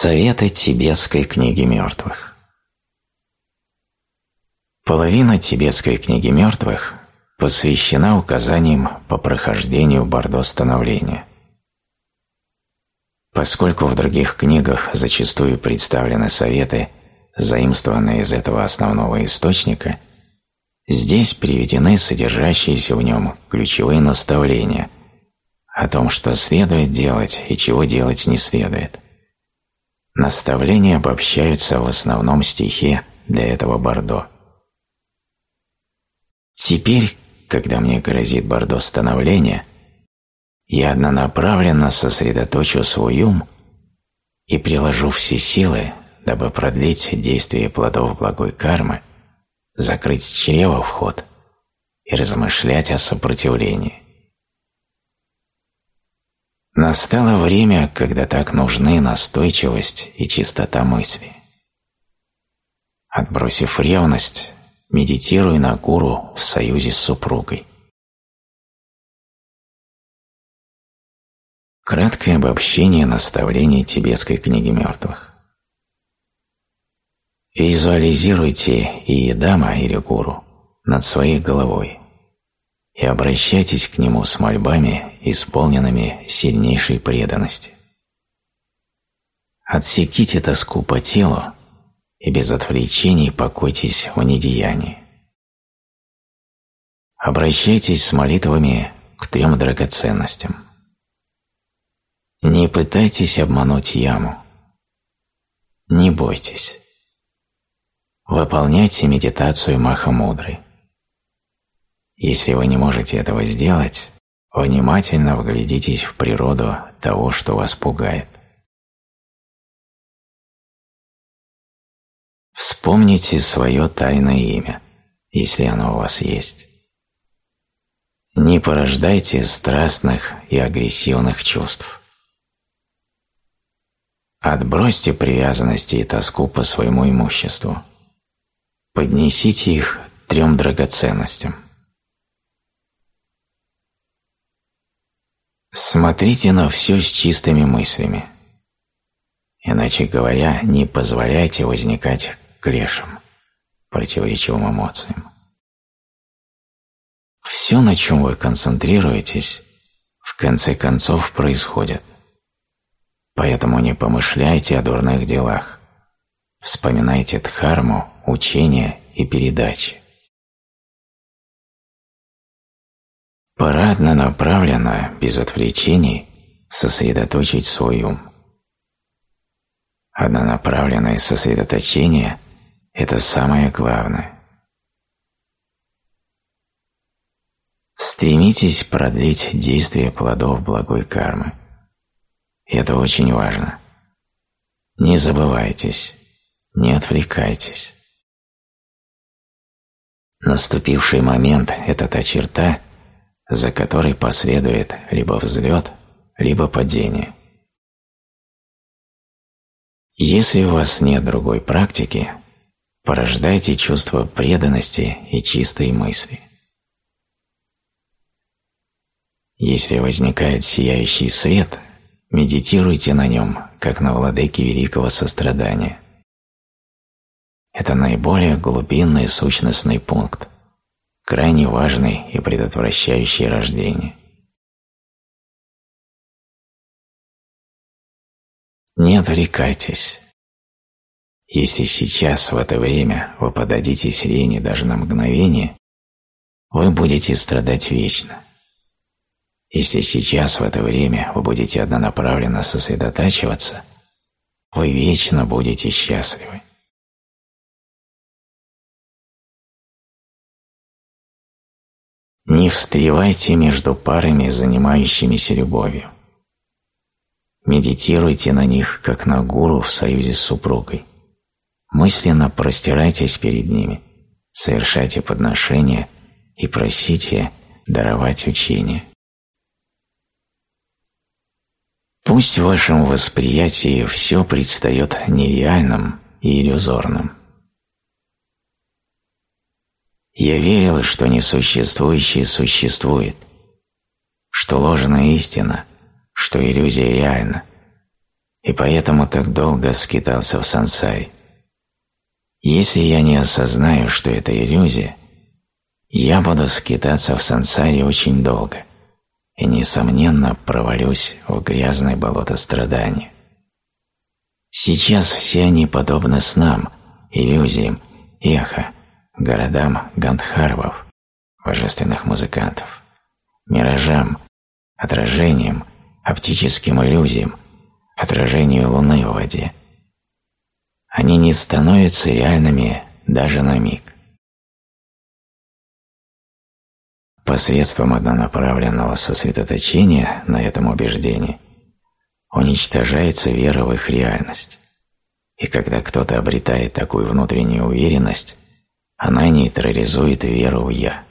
Советы тибетской книги мертвых Половина тибетской книги мертвых посвящена указаниям по прохождению бордо становления. Поскольку в других книгах зачастую представлены советы, заимствованные из этого основного источника, здесь приведены содержащиеся в нем ключевые наставления о том, что следует делать и чего делать не следует – Наставления обобщаются в основном стихе для этого бордо. Теперь, когда мне грозит бордо становления, я однонаправленно сосредоточу свой ум и приложу все силы, дабы продлить действие плодов благой кармы, закрыть с чрева вход и размышлять о сопротивлении. Настало время, когда так нужны настойчивость и чистота мысли. Отбросив ревность, медитируй на гуру в союзе с супругой. Краткое обобщение наставлений тибетской книги мертвых. Визуализируйте Иедама или гуру над своей головой и обращайтесь к нему с мольбами, исполненными сильнейшей преданности. Отсеките тоску по телу и без отвлечений покойтесь в недеянии. Обращайтесь с молитвами к трем драгоценностям. Не пытайтесь обмануть яму. Не бойтесь. Выполняйте медитацию Махамудры. Если вы не можете этого сделать, внимательно вглядитесь в природу того, что вас пугает. Вспомните свое тайное имя, если оно у вас есть. Не порождайте страстных и агрессивных чувств. Отбросьте привязанности и тоску по своему имуществу. Поднесите их трем драгоценностям – Смотрите на все с чистыми мыслями. Иначе говоря, не позволяйте возникать клешам, противоречивым эмоциям. Все, на чем вы концентрируетесь, в конце концов происходит. Поэтому не помышляйте о дурных делах. Вспоминайте дхарму, учения и передачи. Пора однонаправленно, без отвлечений, сосредоточить свой ум. Однонаправленное сосредоточение – это самое главное. Стремитесь продлить действие плодов благой кармы. Это очень важно. Не забывайтесь, не отвлекайтесь. Наступивший момент – это та черта, за которой последует либо взлет, либо падение. Если у вас нет другой практики, порождайте чувство преданности и чистой мысли. Если возникает сияющий свет, медитируйте на нем, как на владыке великого сострадания. Это наиболее глубинный сущностный пункт, крайне важный и предотвращающий рождение. Не отвлекайтесь. Если сейчас, в это время, вы подадитесь лени даже на мгновение, вы будете страдать вечно. Если сейчас, в это время, вы будете однонаправленно сосредотачиваться, вы вечно будете счастливы. Не встревайте между парами, занимающимися любовью. Медитируйте на них, как на гуру в союзе с супругой. Мысленно простирайтесь перед ними, совершайте подношения и просите даровать учение. Пусть в вашем восприятии все предстает нереальным и иллюзорным. Я верил, что несуществующее существует, что ложная истина, что иллюзия реальна, и поэтому так долго скитался в сансаре. Если я не осознаю, что это иллюзия, я буду скитаться в сансаре очень долго и, несомненно, провалюсь в грязное болото страдания. Сейчас все они подобны снам, иллюзиям, эхо, городам гандхарвов, божественных музыкантов, миражам, отражениям, оптическим иллюзиям, отражению луны в воде. Они не становятся реальными даже на миг. Посредством однонаправленного сосредоточения на этом убеждении уничтожается вера в их реальность. И когда кто-то обретает такую внутреннюю уверенность, она нейтрализует веру в «я».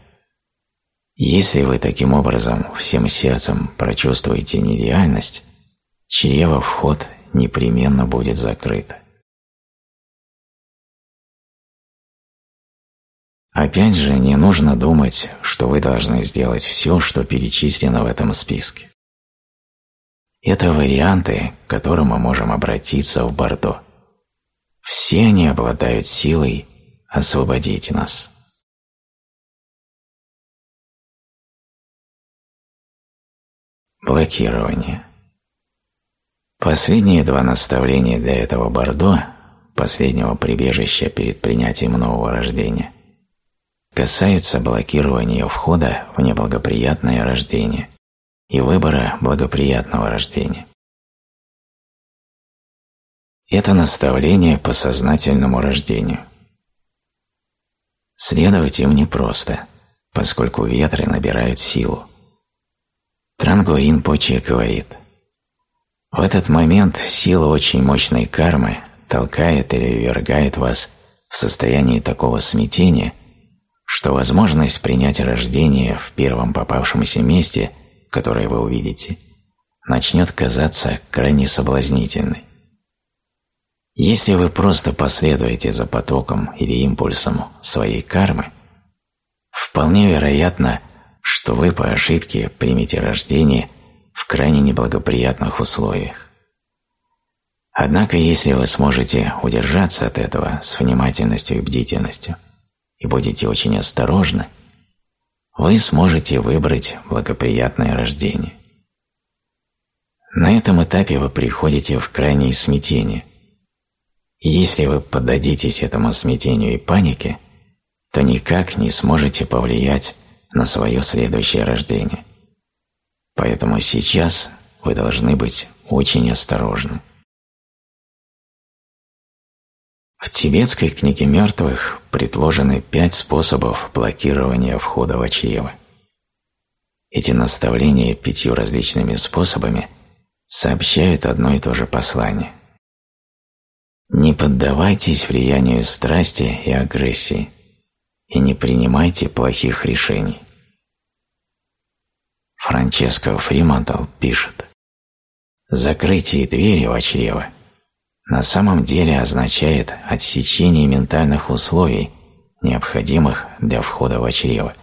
Если вы таким образом всем сердцем прочувствуете нереальность, чрево вход непременно будет закрыто. Опять же, не нужно думать, что вы должны сделать все, что перечислено в этом списке. Это варианты, к которым мы можем обратиться в Бордо. Все они обладают силой освободить нас. Блокирование. Последние два наставления для этого Бордо, последнего прибежища перед принятием нового рождения, касаются блокирования входа в неблагоприятное рождение и выбора благоприятного рождения. Это наставление по сознательному рождению. Следовать им непросто, поскольку ветры набирают силу. Трангуин Почи говорит, «В этот момент сила очень мощной кармы толкает или ввергает вас в состояние такого смятения, что возможность принять рождение в первом попавшемся месте, которое вы увидите, начнет казаться крайне соблазнительной. Если вы просто последуете за потоком или импульсом своей кармы, вполне вероятно, что вы по ошибке примете рождение в крайне неблагоприятных условиях. Однако, если вы сможете удержаться от этого с внимательностью и бдительностью и будете очень осторожны, вы сможете выбрать благоприятное рождение. На этом этапе вы приходите в крайнее смятение. Если вы поддадитесь этому смятению и панике, то никак не сможете повлиять на свое следующее рождение. Поэтому сейчас вы должны быть очень осторожны. В тибетской книге мертвых предложены пять способов блокирования входа в чрево. Эти наставления пятью различными способами сообщают одно и то же послание. Не поддавайтесь влиянию страсти и агрессии и не принимайте плохих решений. Франческо Фримантл пишет «Закрытие двери в чрево на самом деле означает отсечение ментальных условий, необходимых для входа в чрево,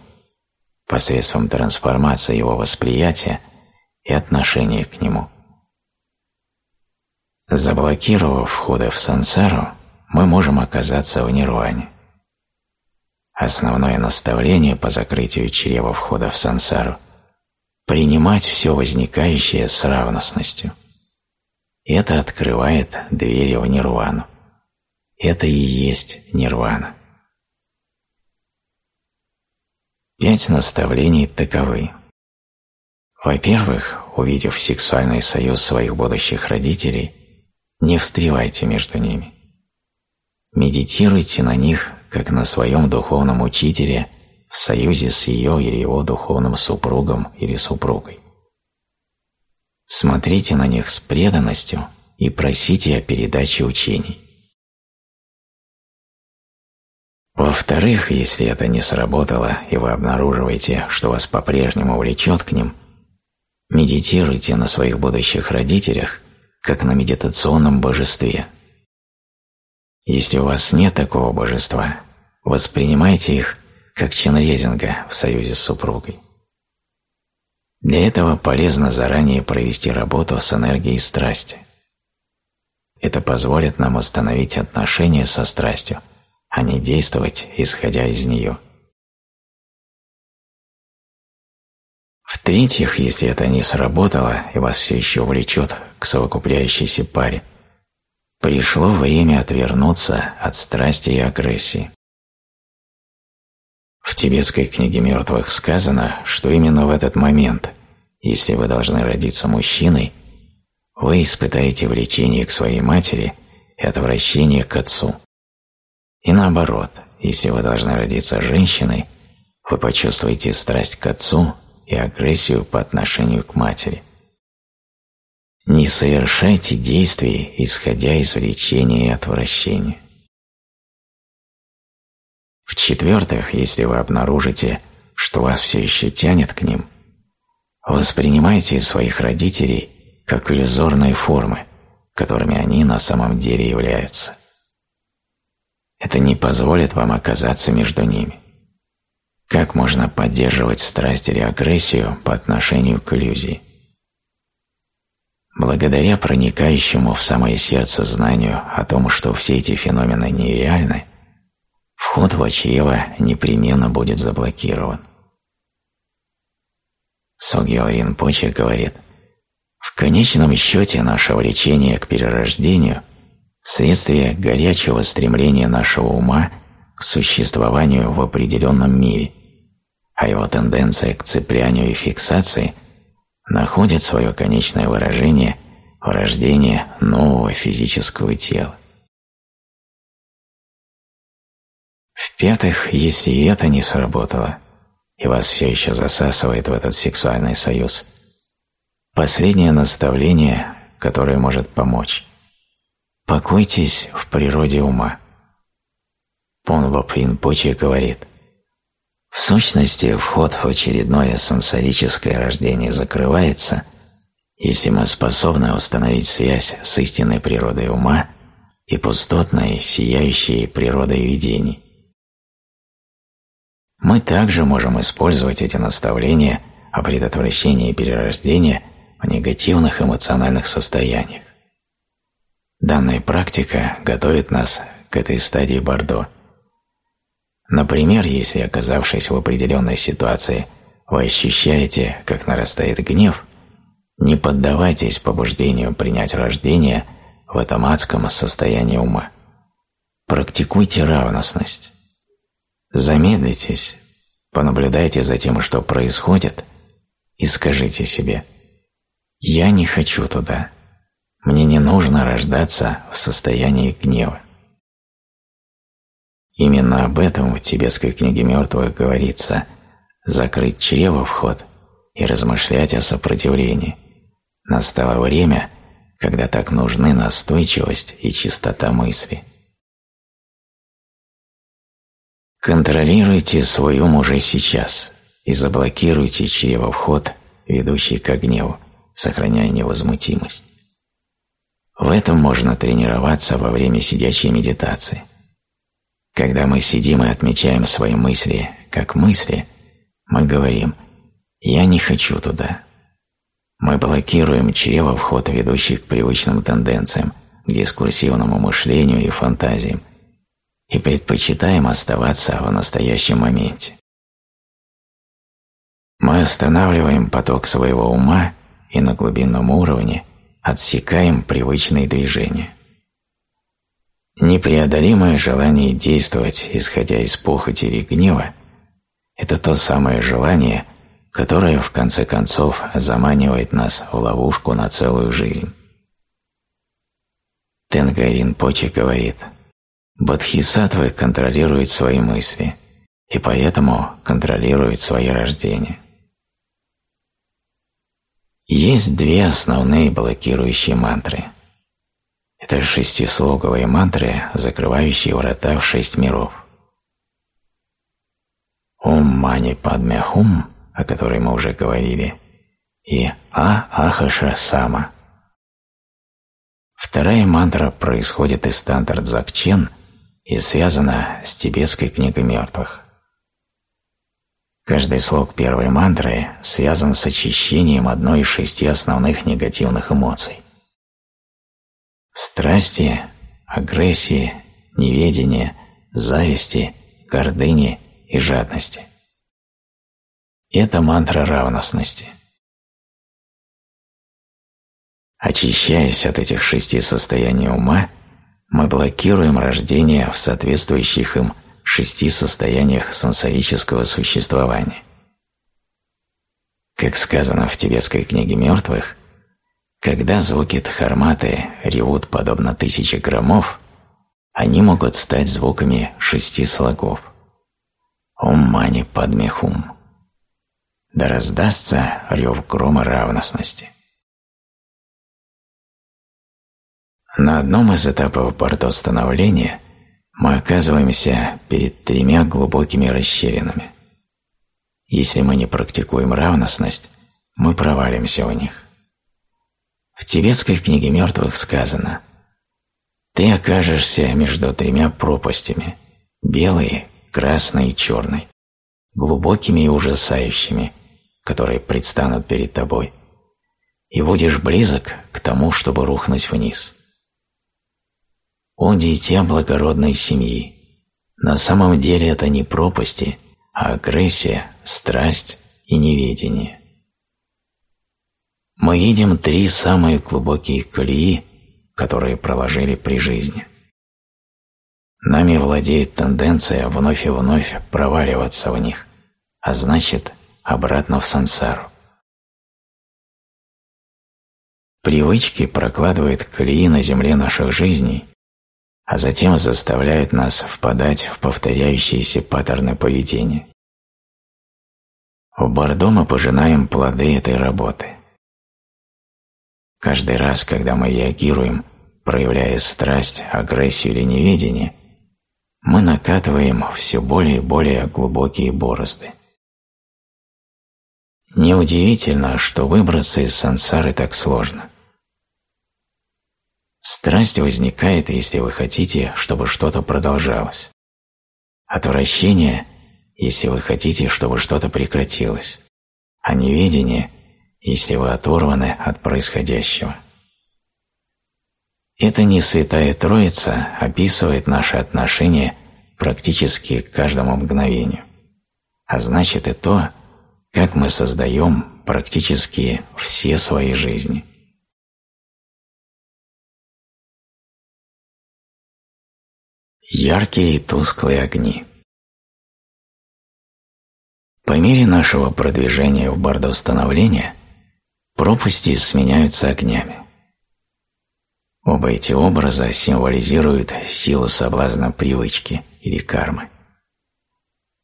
посредством трансформации его восприятия и отношения к нему. Заблокировав входы в сансару, мы можем оказаться в нирване. Основное наставление по закрытию чрева входа в сансару – принимать все возникающее с равностностью. Это открывает двери в нирвану. Это и есть нирвана. Пять наставлений таковы. Во-первых, увидев сексуальный союз своих будущих родителей, не встревайте между ними. Медитируйте на них как на своем духовном учителе в союзе с ее или его духовным супругом или супругой. Смотрите на них с преданностью и просите о передаче учений. Во-вторых, если это не сработало и вы обнаруживаете, что вас по-прежнему влечет к ним, медитируйте на своих будущих родителях, как на медитационном божестве. Если у вас нет такого божества, Воспринимайте их как ченрезинга в союзе с супругой. Для этого полезно заранее провести работу с энергией страсти. Это позволит нам установить отношения со страстью, а не действовать, исходя из нее. В-третьих, если это не сработало и вас все еще влечет к совокупляющейся паре, пришло время отвернуться от страсти и агрессии. В тибетской книге мертвых сказано, что именно в этот момент, если вы должны родиться мужчиной, вы испытаете влечение к своей матери и отвращение к отцу. И наоборот, если вы должны родиться женщиной, вы почувствуете страсть к отцу и агрессию по отношению к матери. Не совершайте действий, исходя из влечения и отвращения. В-четвертых, если вы обнаружите, что вас все еще тянет к ним, воспринимайте своих родителей как иллюзорные формы, которыми они на самом деле являются. Это не позволит вам оказаться между ними. Как можно поддерживать страсть или агрессию по отношению к иллюзии? Благодаря проникающему в самое сердце знанию о том, что все эти феномены нереальны, вход в чрево непременно будет заблокирован. Согьял Ринпоче говорит, в конечном счете наше влечение к перерождению – следствие горячего стремления нашего ума к существованию в определенном мире, а его тенденция к цеплянию и фиксации находит свое конечное выражение в рождении нового физического тела. В-пятых, если и это не сработало, и вас все еще засасывает в этот сексуальный союз – Последнее наставление, которое может помочь. Покойтесь в природе ума. Понлоп Ринпоче говорит, в сущности, вход в очередное сенсорическое рождение закрывается, если мы способны установить связь с истинной природой ума и пустотной, сияющей природой видений. Мы также можем использовать эти наставления о предотвращении перерождения – в негативных эмоциональных состояниях. Данная практика готовит нас к этой стадии Бордо. Например, если, оказавшись в определенной ситуации, вы ощущаете, как нарастает гнев, не поддавайтесь побуждению принять рождение в этом адском состоянии ума. Практикуйте равностность. Замедлитесь, понаблюдайте за тем, что происходит, и скажите себе – я не хочу туда. Мне не нужно рождаться в состоянии гнева. Именно об этом в тибетской книге мертвых говорится «закрыть чрево вход и размышлять о сопротивлении». Настало время, когда так нужны настойчивость и чистота мысли. Контролируйте свой ум уже сейчас и заблокируйте чрево вход, ведущий к гневу сохраняя невозмутимость. В этом можно тренироваться во время сидячей медитации. Когда мы сидим и отмечаем свои мысли как мысли, мы говорим «я не хочу туда». Мы блокируем чрево вход, ведущий к привычным тенденциям, к дискурсивному мышлению и фантазиям, и предпочитаем оставаться в настоящем моменте. Мы останавливаем поток своего ума и на глубинном уровне отсекаем привычные движения. Непреодолимое желание действовать, исходя из похоти или гнева, это то самое желание, которое в конце концов заманивает нас в ловушку на целую жизнь. Тенгайрин Почи говорит, Бодхисаттвы контролируют свои мысли и поэтому контролируют свои рождения. Есть две основные блокирующие мантры. Это шестислоговые мантры, закрывающие врата в шесть миров. Ом Мани Падме Хум, о которой мы уже говорили, и А Ахаша Сама. Вторая мантра происходит из стандарт Закчен и связана с тибетской книгой мертвых. Каждый слог первой мантры связан с очищением одной из шести основных негативных эмоций. Страсти, агрессии, неведения, зависти, гордыни и жадности. Это мантра равностности. Очищаясь от этих шести состояний ума, мы блокируем рождение в соответствующих им шести состояниях сенсорического существования. Как сказано в тибетской книге мертвых, когда звуки тхарматы ревут подобно тысяче громов, они могут стать звуками шести слогов. Ом мани падме хум. Да раздастся рев грома равностности. На одном из этапов бортостановления мы оказываемся перед тремя глубокими расщелинами. Если мы не практикуем равностность, мы провалимся в них. В тибетской книге мертвых сказано «Ты окажешься между тремя пропастями – белой, красной и черной, глубокими и ужасающими, которые предстанут перед тобой, и будешь близок к тому, чтобы рухнуть вниз». О, дитя благородной семьи! На самом деле это не пропасти – а агрессия, страсть и неведение. Мы видим три самые глубокие колеи, которые проложили при жизни. Нами владеет тенденция вновь и вновь проваливаться в них, а значит, обратно в сансару. Привычки прокладывают колеи на земле наших жизней, а затем заставляют нас впадать в повторяющиеся паттерны поведения. В Бордо мы пожинаем плоды этой работы. Каждый раз, когда мы реагируем, проявляя страсть, агрессию или неведение, мы накатываем все более и более глубокие борозды. Неудивительно, что выбраться из сансары так сложно. Страсть возникает, если вы хотите, чтобы что-то продолжалось. Отвращение, если вы хотите, чтобы что-то прекратилось, а неведение, если вы оторваны от происходящего. Эта не святая Троица описывает наши отношения практически к каждому мгновению, а значит и то, как мы создаем практически все свои жизни – Яркие и тусклые огни. По мере нашего продвижения в бордостановления пропасти сменяются огнями. Оба эти образа символизируют силу соблазна привычки или кармы.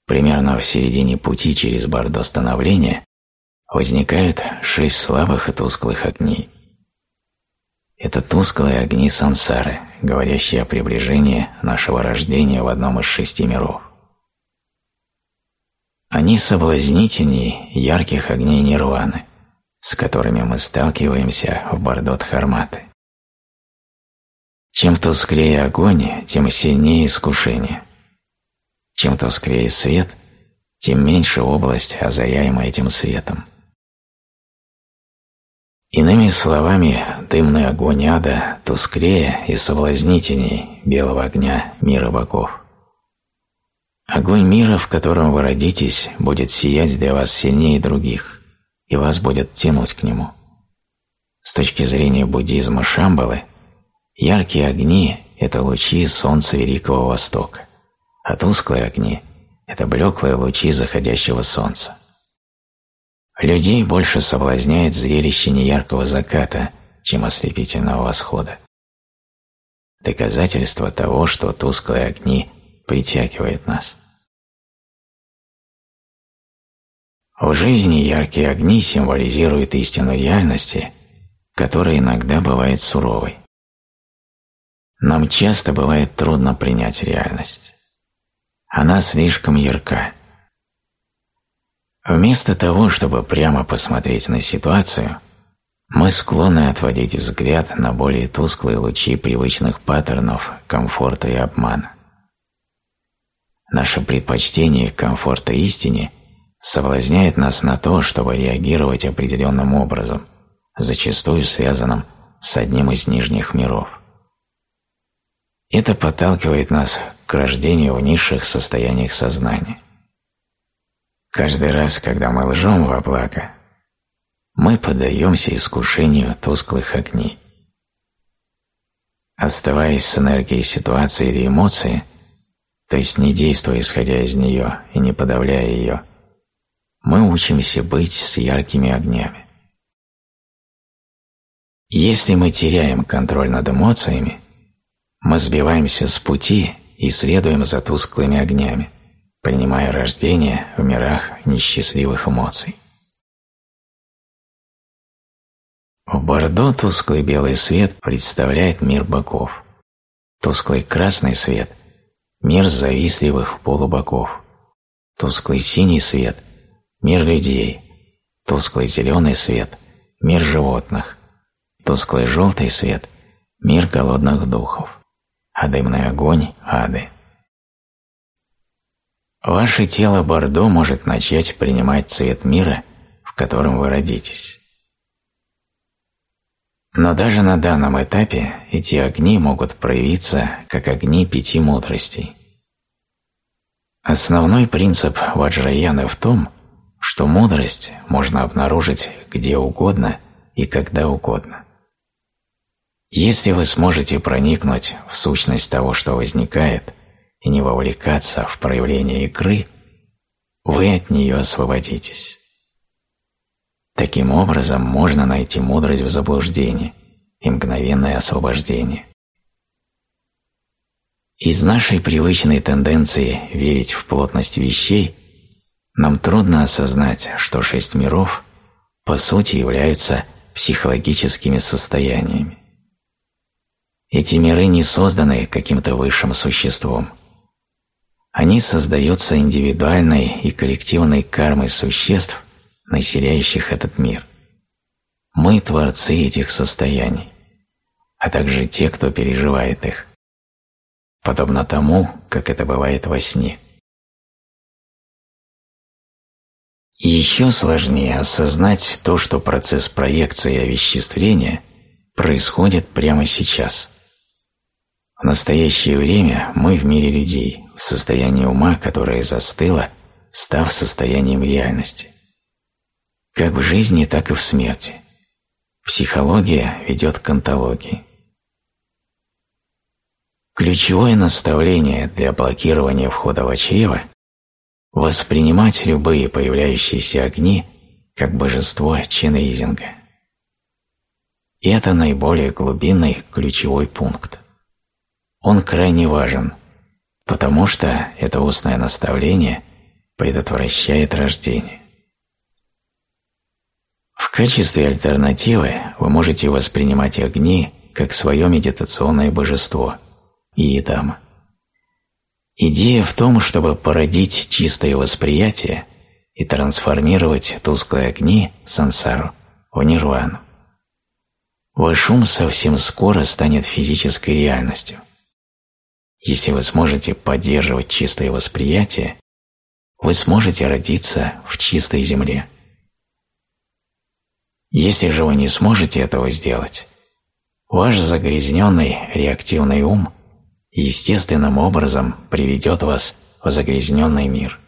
Примерно в середине пути через бордостановление возникают шесть слабых и тусклых огней – это тусклые огни сансары, говорящие о приближении нашего рождения в одном из шести миров. Они соблазнительнее ярких огней нирваны, с которыми мы сталкиваемся в Бардот-Харматы. Чем тусклее огонь, тем сильнее искушение. Чем тусклее свет, тем меньше область, озаряемая этим светом. Иными словами, дымный огонь ада тусклее и соблазнительней белого огня мира богов. Огонь мира, в котором вы родитесь, будет сиять для вас сильнее других, и вас будет тянуть к нему. С точки зрения буддизма Шамбалы, яркие огни – это лучи солнца Великого Востока, а тусклые огни – это блеклые лучи заходящего солнца. Людей больше соблазняет зрелище неяркого заката, чем ослепительного восхода. Доказательство того, что тусклые огни притягивают нас. В жизни яркие огни символизируют истину реальности, которая иногда бывает суровой. Нам часто бывает трудно принять реальность. Она слишком ярка. Вместо того, чтобы прямо посмотреть на ситуацию, мы склонны отводить взгляд на более тусклые лучи привычных паттернов комфорта и обмана. Наше предпочтение комфорта истине соблазняет нас на то, чтобы реагировать определенным образом, зачастую связанным с одним из нижних миров. Это подталкивает нас к рождению в низших состояниях сознания. Каждый раз, когда мы лжем во благо, мы поддаемся искушению тусклых огней. Оставаясь с энергией ситуации или эмоции, то есть не действуя исходя из нее и не подавляя ее, мы учимся быть с яркими огнями. Если мы теряем контроль над эмоциями, мы сбиваемся с пути и следуем за тусклыми огнями, принимая рождение в мирах несчастливых эмоций. В Бордо тусклый белый свет представляет мир богов. Тусклый красный свет – мир завистливых полубогов. Тусклый синий свет – мир людей. Тусклый зеленый свет – мир животных. Тусклый желтый свет – мир голодных духов. А дымный огонь – ады. Ваше тело Бордо может начать принимать цвет мира, в котором вы родитесь. Но даже на данном этапе эти огни могут проявиться как огни пяти мудростей. Основной принцип Ваджраяны в том, что мудрость можно обнаружить где угодно и когда угодно. Если вы сможете проникнуть в сущность того, что возникает, и не вовлекаться в проявление игры, вы от нее освободитесь. Таким образом можно найти мудрость в заблуждении и мгновенное освобождение. Из нашей привычной тенденции верить в плотность вещей нам трудно осознать, что шесть миров по сути являются психологическими состояниями. Эти миры не созданы каким-то высшим существом. Они создаются индивидуальной и коллективной кармой существ, населяющих этот мир. Мы – творцы этих состояний, а также те, кто переживает их, подобно тому, как это бывает во сне. Еще сложнее осознать то, что процесс проекции и овеществления происходит прямо сейчас. В настоящее время мы в мире людей, в состоянии ума, которое застыло, став состоянием реальности как в жизни, так и в смерти. Психология ведет к онтологии. Ключевое наставление для блокирования входа в чрево – воспринимать любые появляющиеся огни как божество Ченризинга. И это наиболее глубинный ключевой пункт. Он крайне важен, потому что это устное наставление предотвращает рождение. В качестве альтернативы вы можете воспринимать огни как свое медитационное божество – Иедама. Идея в том, чтобы породить чистое восприятие и трансформировать тусклые огни сансару в нирвану. Ваш ум совсем скоро станет физической реальностью. Если вы сможете поддерживать чистое восприятие, вы сможете родиться в чистой земле – если же вы не сможете этого сделать, ваш загрязненный реактивный ум естественным образом приведет вас в загрязненный мир.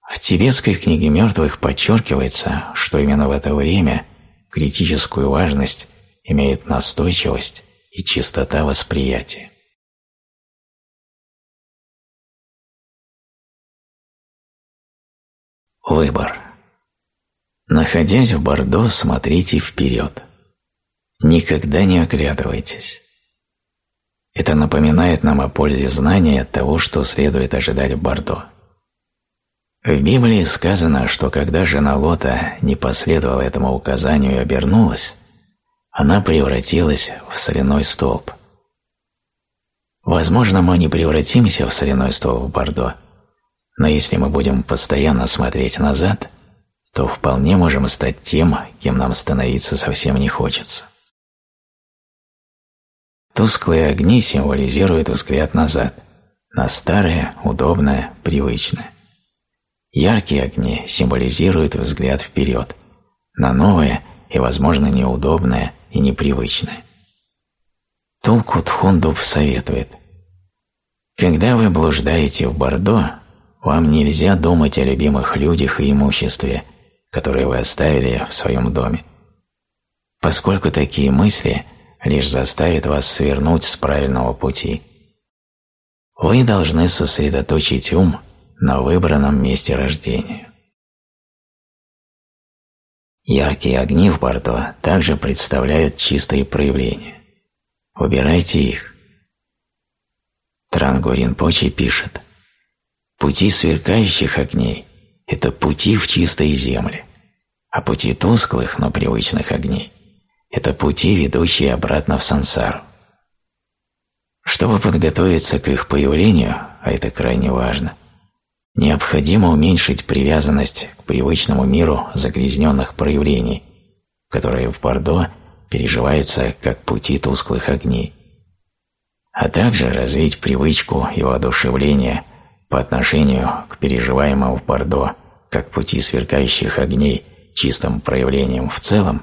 В тибетской книге мертвых подчеркивается, что именно в это время критическую важность имеет настойчивость и чистота восприятия. Выбор Находясь в Бордо, смотрите вперед. Никогда не оглядывайтесь. Это напоминает нам о пользе знания того, что следует ожидать в Бордо. В Библии сказано, что когда жена Лота не последовала этому указанию и обернулась, она превратилась в соляной столб. Возможно, мы не превратимся в соляной столб в Бордо, но если мы будем постоянно смотреть назад – то вполне можем стать тем, кем нам становиться совсем не хочется. Тусклые огни символизируют взгляд назад, на старое, удобное, привычное. Яркие огни символизируют взгляд вперед, на новое и, возможно, неудобное и непривычное. Толкут Хондуб советует. Когда вы блуждаете в Бордо, вам нельзя думать о любимых людях и имуществе, которые вы оставили в своем доме, поскольку такие мысли лишь заставят вас свернуть с правильного пути. Вы должны сосредоточить ум на выбранном месте рождения. Яркие огни в Бордо также представляют чистые проявления. Выбирайте их. Трангу Ринпоче пишет «Пути сверкающих огней – это пути в чистые земли, а пути тусклых, но привычных огней – это пути, ведущие обратно в сансару. Чтобы подготовиться к их появлению, а это крайне важно, необходимо уменьшить привязанность к привычному миру загрязненных проявлений, которые в Бордо переживаются как пути тусклых огней, а также развить привычку и воодушевление по отношению к переживаемому в Бордо как пути сверкающих огней чистым проявлением в целом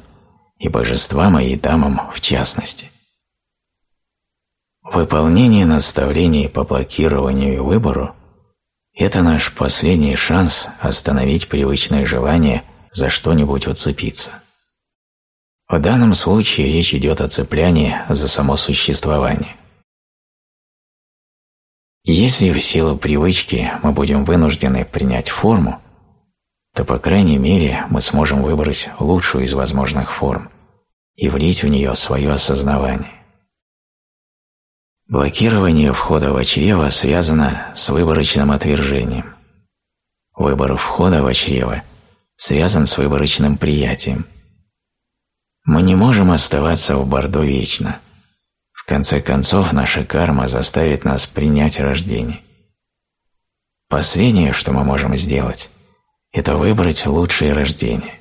и божествам и дамам в частности. Выполнение наставлений по блокированию и выбору – это наш последний шанс остановить привычное желание за что-нибудь уцепиться. В данном случае речь идет о цеплянии за само существование. Если в силу привычки мы будем вынуждены принять форму, то, по крайней мере, мы сможем выбрать лучшую из возможных форм и влить в нее свое осознавание. Блокирование входа в чрево связано с выборочным отвержением. Выбор входа в чрево связан с выборочным приятием. Мы не можем оставаться в Бордо вечно. В конце концов, наша карма заставит нас принять рождение. Последнее, что мы можем сделать, это выбрать лучшее рождение,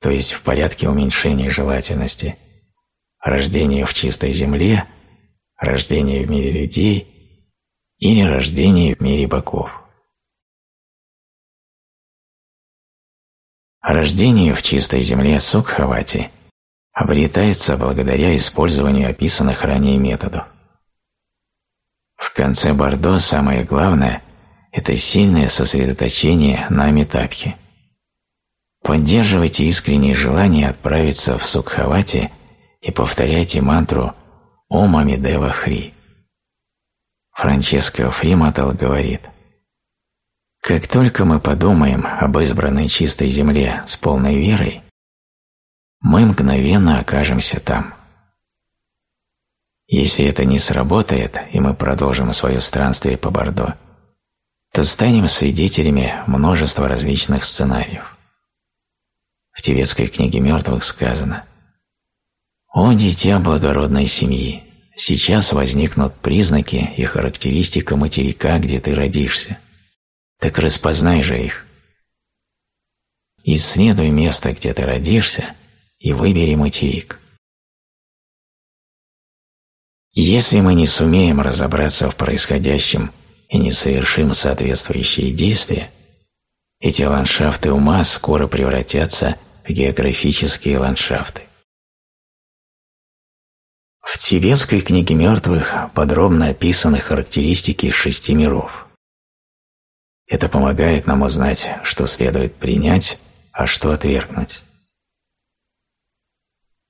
то есть в порядке уменьшения желательности, рождение в чистой земле – рождение в мире людей или рождение в мире богов. Рождение в чистой земле Сукхавати обретается благодаря использованию описанных ранее методов. В конце Бордо самое главное – это сильное сосредоточение на Амитабхе. Поддерживайте искреннее желание отправиться в Сукхавати и повторяйте мантру о Мамидева Хри. Франческо Фриматал говорит, «Как только мы подумаем об избранной чистой земле с полной верой, мы мгновенно окажемся там. Если это не сработает, и мы продолжим свое странствие по Бордо, то станем свидетелями множества различных сценариев. В тибетской книге мертвых сказано – о, дитя благородной семьи! Сейчас возникнут признаки и характеристика материка, где ты родишься. Так распознай же их. Исследуй место, где ты родишься, и выбери материк. Если мы не сумеем разобраться в происходящем и не совершим соответствующие действия, эти ландшафты ума скоро превратятся в географические ландшафты. В тибетской книге мертвых подробно описаны характеристики шести миров. Это помогает нам узнать, что следует принять, а что отвергнуть.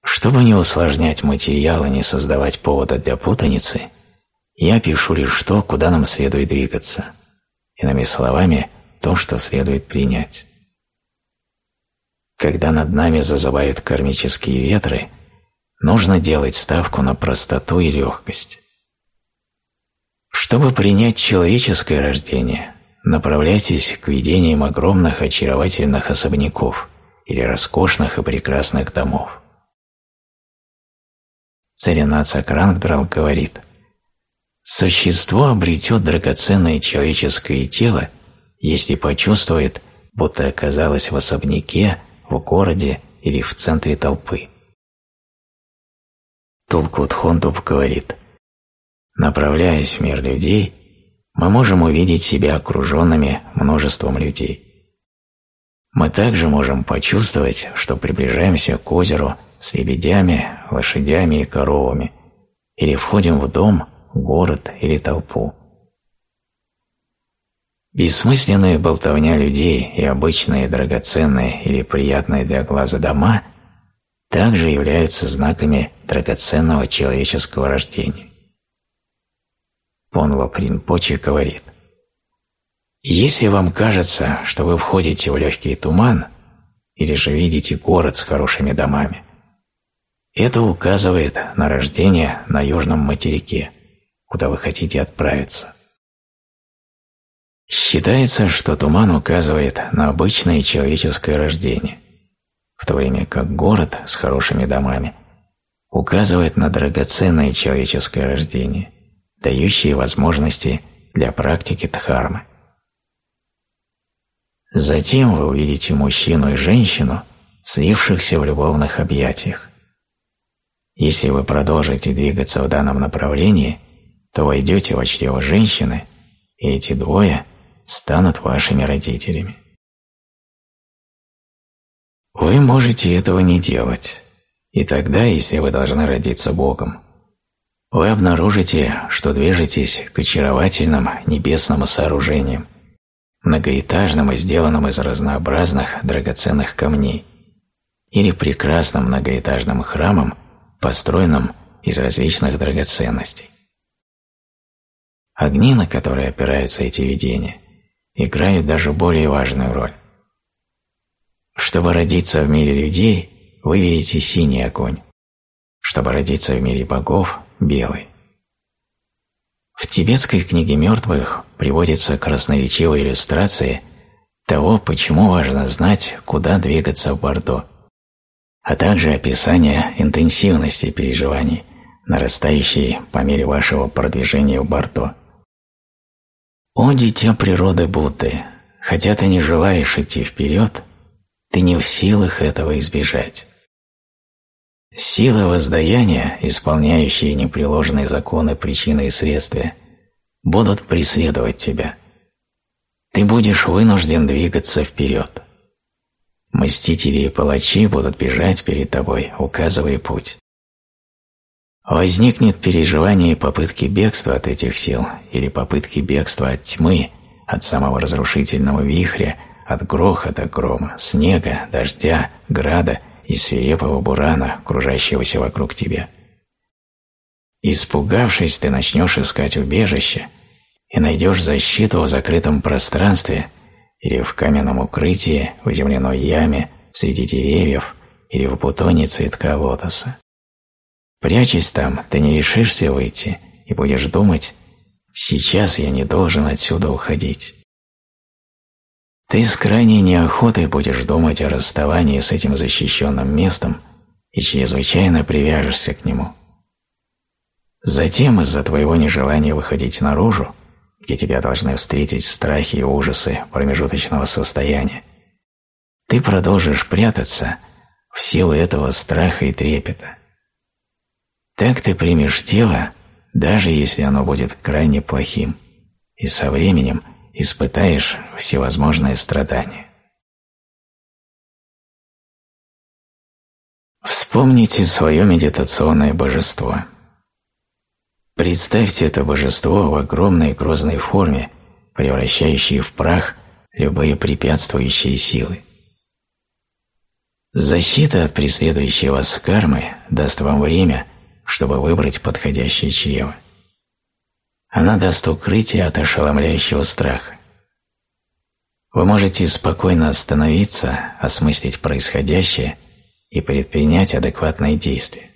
Чтобы не усложнять материал и не создавать повода для путаницы, я пишу лишь то, куда нам следует двигаться, иными словами, то, что следует принять. Когда над нами зазывают кармические ветры – нужно делать ставку на простоту и легкость. Чтобы принять человеческое рождение, направляйтесь к видениям огромных очаровательных особняков или роскошных и прекрасных домов. Царинаца Крангдрал говорит, «Существо обретет драгоценное человеческое тело, если почувствует, будто оказалось в особняке, в городе или в центре толпы. Тулкут Хондуб говорит, направляясь в мир людей, мы можем увидеть себя окруженными множеством людей. Мы также можем почувствовать, что приближаемся к озеру с лебедями, лошадями и коровами, или входим в дом, город или толпу. Бессмысленная болтовня людей и обычные драгоценные или приятные для глаза дома также являются знаками драгоценного человеческого рождения. Понло Принпоче говорит, «Если вам кажется, что вы входите в легкий туман, или же видите город с хорошими домами, это указывает на рождение на южном материке, куда вы хотите отправиться. Считается, что туман указывает на обычное человеческое рождение, в то время как город с хорошими домами указывает на драгоценное человеческое рождение, дающее возможности для практики дхармы. Затем вы увидите мужчину и женщину, слившихся в любовных объятиях. Если вы продолжите двигаться в данном направлении, то войдете в чрево женщины, и эти двое станут вашими родителями. Вы можете этого не делать, и тогда, если вы должны родиться Богом, вы обнаружите, что движетесь к очаровательным небесным сооружениям, многоэтажным и сделанным из разнообразных драгоценных камней, или прекрасным многоэтажным храмом, построенным из различных драгоценностей. Огни, на которые опираются эти видения, играют даже более важную роль. Чтобы родиться в мире людей, вы видите синий огонь. Чтобы родиться в мире богов – белый. В тибетской книге мертвых приводится красноречивая иллюстрация того, почему важно знать, куда двигаться в Бордо, а также описание интенсивности переживаний, нарастающей по мере вашего продвижения в Бордо. О, дитя природы Будды, хотя ты не желаешь идти вперед, ты не в силах этого избежать. Сила воздаяния, исполняющие непреложные законы причины и следствия, будут преследовать тебя. Ты будешь вынужден двигаться вперед. Мстители и палачи будут бежать перед тобой, указывая путь. Возникнет переживание попытки бегства от этих сил или попытки бегства от тьмы, от самого разрушительного вихря, от грохота, грома, снега, дождя, града и свирепого бурана, кружащегося вокруг тебя. Испугавшись, ты начнешь искать убежище и найдешь защиту в закрытом пространстве или в каменном укрытии, в земляной яме, среди деревьев или в бутоне цветка лотоса. Прячась там, ты не решишься выйти и будешь думать «сейчас я не должен отсюда уходить». Ты с крайней неохотой будешь думать о расставании с этим защищенным местом и чрезвычайно привяжешься к нему. Затем из-за твоего нежелания выходить наружу, где тебя должны встретить страхи и ужасы промежуточного состояния, ты продолжишь прятаться в силу этого страха и трепета. Так ты примешь тело, даже если оно будет крайне плохим, и со временем – испытаешь всевозможные страдания. Вспомните свое медитационное божество. Представьте это божество в огромной грозной форме, превращающей в прах любые препятствующие силы. Защита от преследующей вас кармы даст вам время, чтобы выбрать подходящее чрево. Она даст укрытие от ошеломляющего страха. Вы можете спокойно остановиться, осмыслить происходящее и предпринять адекватные действия.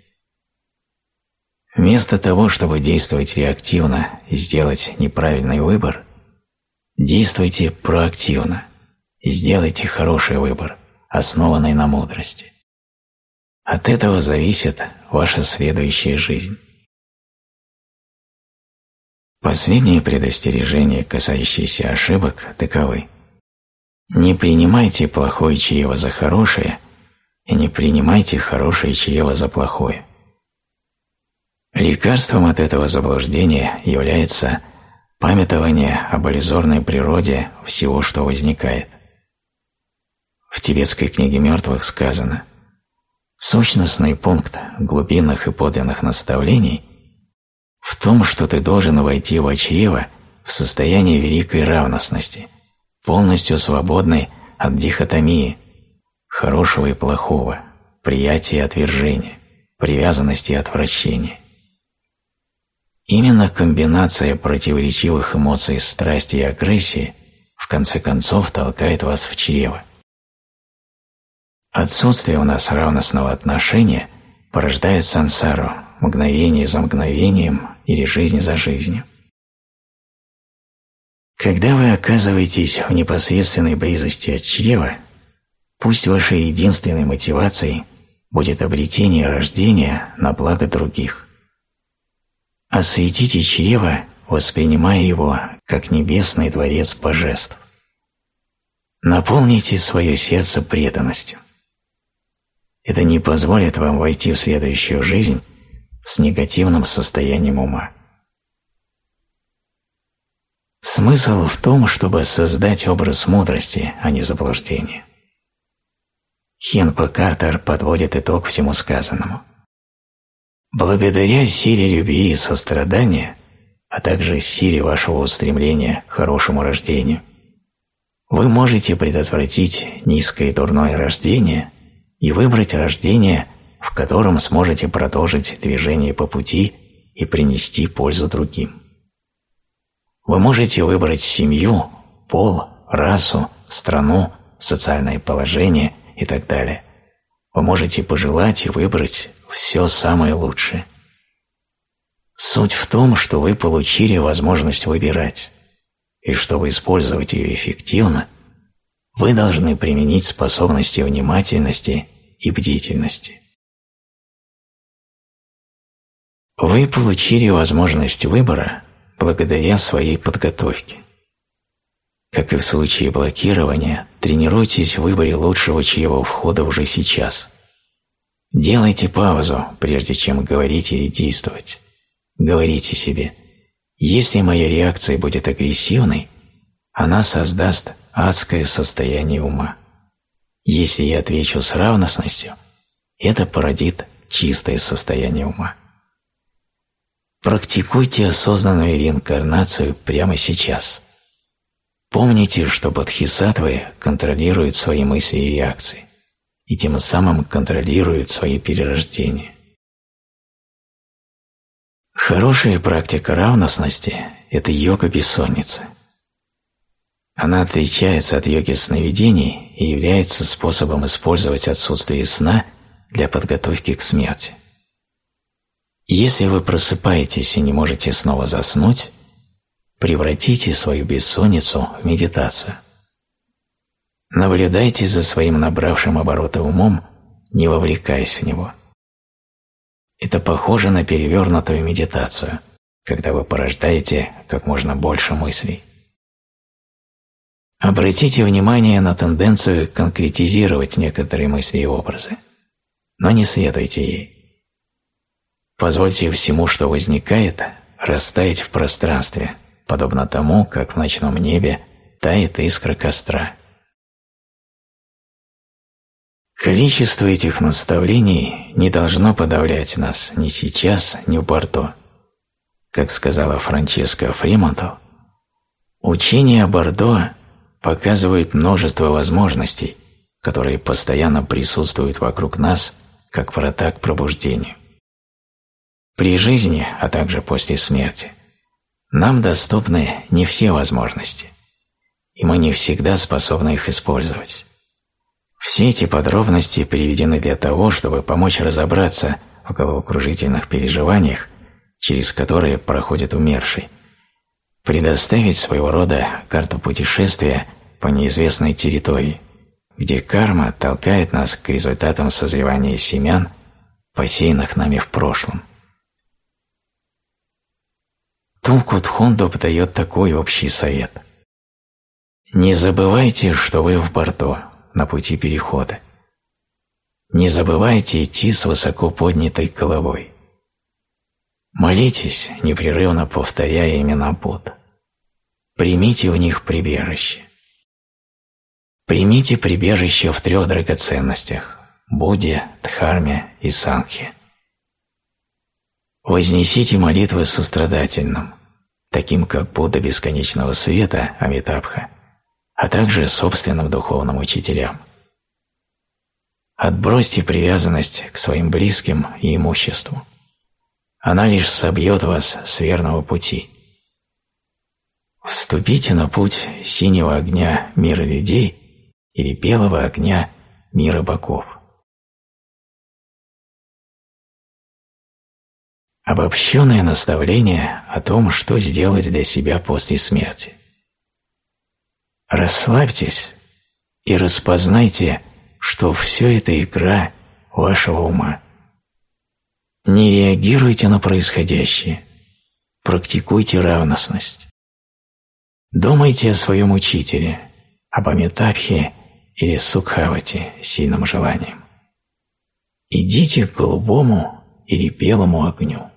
Вместо того, чтобы действовать реактивно и сделать неправильный выбор, действуйте проактивно и сделайте хороший выбор, основанный на мудрости. От этого зависит ваша следующая жизнь. Последние предостережения, касающиеся ошибок, таковы. Не принимайте плохое чрево за хорошее и не принимайте хорошее чрево за плохое. Лекарством от этого заблуждения является памятование об иллюзорной природе всего, что возникает. В тибетской книге мертвых сказано «Сущностный пункт глубинных и подлинных наставлений в том, что ты должен войти в чрево в состояние великой равностности, полностью свободной от дихотомии, хорошего и плохого, приятия и отвержения, привязанности и отвращения. Именно комбинация противоречивых эмоций страсти и агрессии в конце концов толкает вас в чрево. Отсутствие у нас равностного отношения порождает сансару, мгновение за мгновением или жизнь за жизнью. Когда вы оказываетесь в непосредственной близости от чрева, пусть вашей единственной мотивацией будет обретение рождения на благо других. Осветите чрево, воспринимая его как небесный дворец божеств. Наполните свое сердце преданностью. Это не позволит вам войти в следующую жизнь с негативным состоянием ума. Смысл в том, чтобы создать образ мудрости, а не заблуждения. Хенпа Картер подводит итог всему сказанному. Благодаря силе любви и сострадания, а также силе вашего устремления к хорошему рождению, вы можете предотвратить низкое и дурное рождение и выбрать рождение, в котором сможете продолжить движение по пути и принести пользу другим. Вы можете выбрать семью, пол, расу, страну, социальное положение и так далее. Вы можете пожелать и выбрать все самое лучшее. Суть в том, что вы получили возможность выбирать, и чтобы использовать ее эффективно, вы должны применить способности внимательности и бдительности. Вы получили возможность выбора благодаря своей подготовке. Как и в случае блокирования, тренируйтесь в выборе лучшего чьего входа уже сейчас. Делайте паузу, прежде чем говорить или действовать. Говорите себе, если моя реакция будет агрессивной, она создаст адское состояние ума. Если я отвечу с равностностью, это породит чистое состояние ума. Практикуйте осознанную реинкарнацию прямо сейчас. Помните, что бодхисаттвы контролируют свои мысли и реакции, и тем самым контролируют свои перерождения. Хорошая практика равностности – это йога бессонницы. Она отличается от йоги сновидений и является способом использовать отсутствие сна для подготовки к смерти. Если вы просыпаетесь и не можете снова заснуть, превратите свою бессонницу в медитацию. Наблюдайте за своим набравшим обороты умом, не вовлекаясь в него. Это похоже на перевернутую медитацию, когда вы порождаете как можно больше мыслей. Обратите внимание на тенденцию конкретизировать некоторые мысли и образы, но не следуйте ей. Позвольте всему, что возникает, растаять в пространстве, подобно тому, как в ночном небе тает искра костра. Количество этих наставлений не должно подавлять нас ни сейчас, ни в Бардо. Как сказала Франческа Фримантл, учение о Бардо показывает множество возможностей, которые постоянно присутствуют вокруг нас, как врата к пробуждению. При жизни, а также после смерти, нам доступны не все возможности, и мы не всегда способны их использовать. Все эти подробности приведены для того, чтобы помочь разобраться в головокружительных переживаниях, через которые проходит умерший, предоставить своего рода карту путешествия по неизвестной территории, где карма толкает нас к результатам созревания семян, посеянных нами в прошлом. Тулкут Хондоп дает такой общий совет. Не забывайте, что вы в Бордо, на пути перехода. Не забывайте идти с высоко поднятой головой. Молитесь, непрерывно повторяя имена Будд. Примите в них прибежище. Примите прибежище в трех драгоценностях – Будде, Дхарме и Санхе. Вознесите молитвы сострадательным, таким как Будда Бесконечного Света, Амитабха, а также собственным духовным учителям. Отбросьте привязанность к своим близким и имуществу. Она лишь собьет вас с верного пути. Вступите на путь синего огня мира людей или белого огня мира богов. Обобщенное наставление о том, что сделать для себя после смерти. Расслабьтесь и распознайте, что все это игра вашего ума. Не реагируйте на происходящее, практикуйте равностность. Думайте о своем учителе, об Амитабхе или Сукхавате сильным желанием. Идите к голубому или белому огню.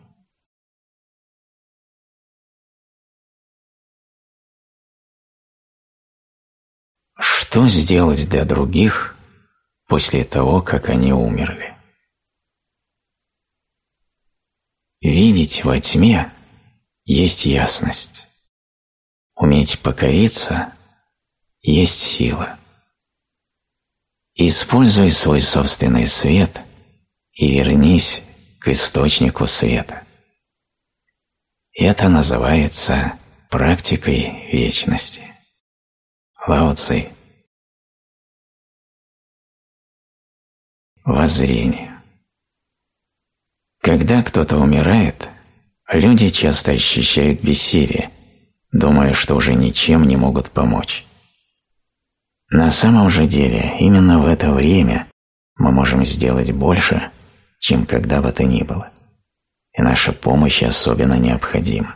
Что сделать для других после того, как они умерли? Видеть во тьме есть ясность. Уметь покориться есть сила. Используй свой собственный свет и вернись к источнику света. Это называется практикой вечности. Лао Цзи. Воззрение. Когда кто-то умирает, люди часто ощущают бессилие, думая, что уже ничем не могут помочь. На самом же деле, именно в это время мы можем сделать больше, чем когда бы то ни было, и наша помощь особенно необходима.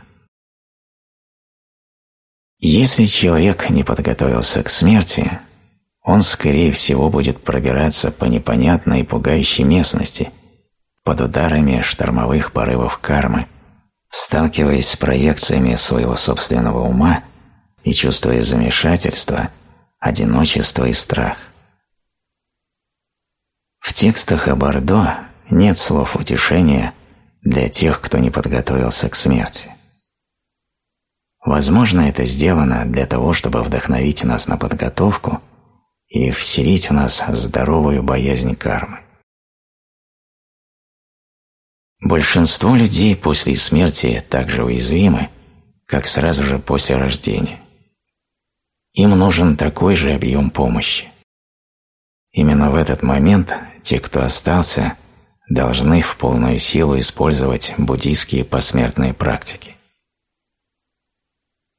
Если человек не подготовился к смерти, он, скорее всего, будет пробираться по непонятной и пугающей местности под ударами штормовых порывов кармы – сталкиваясь с проекциями своего собственного ума и чувствуя замешательство, одиночество и страх. В текстах о Бордо нет слов утешения для тех, кто не подготовился к смерти. Возможно, это сделано для того, чтобы вдохновить нас на подготовку и вселить в нас здоровую боязнь кармы. Большинство людей после смерти так же уязвимы, как сразу же после рождения. Им нужен такой же объем помощи. Именно в этот момент те, кто остался, должны в полную силу использовать буддийские посмертные практики.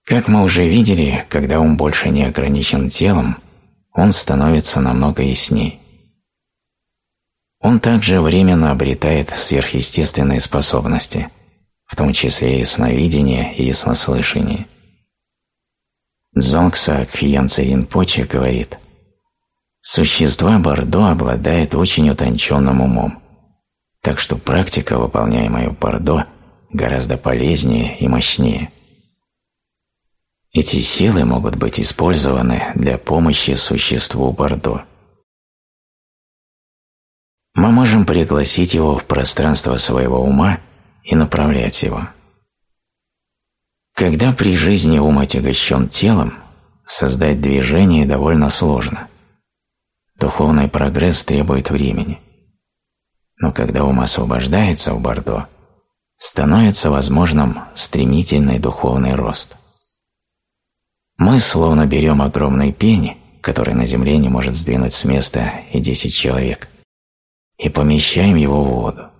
Как мы уже видели, когда ум больше не ограничен телом, он становится намного ясней. Он также временно обретает сверхъестественные способности, в том числе и сновидение и яснослышание. Дзонгса Кхьян Циринпоче говорит, «Существа Бордо обладают очень утонченным умом, так что практика, выполняемая в Бордо, гораздо полезнее и мощнее. Эти силы могут быть использованы для помощи существу Бордо. Мы можем пригласить его в пространство своего ума и направлять его. Когда при жизни ум отягощен телом, создать движение довольно сложно. Духовный прогресс требует времени. Но когда ум освобождается в Бордо, становится возможным стремительный духовный рост. Мы словно берем огромный пень, который на земле не может сдвинуть с места и десять человек, и помещаем его в воду.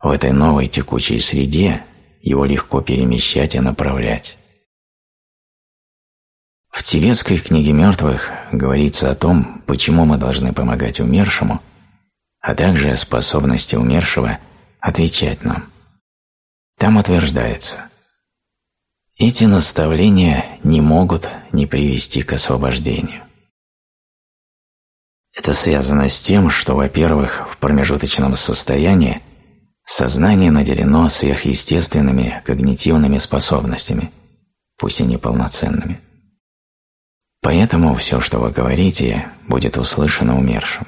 В этой новой текучей среде его легко перемещать и направлять. В тибетской книге мертвых говорится о том, почему мы должны помогать умершему, а также о способности умершего отвечать нам. Там утверждается, эти наставления не могут не привести к освобождению. Это связано с тем, что, во-первых, в промежуточном состоянии сознание наделено сверхъестественными когнитивными способностями, пусть и неполноценными. Поэтому все, что вы говорите, будет услышано умершим.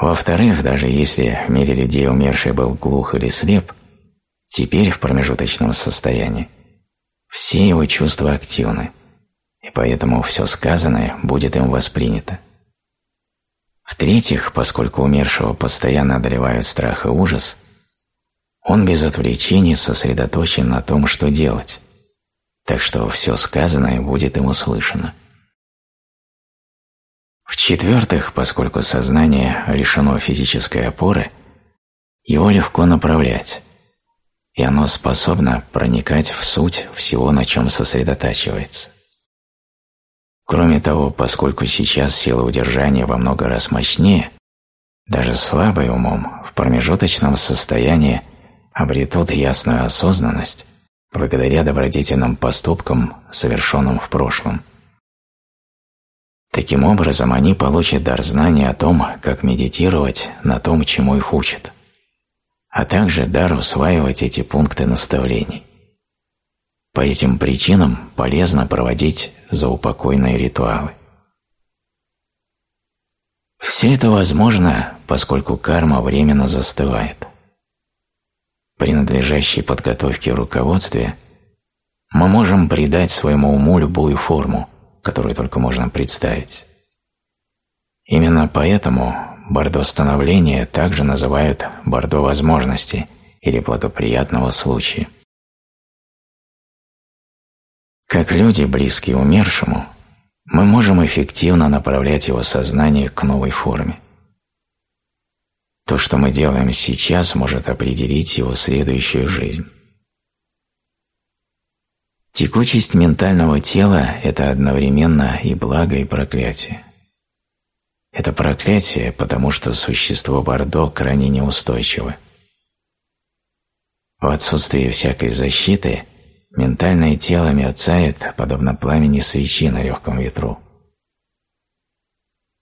Во-вторых, даже если в мире людей умерший был глух или слеп, теперь в промежуточном состоянии все его чувства активны, и поэтому все сказанное будет им воспринято. В-третьих, поскольку умершего постоянно одолевают страх и ужас, он без отвлечений сосредоточен на том, что делать, так что все сказанное будет ему слышно. В-четвертых, поскольку сознание лишено физической опоры, его легко направлять, и оно способно проникать в суть всего, на чем сосредотачивается. Кроме того, поскольку сейчас сила удержания во много раз мощнее, даже слабый умом в промежуточном состоянии обретут ясную осознанность благодаря добродетельным поступкам, совершенным в прошлом. Таким образом, они получат дар знания о том, как медитировать на том, чему их учат, а также дар усваивать эти пункты наставлений. По этим причинам полезно проводить заупокойные ритуалы. Все это возможно, поскольку карма временно застывает. При надлежащей подготовке руководстве мы можем придать своему уму любую форму, которую только можно представить. Именно поэтому бордо становления также называют бордо возможности или благоприятного случая. Как люди, близкие умершему, мы можем эффективно направлять его сознание к новой форме. То, что мы делаем сейчас, может определить его следующую жизнь. Текучесть ментального тела – это одновременно и благо, и проклятие. Это проклятие, потому что существо Бордо крайне неустойчиво. В отсутствие всякой защиты Ментальное тело мерцает, подобно пламени свечи на легком ветру.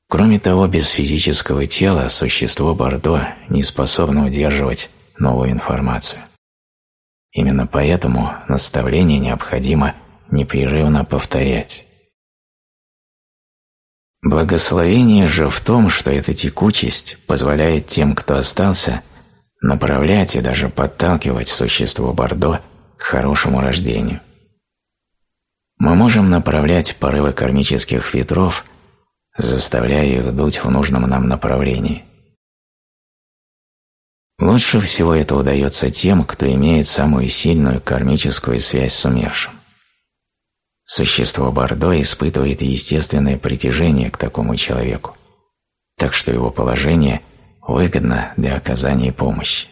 Кроме того, без физического тела существо Бордо не способно удерживать новую информацию. Именно поэтому наставление необходимо непрерывно повторять. Благословение же в том, что эта текучесть позволяет тем, кто остался, направлять и даже подталкивать существо Бордо к хорошему рождению. Мы можем направлять порывы кармических ветров, заставляя их дуть в нужном нам направлении. Лучше всего это удается тем, кто имеет самую сильную кармическую связь с умершим. Существо Бордо испытывает естественное притяжение к такому человеку, так что его положение выгодно для оказания помощи.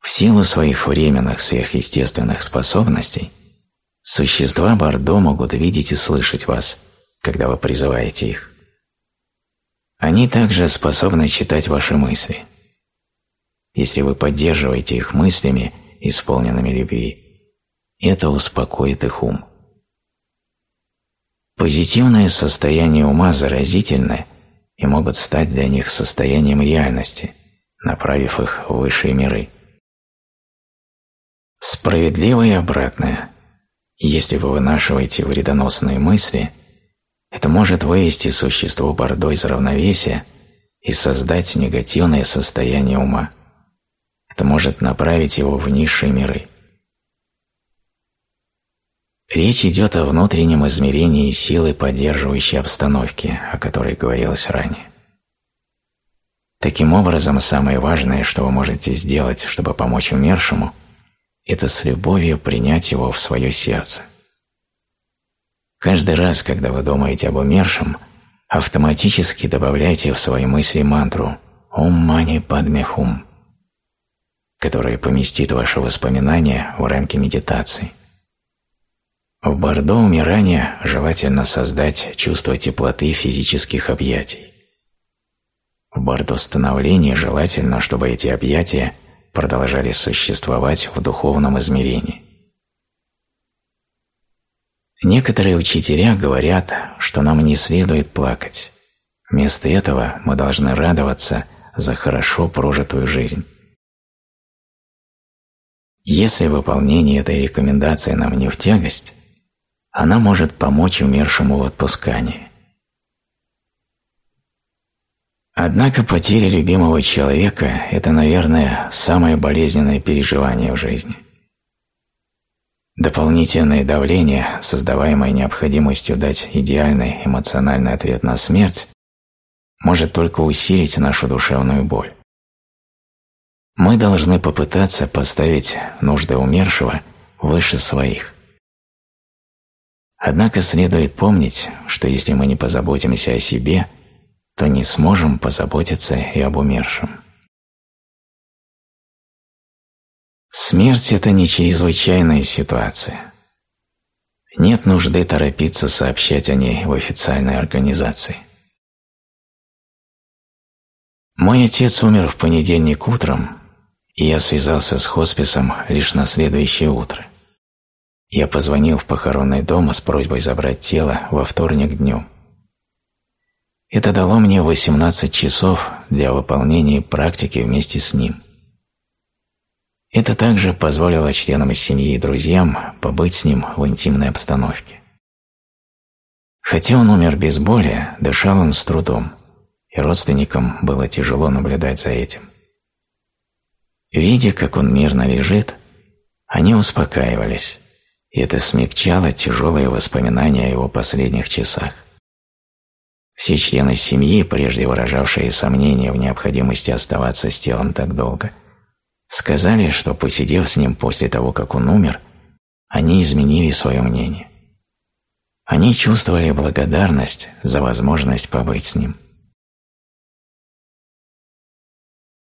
В силу своих временных сверхъестественных способностей существа Бордо могут видеть и слышать вас, когда вы призываете их. Они также способны читать ваши мысли. Если вы поддерживаете их мыслями, исполненными любви, это успокоит их ум. Позитивное состояние ума заразительно и могут стать для них состоянием реальности, направив их в высшие миры. Справедливо и обратное. Если вы вынашиваете вредоносные мысли, это может вывести существо Бордо из равновесия и создать негативное состояние ума. Это может направить его в низшие миры. Речь идет о внутреннем измерении силы поддерживающей обстановки, о которой говорилось ранее. Таким образом, самое важное, что вы можете сделать, чтобы помочь умершему – это с любовью принять его в свое сердце. Каждый раз, когда вы думаете об умершем, автоматически добавляйте в свои мысли мантру «Ом мани падме хум», которая поместит ваши воспоминания в рамки медитации. В бордо умирания желательно создать чувство теплоты физических объятий. В бордо становления желательно, чтобы эти объятия – продолжали существовать в духовном измерении. Некоторые учителя говорят, что нам не следует плакать. Вместо этого мы должны радоваться за хорошо прожитую жизнь. Если выполнение этой рекомендации нам не в тягость, она может помочь умершему в отпускании. Однако потеря любимого человека – это, наверное, самое болезненное переживание в жизни. Дополнительное давление, создаваемое необходимостью дать идеальный эмоциональный ответ на смерть, может только усилить нашу душевную боль. Мы должны попытаться поставить нужды умершего выше своих. Однако следует помнить, что если мы не позаботимся о себе, то не сможем позаботиться и об умершем. Смерть – это не чрезвычайная ситуация. Нет нужды торопиться сообщать о ней в официальной организации. Мой отец умер в понедельник утром, и я связался с хосписом лишь на следующее утро. Я позвонил в похоронный дом с просьбой забрать тело во вторник днем. Это дало мне 18 часов для выполнения практики вместе с ним. Это также позволило членам семьи и друзьям побыть с ним в интимной обстановке. Хотя он умер без боли, дышал он с трудом, и родственникам было тяжело наблюдать за этим. Видя, как он мирно лежит, они успокаивались, и это смягчало тяжелые воспоминания о его последних часах. Все члены семьи, прежде выражавшие сомнения в необходимости оставаться с телом так долго, сказали, что, посидев с ним после того, как он умер, они изменили свое мнение. Они чувствовали благодарность за возможность побыть с ним.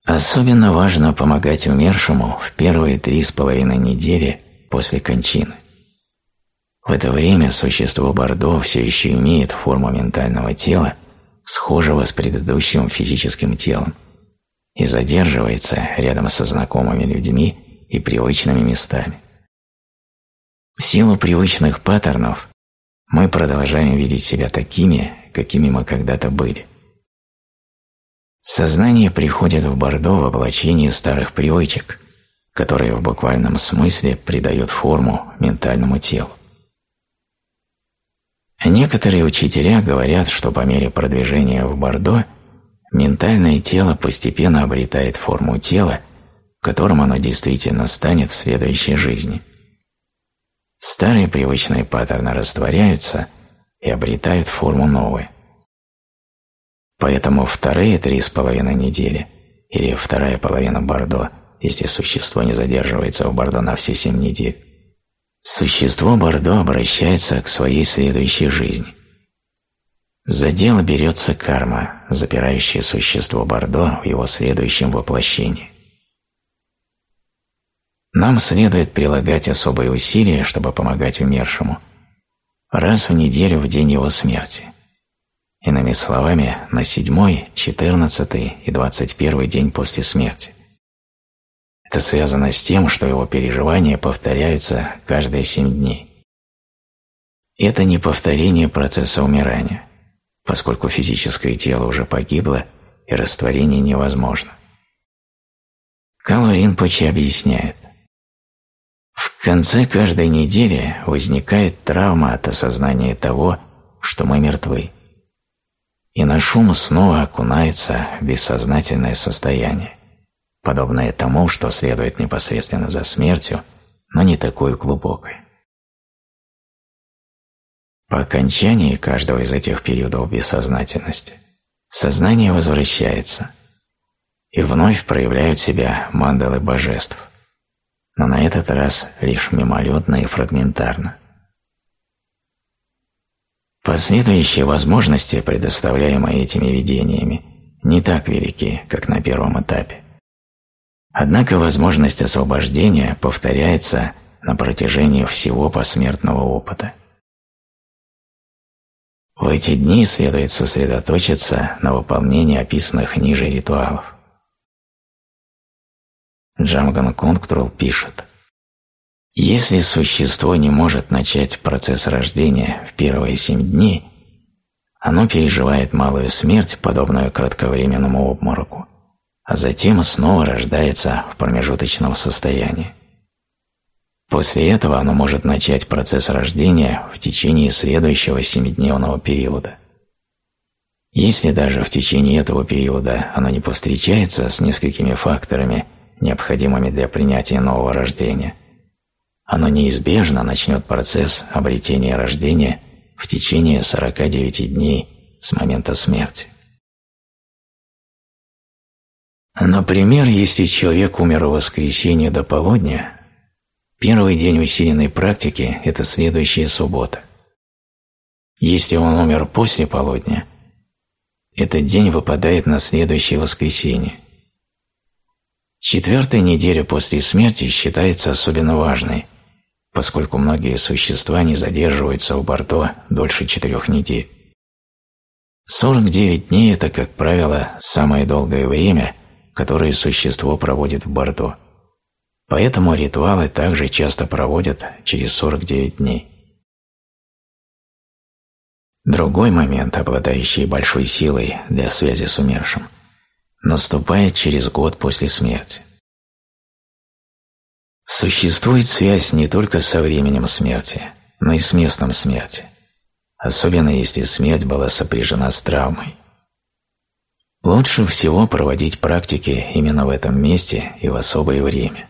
Особенно важно помогать умершему в первые три с половиной недели после кончины. В это время существо Бордо все еще имеет форму ментального тела, схожего с предыдущим физическим телом, и задерживается рядом со знакомыми людьми и привычными местами. В силу привычных паттернов мы продолжаем видеть себя такими, какими мы когда-то были. Сознание приходит в Бордо в облачении старых привычек, которые в буквальном смысле придают форму ментальному телу. Некоторые учителя говорят, что по мере продвижения в Бордо ментальное тело постепенно обретает форму тела, которым оно действительно станет в следующей жизни. Старые привычные паттерны растворяются и обретают форму новую. Поэтому вторые три с половиной недели или вторая половина Бордо, если существо не задерживается в Бордо на все семь недель, существо Бордо обращается к своей следующей жизни. За дело берется карма, запирающая существо Бордо в его следующем воплощении. Нам следует прилагать особые усилия, чтобы помогать умершему, раз в неделю в день его смерти – Иными словами, на седьмой, четырнадцатый и двадцать первый день после смерти. Это связано с тем, что его переживания повторяются каждые семь дней. Это не повторение процесса умирания, поскольку физическое тело уже погибло и растворение невозможно. Кало Ринпоче объясняет, в конце каждой недели возникает травма от осознания того, что мы мертвы и наш ум снова окунается в бессознательное состояние, подобное тому, что следует непосредственно за смертью, но не такое глубокое. По окончании каждого из этих периодов бессознательности сознание возвращается и вновь проявляют себя мандалы божеств, но на этот раз лишь мимолетно и фрагментарно. Последующие возможности, предоставляемые этими видениями, не так велики, как на первом этапе. Однако возможность освобождения повторяется на протяжении всего посмертного опыта. В эти дни следует сосредоточиться на выполнении описанных ниже ритуалов. Джамган Кунгтрул пишет – если существо не может начать процесс рождения в первые семь дней, оно переживает малую смерть, подобную кратковременному обмороку, а затем снова рождается в промежуточном состоянии. После этого оно может начать процесс рождения в течение следующего семидневного периода. Если даже в течение этого периода оно не повстречается с несколькими факторами, необходимыми для принятия нового рождения, оно неизбежно начнет процесс обретения рождения в течение 49 дней с момента смерти. Например, если человек умер в воскресенье до полудня, первый день усиленной практики – это следующая суббота. Если он умер после полудня, этот день выпадает на следующее воскресенье. Четвертая неделя после смерти считается особенно важной, поскольку многие существа не задерживаются в Бордо дольше четырех недель. 49 дней – это, как правило, самое долгое время, которое существо проводит в Бордо. Поэтому ритуалы также часто проводят через 49 дней. Другой момент, обладающий большой силой для связи с умершим, наступает через год после смерти. Существует связь не только со временем смерти, но и с местом смерти, особенно если смерть была сопряжена с травмой. Лучше всего проводить практики именно в этом месте и в особое время.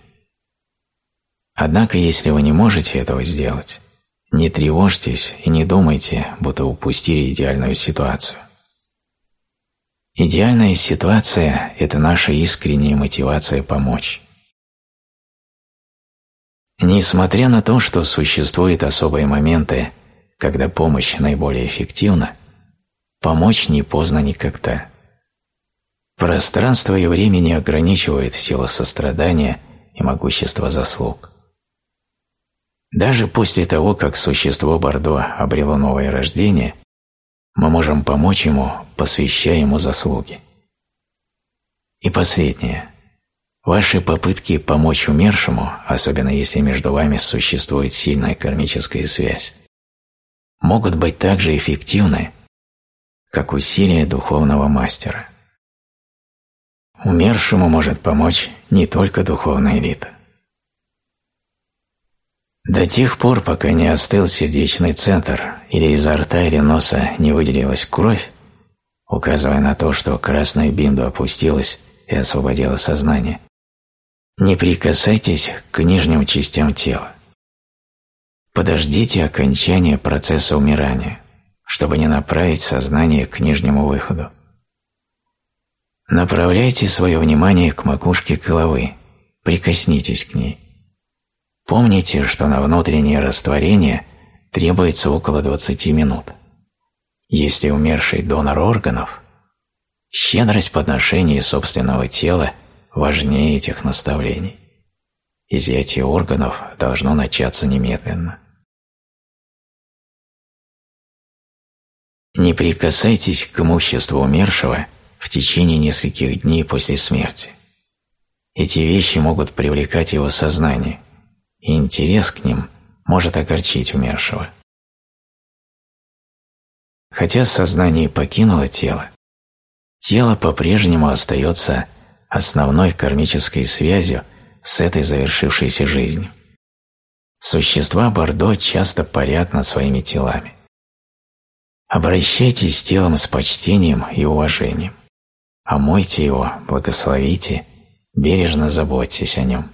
Однако, если вы не можете этого сделать, не тревожьтесь и не думайте, будто упустили идеальную ситуацию. Идеальная ситуация – это наша искренняя мотивация помочь. Несмотря на то, что существуют особые моменты, когда помощь наиболее эффективна, помочь не поздно никогда. Пространство и время не ограничивают силу сострадания и могущество заслуг. Даже после того, как существо Бордо обрело новое рождение, мы можем помочь ему, посвящая ему заслуги. И последнее. Ваши попытки помочь умершему, особенно если между вами существует сильная кармическая связь, могут быть так же эффективны, как усилия духовного мастера. Умершему может помочь не только духовная элита. До тех пор, пока не остыл сердечный центр или изо рта или носа не выделилась кровь, указывая на то, что красная бинду опустилась и освободила сознание, не прикасайтесь к нижним частям тела. Подождите окончания процесса умирания, чтобы не направить сознание к нижнему выходу. Направляйте свое внимание к макушке головы, прикоснитесь к ней. Помните, что на внутреннее растворение требуется около 20 минут. Если умерший донор органов, щедрость подношения собственного тела важнее этих наставлений. Изъятие органов должно начаться немедленно. Не прикасайтесь к имуществу умершего в течение нескольких дней после смерти. Эти вещи могут привлекать его сознание – и интерес к ним может огорчить умершего. Хотя сознание покинуло тело, тело по-прежнему остается основной кармической связью с этой завершившейся жизнью. Существа Бордо часто парят над своими телами. Обращайтесь с телом с почтением и уважением. Омойте его, благословите, бережно заботьтесь о нем.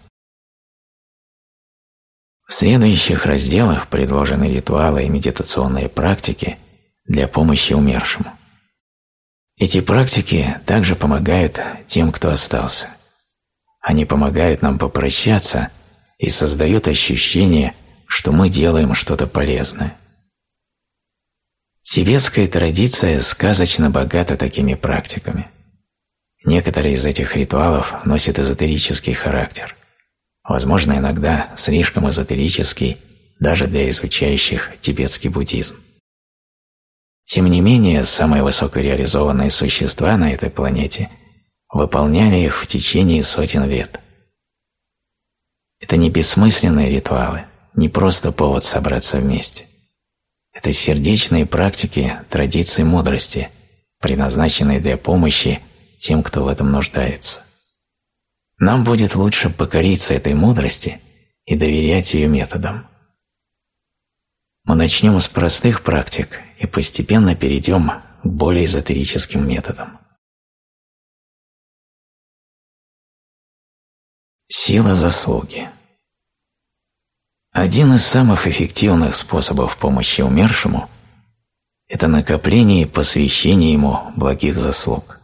В следующих разделах предложены ритуалы и медитационные практики для помощи умершему. Эти практики также помогают тем, кто остался. Они помогают нам попрощаться и создают ощущение, что мы делаем что-то полезное. Тибетская традиция сказочно богата такими практиками. Некоторые из этих ритуалов носят эзотерический характер – возможно, иногда слишком эзотерический даже для изучающих тибетский буддизм. Тем не менее, самые высокореализованные существа на этой планете выполняли их в течение сотен лет. Это не бессмысленные ритуалы, не просто повод собраться вместе. Это сердечные практики традиции мудрости, предназначенные для помощи тем, кто в этом нуждается. Нам будет лучше покориться этой мудрости и доверять ее методам. Мы начнем с простых практик и постепенно перейдем к более эзотерическим методам. Сила заслуги Один из самых эффективных способов помощи умершему – это накопление и посвящение ему благих заслуг.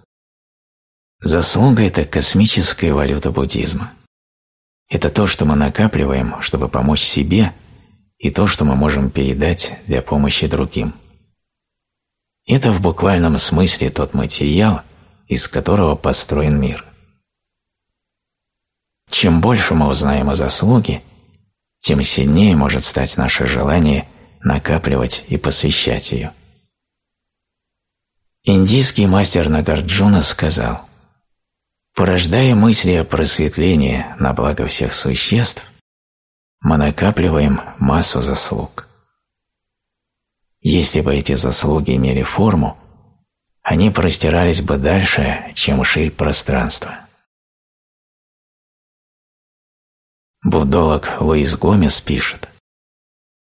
Заслуга – это космическая валюта буддизма. Это то, что мы накапливаем, чтобы помочь себе, и то, что мы можем передать для помощи другим. Это в буквальном смысле тот материал, из которого построен мир – чем больше мы узнаем о заслуге, тем сильнее может стать наше желание накапливать и посвящать ее. Индийский мастер Нагарджуна сказал, «Порождая мысли о просветлении на благо всех существ, мы накапливаем массу заслуг. Если бы эти заслуги имели форму, они простирались бы дальше, чем ширь пространства. Буддолог Луис Гомес пишет,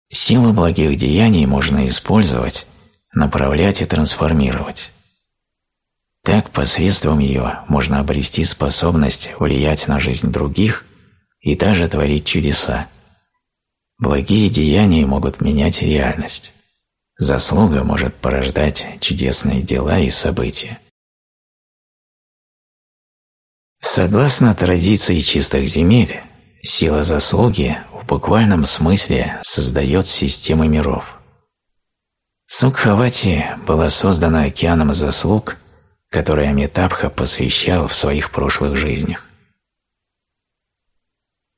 «Силу благих деяний можно использовать, направлять и трансформировать. Так посредством ее можно обрести способность влиять на жизнь других и даже творить чудеса. Благие деяния могут менять реальность. Заслуга может порождать чудесные дела и события. Согласно традиции чистых земель, Сила заслуги в буквальном смысле создает системы миров. Сукхавати была создана океаном заслуг, которые Амитабха посвящал в своих прошлых жизнях.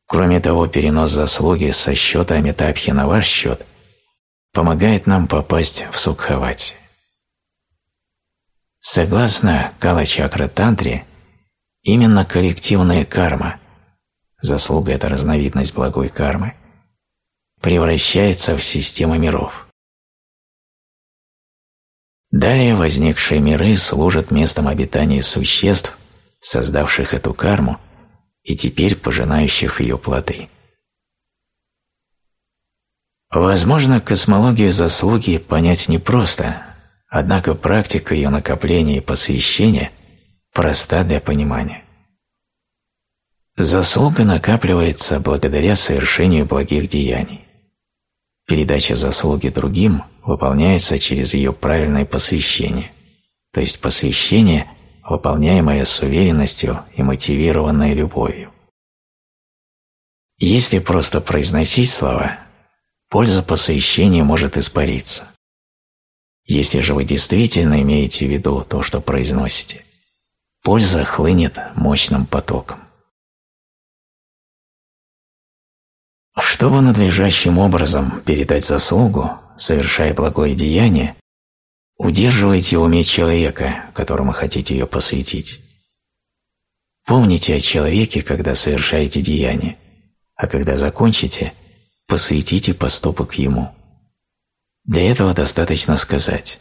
Кроме того, перенос заслуги со счета Амитабхи на ваш счет помогает нам попасть в Сукхавати. Согласно Кала-чакра-тантре, именно коллективная карма – заслуга – это разновидность благой кармы, превращается в систему миров. Далее возникшие миры служат местом обитания существ, создавших эту карму и теперь пожинающих ее плоды. Возможно, космологию заслуги понять непросто, однако практика ее накопления и посвящения проста для понимания. Заслуга накапливается благодаря совершению благих деяний. Передача заслуги другим выполняется через ее правильное посвящение, то есть посвящение, выполняемое с уверенностью и мотивированной любовью. Если просто произносить слова, польза посвящения может испариться. Если же вы действительно имеете в виду то, что произносите, польза хлынет мощным потоком. Чтобы надлежащим образом передать заслугу, совершая благое деяние, удерживайте в уме человека, которому хотите ее посвятить. Помните о человеке, когда совершаете деяние, а когда закончите, посвятите поступок ему. Для этого достаточно сказать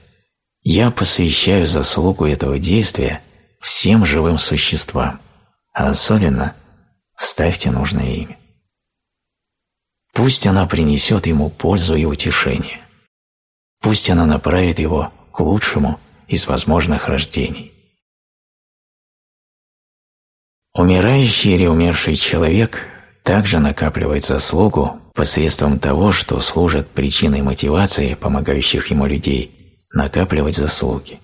«Я посвящаю заслугу этого действия всем живым существам, а особенно вставьте нужное имя». Пусть она принесет ему пользу и утешение. Пусть она направит его к лучшему из возможных рождений. Умирающий или умерший человек также накапливает заслугу посредством того, что служит причиной мотивации помогающих ему людей накапливать заслуги.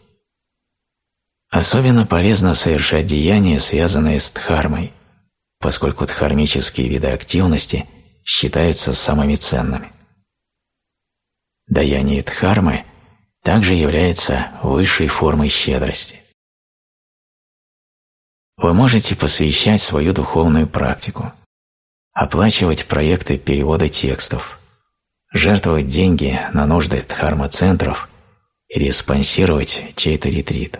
Особенно полезно совершать деяния, связанные с дхармой, поскольку дхармические виды активности – считаются самыми ценными. Даяние Дхармы также является высшей формой щедрости. Вы можете посвящать свою духовную практику, оплачивать проекты перевода текстов, жертвовать деньги на нужды дхарма-центров или спонсировать чей-то ретрит.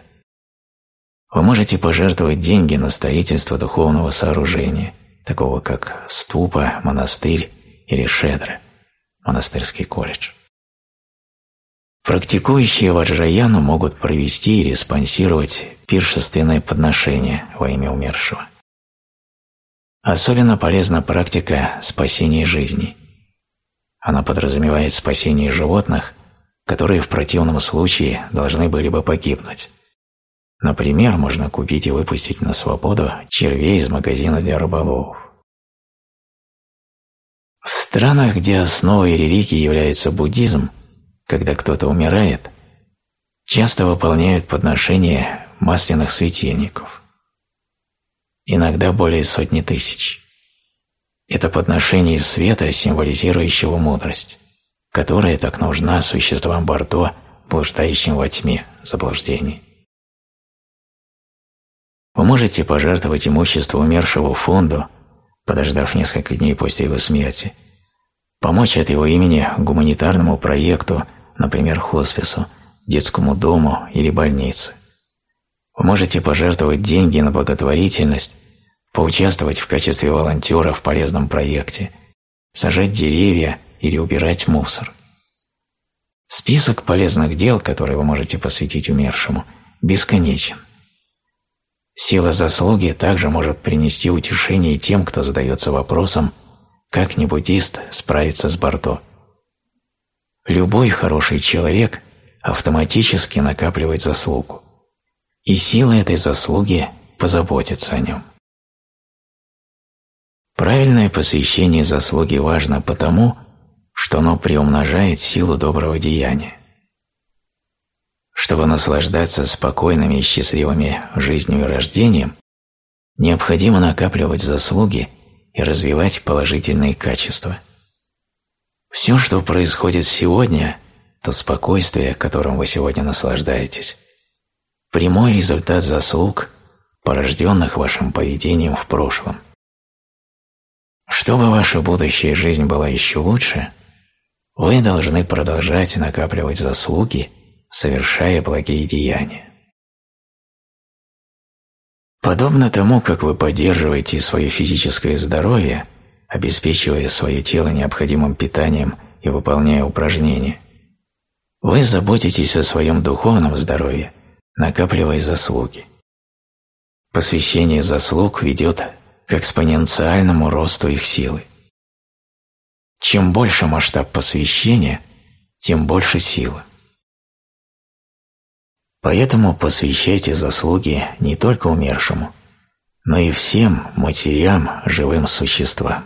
Вы можете пожертвовать деньги на строительство духовного сооружения – такого как ступа, монастырь или шедра, монастырский колледж. Практикующие ваджраяну могут провести или спонсировать пиршественное подношение во имя умершего. Особенно полезна практика спасения жизни. Она подразумевает спасение животных, которые в противном случае должны были бы погибнуть. Например, можно купить и выпустить на свободу червей из магазина для рыболовов. В странах, где основой религии является буддизм, когда кто-то умирает, часто выполняют подношение масляных светильников. Иногда более сотни тысяч. Это подношение света, символизирующего мудрость, которая так нужна существам Бордо, блуждающим во тьме, заблуждений. Вы можете пожертвовать имущество умершего фонду, подождав несколько дней после его смерти, помочь от его имени гуманитарному проекту, например, хоспису, детскому дому или больнице. Вы можете пожертвовать деньги на благотворительность, поучаствовать в качестве волонтера в полезном проекте, сажать деревья или убирать мусор. Список полезных дел, которые вы можете посвятить умершему, бесконечен. Сила заслуги также может принести утешение тем, кто задается вопросом, как не буддист справиться с Бордо. Любой хороший человек автоматически накапливает заслугу, и сила этой заслуги позаботится о нем. Правильное посвящение заслуги важно потому, что оно приумножает силу доброго деяния. Чтобы наслаждаться спокойными и счастливыми жизнью и рождением, необходимо накапливать заслуги и развивать положительные качества. Все, что происходит сегодня, то спокойствие, которым вы сегодня наслаждаетесь, прямой результат заслуг, порожденных вашим поведением в прошлом. Чтобы ваша будущая жизнь была еще лучше, вы должны продолжать накапливать заслуги – совершая благие деяния. Подобно тому, как вы поддерживаете свое физическое здоровье, обеспечивая свое тело необходимым питанием и выполняя упражнения, вы заботитесь о своем духовном здоровье, накапливая заслуги. Посвящение заслуг ведет к экспоненциальному росту их силы. Чем больше масштаб посвящения, тем больше силы. Поэтому посвящайте заслуги не только умершему, но и всем матерям, живым существам.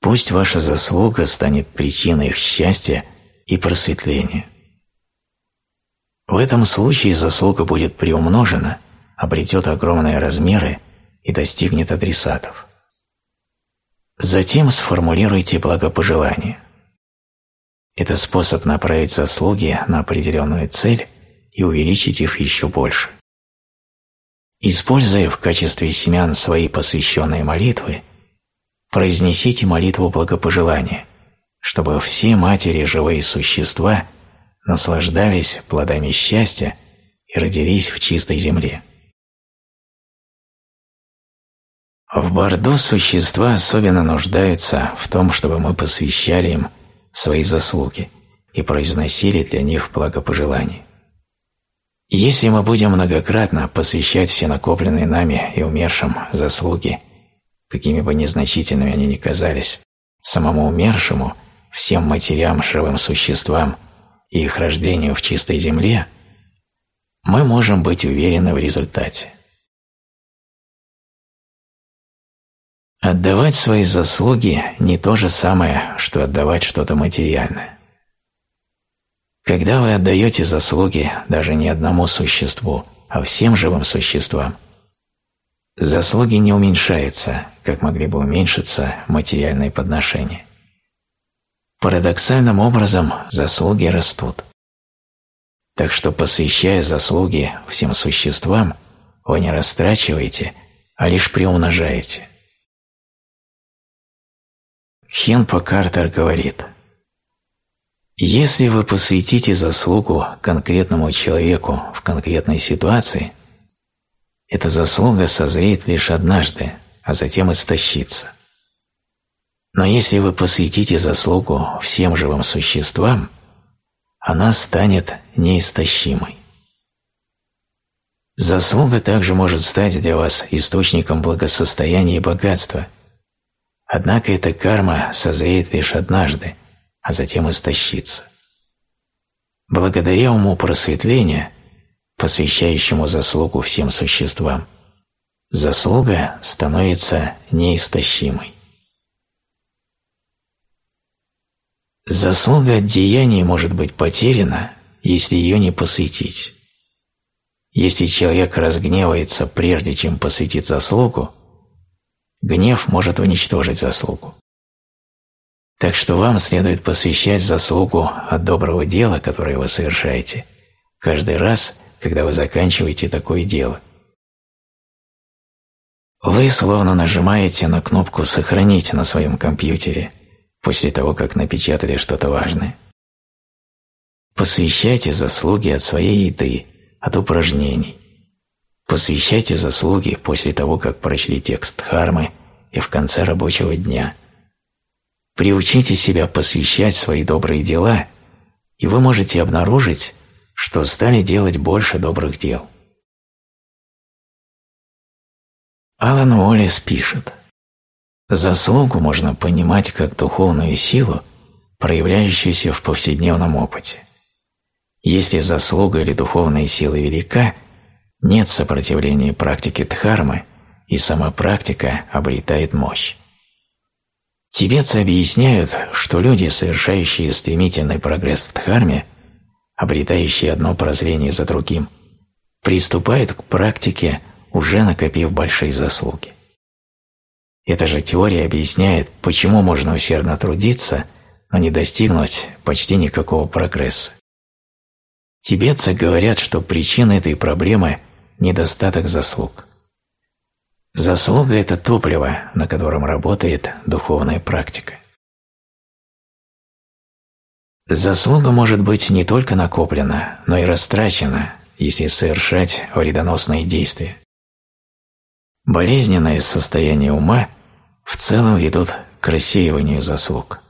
Пусть ваша заслуга станет причиной их счастья и просветления. В этом случае заслуга будет приумножена, обретет огромные размеры и достигнет адресатов. Затем сформулируйте благопожелание. Это способ направить заслуги на определенную цель и увеличить их еще больше. Используя в качестве семян свои посвященные молитвы, произнесите молитву благопожелания, чтобы все матери живые существа наслаждались плодами счастья и родились в чистой земле. В Бордо существа особенно нуждаются в том, чтобы мы посвящали им свои заслуги и произносили для них благопожелания. Если мы будем многократно посвящать все накопленные нами и умершим заслуги, какими бы незначительными они ни казались, самому умершему, всем матерям, живым существам и их рождению в чистой земле, мы можем быть уверены в результате. Отдавать свои заслуги не то же самое, что отдавать что-то материальное. Когда вы отдаете заслуги даже не одному существу, а всем живым существам, заслуги не уменьшаются, как могли бы уменьшиться материальные подношения. Парадоксальным образом заслуги растут. Так что, посвящая заслуги всем существам, вы не растрачиваете, а лишь приумножаете. Хенпа Картер говорит – если вы посвятите заслугу конкретному человеку в конкретной ситуации, эта заслуга созреет лишь однажды, а затем истощится. Но если вы посвятите заслугу всем живым существам, она станет неистощимой. Заслуга также может стать для вас источником благосостояния и богатства. Однако эта карма созреет лишь однажды, а затем истощится. Благодаря уму просветления, посвящающему заслугу всем существам, заслуга становится неистощимой. Заслуга от деяний может быть потеряна, если ее не посвятить. Если человек разгневается прежде, чем посвятить заслугу, гнев может уничтожить заслугу. Так что вам следует посвящать заслугу от доброго дела, которое вы совершаете, каждый раз, когда вы заканчиваете такое дело. Вы словно нажимаете на кнопку «Сохранить» на своем компьютере после того, как напечатали что-то важное. Посвящайте заслуги от своей еды, от упражнений. Посвящайте заслуги после того, как прочли текст Хармы и в конце рабочего дня. Приучите себя посвящать свои добрые дела, и вы можете обнаружить, что стали делать больше добрых дел. Алан Уоллес пишет, «Заслугу можно понимать как духовную силу, проявляющуюся в повседневном опыте. Если заслуга или духовная сила велика, нет сопротивления практике дхармы, и сама практика обретает мощь. Тибетцы объясняют, что люди, совершающие стремительный прогресс в дхарме, обретающие одно прозрение за другим, приступают к практике, уже накопив большие заслуги. Эта же теория объясняет, почему можно усердно трудиться, но не достигнуть почти никакого прогресса. Тибетцы говорят, что причина этой проблемы – недостаток заслуг. Заслуга – это топливо, на котором работает духовная практика. Заслуга может быть не только накоплена, но и растрачена, если совершать вредоносные действия. Болезненное состояние ума в целом ведут к рассеиванию заслуг.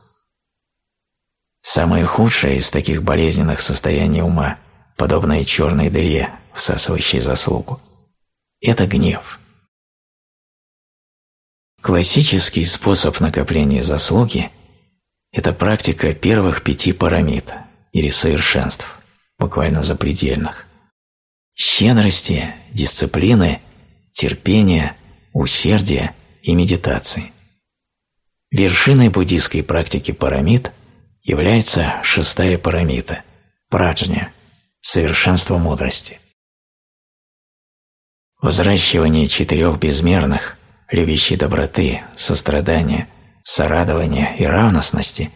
Самое худшее из таких болезненных состояний ума, подобное черной дыре, всасывающей заслугу, это гнев. Классический способ накопления заслуги – это практика первых пяти парамид или совершенств, буквально запредельных. Щедрости, дисциплины, терпения, усердия и медитации. Вершиной буддийской практики парамид является шестая парамида – праджня – совершенство мудрости. Взращивание четырех безмерных, любящей доброты, сострадания, сорадования и равностности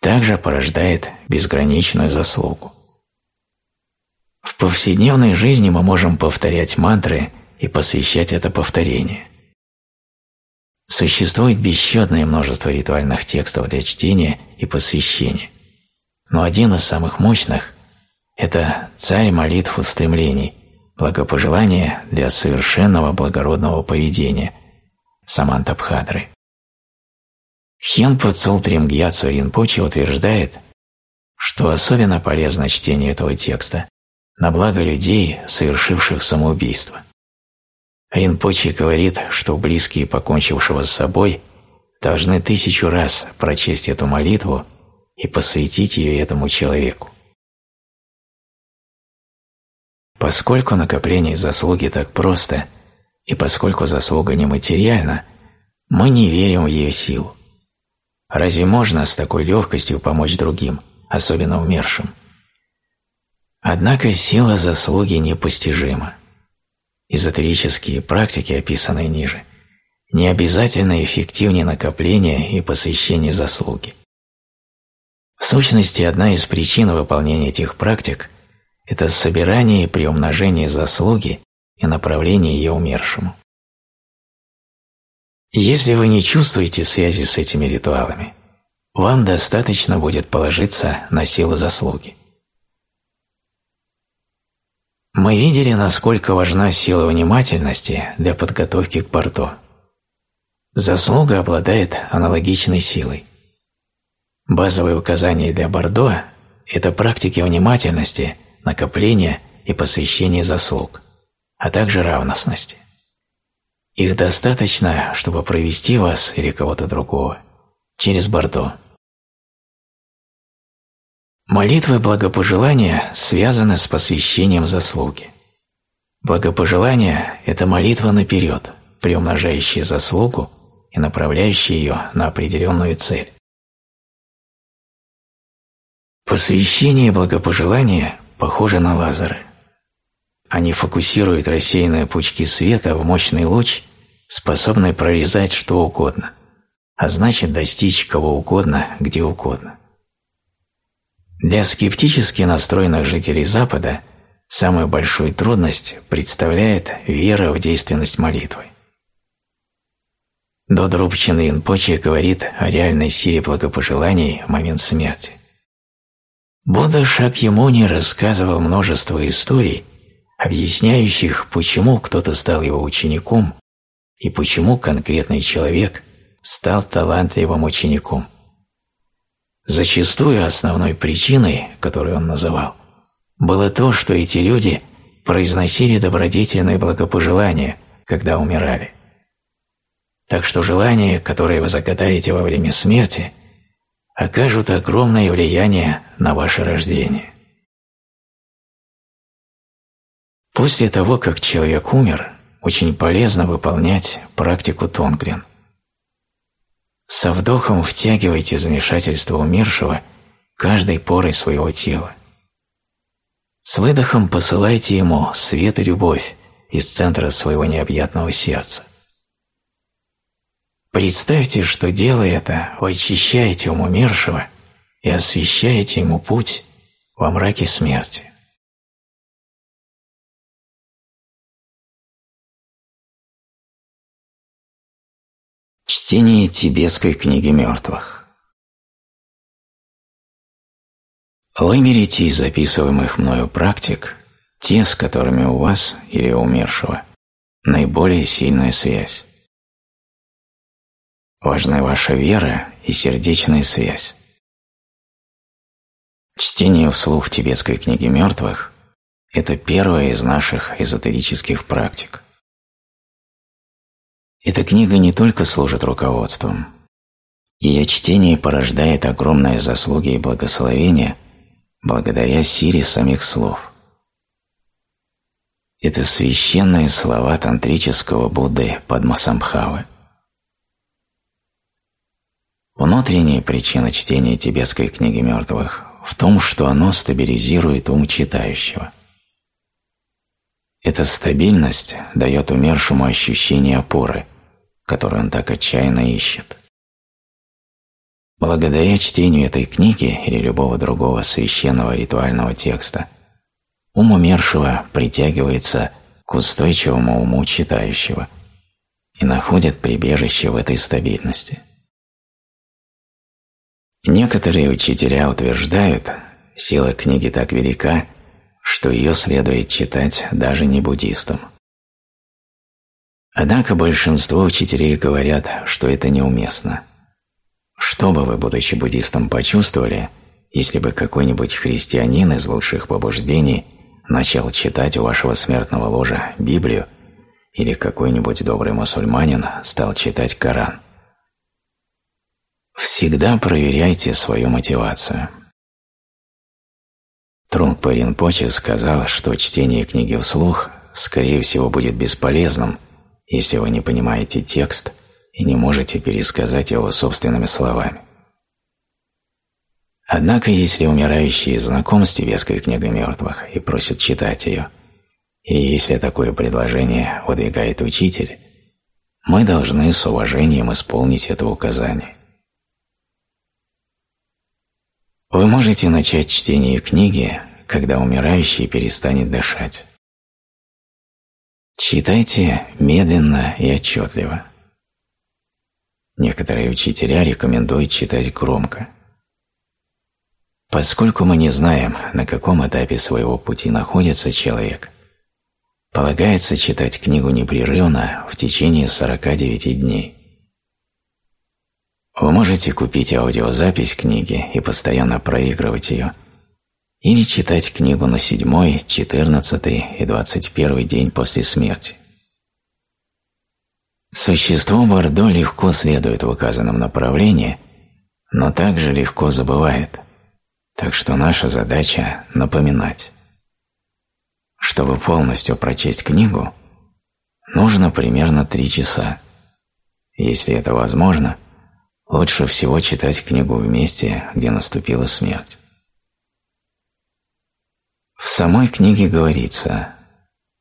также порождает безграничную заслугу. В повседневной жизни мы можем повторять мантры и посвящать это повторение. Существует бесчетное множество ритуальных текстов для чтения и посвящения, но один из самых мощных – это «Царь молитв устремлений», благопожелание для совершенного благородного поведения – Самантабхадры. Хенпа Цултрим Гьяцу Ринпочи утверждает, что особенно полезно чтение этого текста на благо людей, совершивших самоубийство. Ринпочи говорит, что близкие покончившего с собой должны тысячу раз прочесть эту молитву и посвятить ее этому человеку. Поскольку накопление заслуги так просто – и поскольку заслуга нематериальна, мы не верим в ее силу. Разве можно с такой легкостью помочь другим, особенно умершим? Однако сила заслуги непостижима. Эзотерические практики, описанные ниже, не обязательно эффективнее накопления и посвящения заслуги. В сущности, одна из причин выполнения этих практик – это собирание и приумножение заслуги и направление ее умершему. Если вы не чувствуете связи с этими ритуалами, вам достаточно будет положиться на силу заслуги. Мы видели, насколько важна сила внимательности для подготовки к борту. Заслуга обладает аналогичной силой. Базовые указания для Бордо – это практики внимательности, накопления и посвящения заслуг а также равностности. Их достаточно, чтобы провести вас или кого-то другого через Бордо. Молитвы благопожелания связаны с посвящением заслуги. Благопожелание – это молитва наперед, приумножающая заслугу и направляющая ее на определенную цель. Посвящение благопожелания похожи на лазеры. Они фокусируют рассеянные пучки света в мощный луч, способный прорезать что угодно, а значит достичь кого угодно, где угодно. Для скептически настроенных жителей Запада самую большую трудность представляет вера в действенность молитвы. Додрубчин Инпочи говорит о реальной силе благопожеланий в момент смерти. Будда Шакьямуни рассказывал множество историй, объясняющих, почему кто-то стал его учеником и почему конкретный человек стал талантливым учеником. Зачастую основной причиной, которую он называл, было то, что эти люди произносили добродетельные благопожелания, когда умирали. Так что желания, которые вы загадаете во время смерти, окажут огромное влияние на ваше рождение. После того, как человек умер, очень полезно выполнять практику Тонгрин – со вдохом втягивайте замешательство умершего каждой порой своего тела. С выдохом посылайте ему свет и любовь из центра своего необъятного сердца. Представьте, что делая это, вы очищаете ум умершего и освещаете ему путь во мраке смерти. Чтение тибетской книги мертвых Выберите из записываемых мною практик те, с которыми у вас или у умершего наиболее сильная связь. Важны ваша вера и сердечная связь. Чтение вслух тибетской книги мертвых – это первая из наших эзотерических практик. Эта книга не только служит руководством. Ее чтение порождает огромные заслуги и благословения благодаря силе самих слов. Это священные слова тантрического Будды Падмасамбхавы. Внутренняя причина чтения тибетской книги мертвых в том, что оно стабилизирует ум читающего. Эта стабильность дает умершему ощущение опоры – который он так отчаянно ищет. Благодаря чтению этой книги или любого другого священного ритуального текста, ум умершего притягивается к устойчивому уму читающего и находит прибежище в этой стабильности. Некоторые учителя утверждают, сила книги так велика, что ее следует читать даже не буддистам – Однако большинство учителей говорят, что это неуместно. Что бы вы, будучи буддистом, почувствовали, если бы какой-нибудь христианин из лучших побуждений начал читать у вашего смертного ложа Библию или какой-нибудь добрый мусульманин стал читать Коран? Всегда проверяйте свою мотивацию. Трунгпа Ринпоче сказал, что чтение книги вслух, скорее всего, будет бесполезным – если вы не понимаете текст и не можете пересказать его собственными словами. Однако, если умирающий знаком с тибетской книгой мертвых и просит читать ее, и если такое предложение выдвигает учитель, мы должны с уважением исполнить это указание. Вы можете начать чтение книги, когда умирающий перестанет дышать. Читайте медленно и отчетливо. Некоторые учителя рекомендуют читать громко. Поскольку мы не знаем, на каком этапе своего пути находится человек, полагается читать книгу непрерывно в течение 49 дней. Вы можете купить аудиозапись книги и постоянно проигрывать ее – или читать книгу на седьмой, четырнадцатый и двадцать первый день после смерти. Существо Бордо легко следует в указанном направлении, но также легко забывает. Так что наша задача – напоминать. Чтобы полностью прочесть книгу, нужно примерно три часа. Если это возможно, лучше всего читать книгу в месте, где наступила смерть. В самой книге говорится,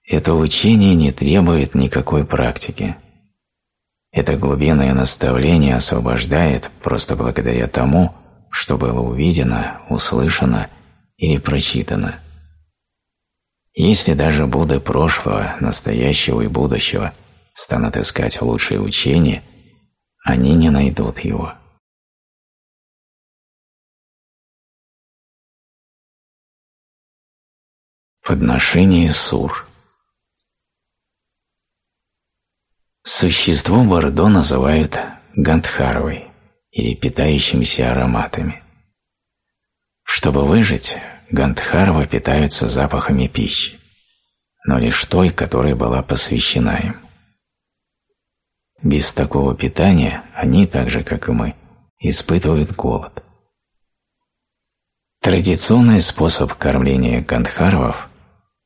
это учение не требует никакой практики. Это глубинное наставление освобождает просто благодаря тому, что было увидено, услышано или прочитано. Если даже Будды прошлого, настоящего и будущего станут искать лучшее учение, они не найдут его. Подношение сур Существо Бордо называют гандхарвой или питающимися ароматами. Чтобы выжить, гандхарва питаются запахами пищи, но лишь той, которая была посвящена им. Без такого питания они, так же как и мы, испытывают голод. Традиционный способ кормления гандхарвов –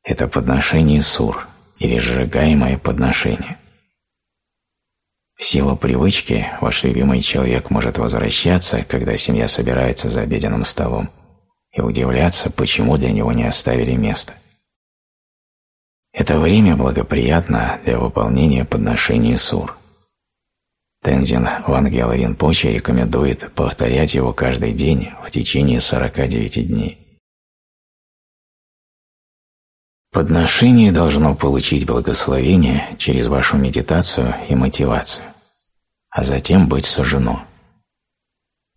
это подношение сур или сжигаемое подношение – в силу привычки ваш любимый человек может возвращаться, когда семья собирается за обеденным столом, и удивляться, почему для него не оставили места. Это время благоприятно для выполнения подношения сур. Тензин Вангел Ринпоче рекомендует повторять его каждый день в течение 49 дней. Подношение должно получить благословение через вашу медитацию и мотивацию, а затем быть сожжено.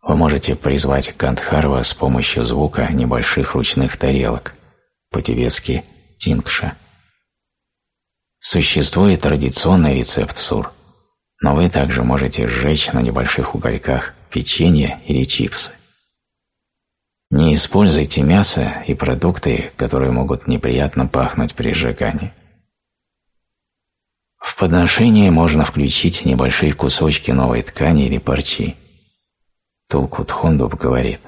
Вы можете призвать Гандхарва с помощью звука небольших ручных тарелок, по-тибетски тингша. Существует традиционный рецепт сур, но вы также можете сжечь на небольших угольках печенье или чипсы. Не используйте мясо и продукты, которые могут неприятно пахнуть при сжигании. В подношение можно включить небольшие кусочки новой ткани или парчи. Тулкут Хондуб говорит,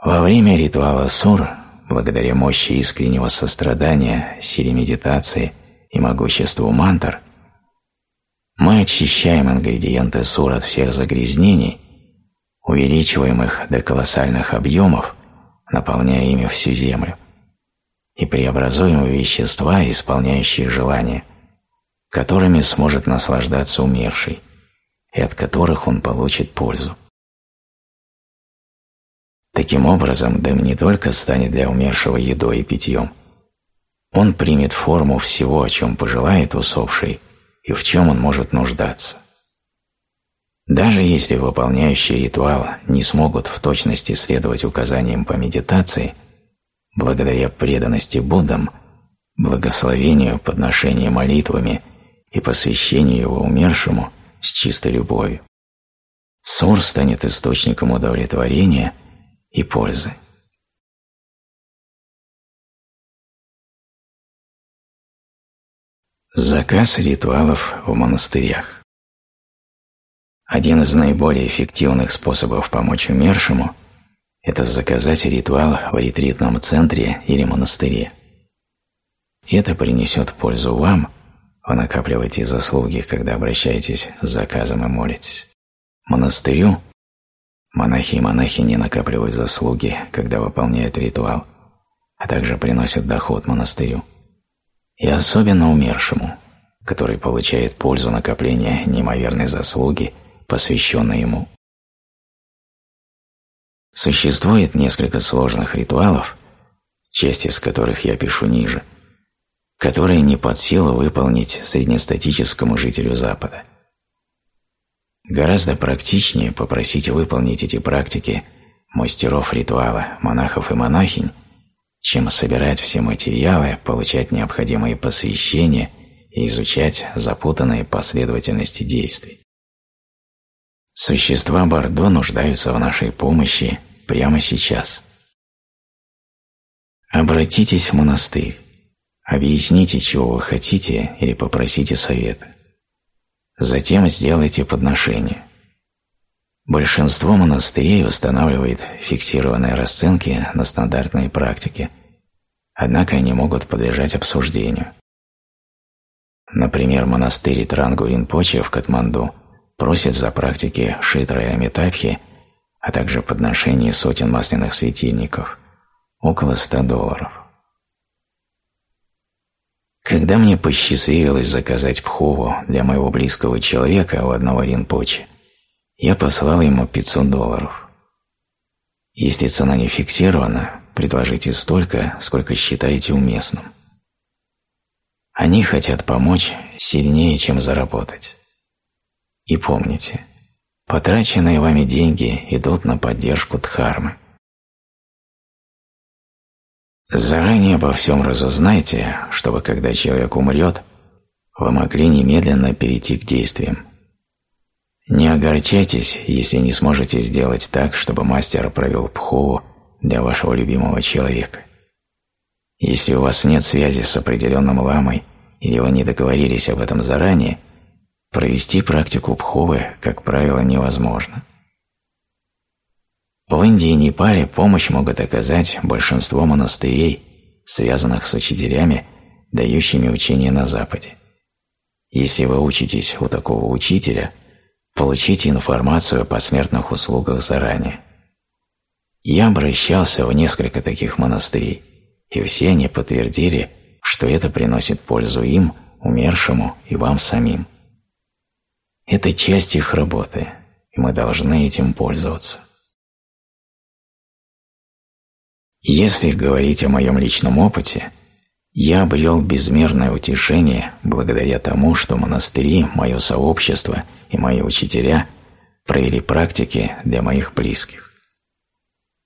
«Во время ритуала сур, благодаря мощи искреннего сострадания, силе медитации и могуществу мантр, мы очищаем ингредиенты сур от всех загрязнений увеличиваем их до колоссальных объемов, наполняя ими всю Землю, и преобразуем в вещества, исполняющие желания, которыми сможет наслаждаться умерший, и от которых он получит пользу. Таким образом, дым не только станет для умершего едой и питьем, он примет форму всего, о чем пожелает усопший и в чем он может нуждаться. Даже если выполняющие ритуал не смогут в точности следовать указаниям по медитации, благодаря преданности Буддам, благословению, подношению молитвами и посвящению его умершему с чистой любовью, Сур станет источником удовлетворения и пользы. Заказ ритуалов в монастырях один из наиболее эффективных способов помочь умершему – это заказать ритуал в ретритном центре или монастыре. Это принесет пользу вам, вы накапливаете заслуги, когда обращаетесь с заказом и молитесь. Монастырю монахи и монахини накапливают заслуги, когда выполняют ритуал, а также приносят доход монастырю. И особенно умершему, который получает пользу накопления неимоверной заслуги – посвященный ему. Существует несколько сложных ритуалов, часть из которых я пишу ниже, которые не под силу выполнить среднестатическому жителю Запада. Гораздо практичнее попросить выполнить эти практики мастеров ритуала, монахов и монахинь, чем собирать все материалы, получать необходимые посвящения и изучать запутанные последовательности действий. Существа Бордо нуждаются в нашей помощи прямо сейчас. Обратитесь в монастырь, объясните, чего вы хотите или попросите совета. Затем сделайте подношение. Большинство монастырей устанавливает фиксированные расценки на стандартные практики, однако они могут подлежать обсуждению. Например, монастырь Трангу Ринпоче в Катманду просит за практики Шитры и Амитабхи, а также подношение сотен масляных светильников, около 100 долларов. Когда мне посчастливилось заказать пхову для моего близкого человека у одного ринпоче, я послал ему 500 долларов. Если цена не фиксирована, предложите столько, сколько считаете уместным. Они хотят помочь сильнее, чем заработать. И помните, потраченные вами деньги идут на поддержку Дхармы. Заранее обо всем разузнайте, чтобы когда человек умрет, вы могли немедленно перейти к действиям. Не огорчайтесь, если не сможете сделать так, чтобы мастер провел пхову для вашего любимого человека. Если у вас нет связи с определенным ламой или вы не договорились об этом заранее, провести практику пховы, как правило, невозможно. В Индии и Непале помощь могут оказать большинство монастырей, связанных с учителями, дающими учение на Западе. Если вы учитесь у такого учителя, получите информацию о посмертных услугах заранее. Я обращался в несколько таких монастырей, и все они подтвердили, что это приносит пользу им, умершему и вам самим. Это часть их работы, и мы должны этим пользоваться. Если говорить о моем личном опыте, я обрел безмерное утешение благодаря тому, что монастыри, мое сообщество и мои учителя провели практики для моих близких.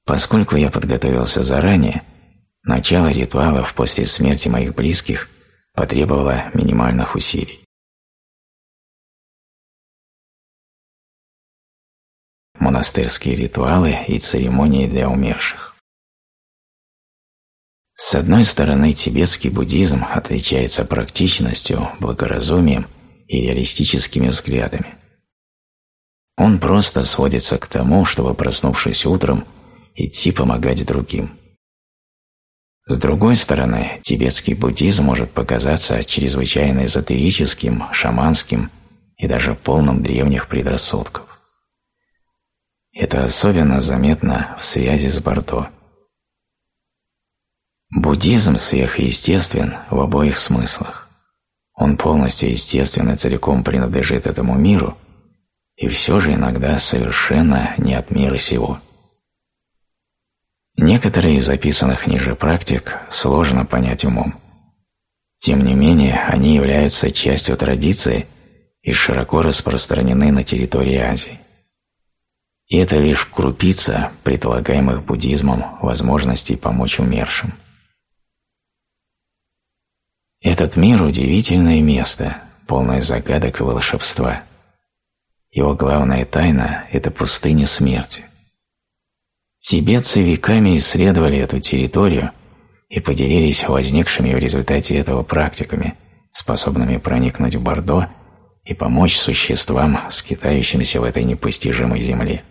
Поскольку я подготовился заранее, начало ритуалов после смерти моих близких потребовало минимальных усилий. Монастырские ритуалы и церемонии для умерших с одной стороны, тибетский буддизм отличается практичностью, благоразумием и реалистическими взглядами. Он просто сводится к тому, чтобы, проснувшись утром, идти помогать другим. С другой стороны, тибетский буддизм может показаться чрезвычайно эзотерическим, шаманским и даже полным древних предрассудков. Это особенно заметно в связи с Бордо. Буддизм сверхъестествен в обоих смыслах. Он полностью естествен и целиком принадлежит этому миру, и все же иногда совершенно не от мира сего. Некоторые из записанных ниже практик сложно понять умом. Тем не менее, они являются частью традиции и широко распространены на территории Азии. И это лишь крупица предлагаемых буддизмом возможностей помочь умершим. Этот мир – удивительное место, полное загадок и волшебства. Его главная тайна – это пустыня смерти. Тибетцы веками исследовали эту территорию и поделились возникшими в результате этого практиками, способными проникнуть в Бордо и помочь существам, скитающимся в этой непостижимой земле.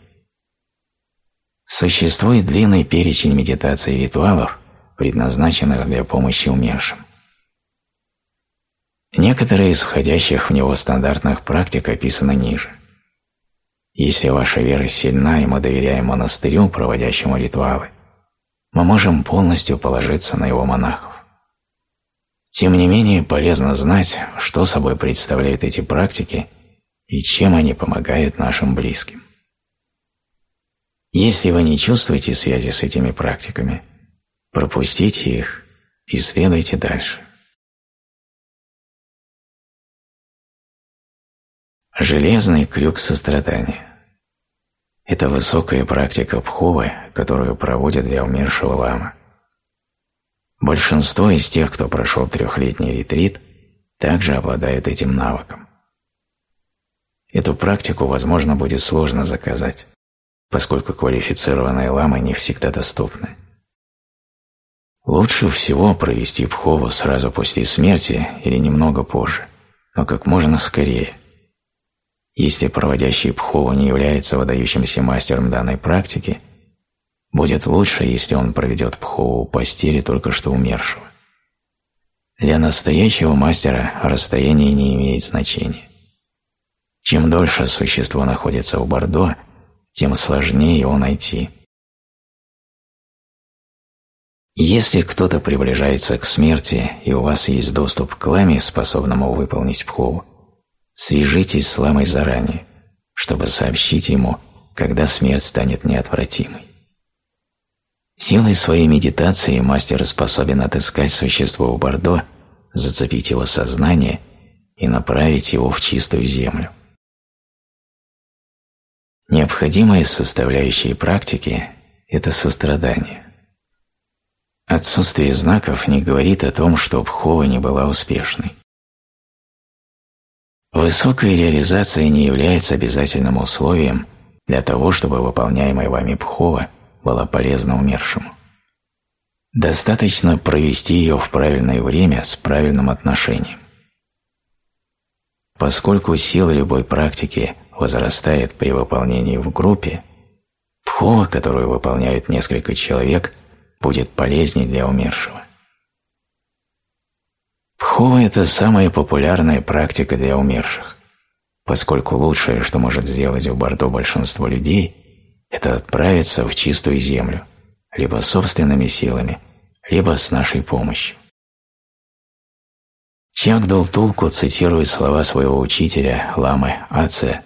Существует длинный перечень медитаций и ритуалов, предназначенных для помощи умершим. Некоторые из входящих в него стандартных практик описаны ниже. Если ваша вера сильна, и мы доверяем монастырю, проводящему ритуалы, мы можем полностью положиться на его монахов. Тем не менее, полезно знать, что собой представляют эти практики и чем они помогают нашим близким. Если вы не чувствуете связи с этими практиками, пропустите их и следуйте дальше. Железный крюк сострадания. Это высокая практика пховы, которую проводят для умершего лама. Большинство из тех, кто прошел трехлетний ретрит, также обладают этим навыком. Эту практику, возможно, будет сложно заказать, поскольку квалифицированные ламы не всегда доступны. Лучше всего провести пхову сразу после смерти или немного позже, но как можно скорее – Если проводящий Пхову не является выдающимся мастером данной практики, будет лучше, если он проведет Пхову у постели только что умершего. Для настоящего мастера расстояние не имеет значения. Чем дольше существо находится в Бордо, тем сложнее его найти. Если кто-то приближается к смерти, и у вас есть доступ к ламе, способному выполнить пхову, свяжитесь с ламой заранее, чтобы сообщить ему, когда смерть станет неотвратимой. Силой своей медитации мастер способен отыскать существо в Бордо, зацепить его сознание и направить его в чистую землю. Необходимая составляющая практики – это сострадание. Отсутствие знаков не говорит о том, что Бхова не была успешной. Высокая реализация не является обязательным условием для того, чтобы выполняемая вами Бхова была полезна умершему. Достаточно провести ее в правильное время с правильным отношением. Поскольку сила любой практики возрастает при выполнении в группе, пхова, которую выполняют несколько человек, будет полезней для умершего. Пхова – это самая популярная практика для умерших, поскольку лучшее, что может сделать в Бордо большинство людей, это отправиться в чистую землю, либо собственными силами, либо с нашей помощью. Чагдал Тулку цитирует слова своего учителя, ламы Аце,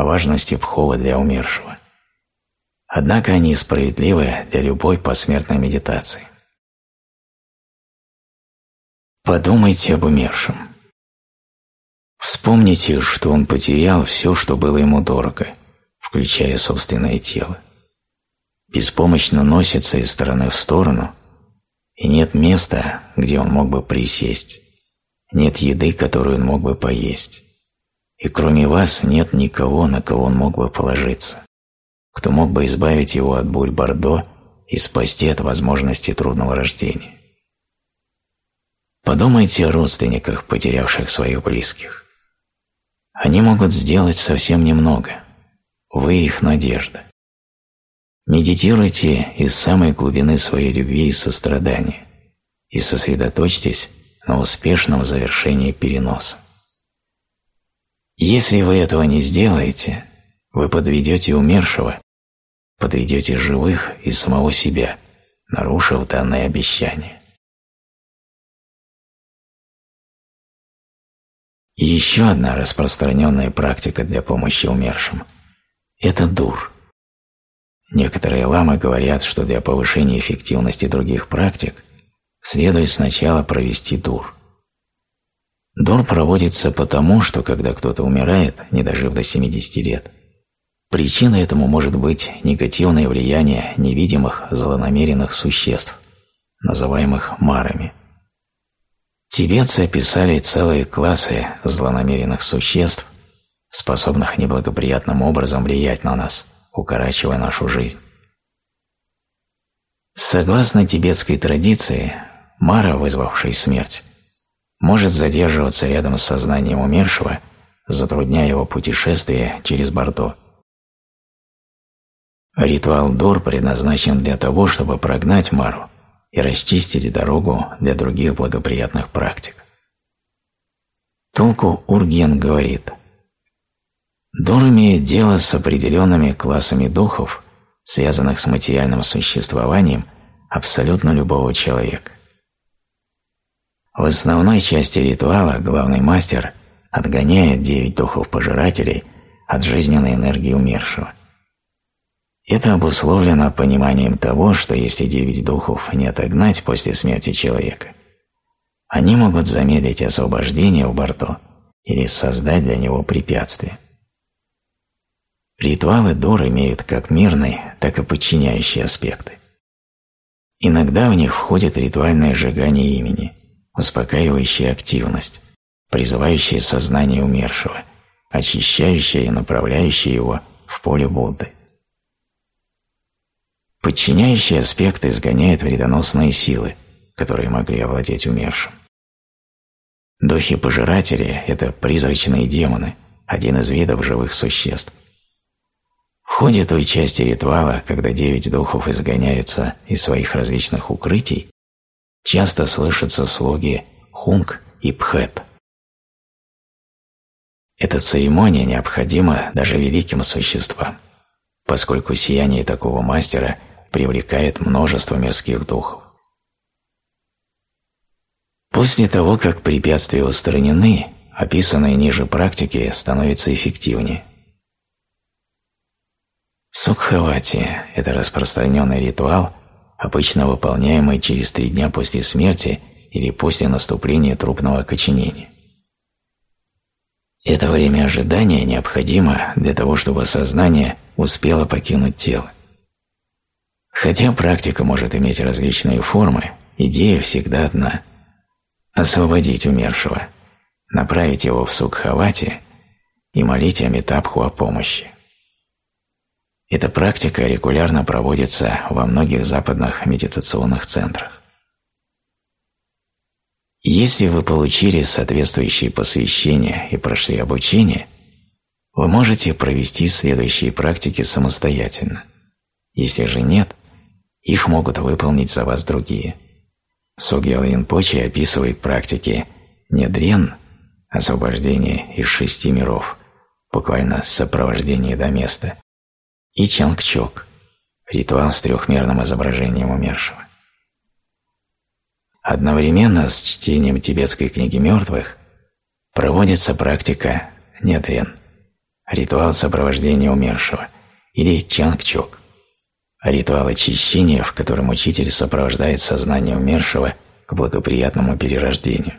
о важности пхова для умершего. Однако они справедливы для любой посмертной медитации. Подумайте об умершем. Вспомните, что он потерял все, что было ему дорого, включая собственное тело. Беспомощно носится из стороны в сторону, и нет места, где он мог бы присесть, нет еды, которую он мог бы поесть и кроме вас нет никого, на кого он мог бы положиться, кто мог бы избавить его от боль Бордо и спасти от возможности трудного рождения. Подумайте о родственниках, потерявших своих близких. Они могут сделать совсем немного. Вы их надежда. Медитируйте из самой глубины своей любви и сострадания и сосредоточьтесь на успешном завершении переноса. Если вы этого не сделаете, вы подведете умершего, подведете живых и самого себя, нарушив данное обещание. Еще одна распространенная практика для помощи умершим – это дур. Некоторые ламы говорят, что для повышения эффективности других практик следует сначала провести дур – Дор проводится потому, что когда кто-то умирает, не дожив до 70 лет, причиной этому может быть негативное влияние невидимых злонамеренных существ, называемых марами. Тибетцы описали целые классы злонамеренных существ, способных неблагоприятным образом влиять на нас, укорачивая нашу жизнь. Согласно тибетской традиции, Мара, вызвавшая смерть, может задерживаться рядом с сознанием умершего, затрудняя его путешествие через Бордо. Ритуал Дор предназначен для того, чтобы прогнать Мару и расчистить дорогу для других благоприятных практик. Толку Урген говорит, Дор имеет дело с определенными классами духов, связанных с материальным существованием абсолютно любого человека. В основной части ритуала главный мастер отгоняет девять духов-пожирателей от жизненной энергии умершего. Это обусловлено пониманием того, что если девять духов не отогнать после смерти человека, они могут замедлить освобождение в борту или создать для него препятствия. Ритуалы Дор имеют как мирные, так и подчиняющие аспекты. Иногда в них входит ритуальное сжигание имени, успокаивающая активность, призывающая сознание умершего, очищающая и направляющая его в поле Будды. Подчиняющий аспект изгоняет вредоносные силы, которые могли овладеть умершим. Духи-пожиратели – это призрачные демоны, один из видов живых существ. В ходе той части ритуала, когда девять духов изгоняются из своих различных укрытий, часто слышатся слоги «хунг» и «пхэп». Эта церемония необходима даже великим существам, поскольку сияние такого мастера привлекает множество мирских духов. После того, как препятствия устранены, описанные ниже практики становятся эффективнее. Сукхавати – это распространенный ритуал, обычно выполняемый через три дня после смерти или после наступления трупного окоченения. Это время ожидания необходимо для того, чтобы сознание успело покинуть тело. Хотя практика может иметь различные формы, идея всегда одна – освободить умершего, направить его в Сукхавати и молить Амитабху о помощи. Эта практика регулярно проводится во многих западных медитационных центрах. Если вы получили соответствующие посвящения и прошли обучение, вы можете провести следующие практики самостоятельно. Если же нет, их могут выполнить за вас другие. Сугьял Ринпоче описывает практики недрен, освобождение из шести миров, буквально сопровождение до места, и чангчок, ритуал с трехмерным изображением умершего. Одновременно с чтением тибетской книги мертвых проводится практика недрен, ритуал сопровождения умершего, или чангчок, ритуал очищения, в котором учитель сопровождает сознание умершего к благоприятному перерождению.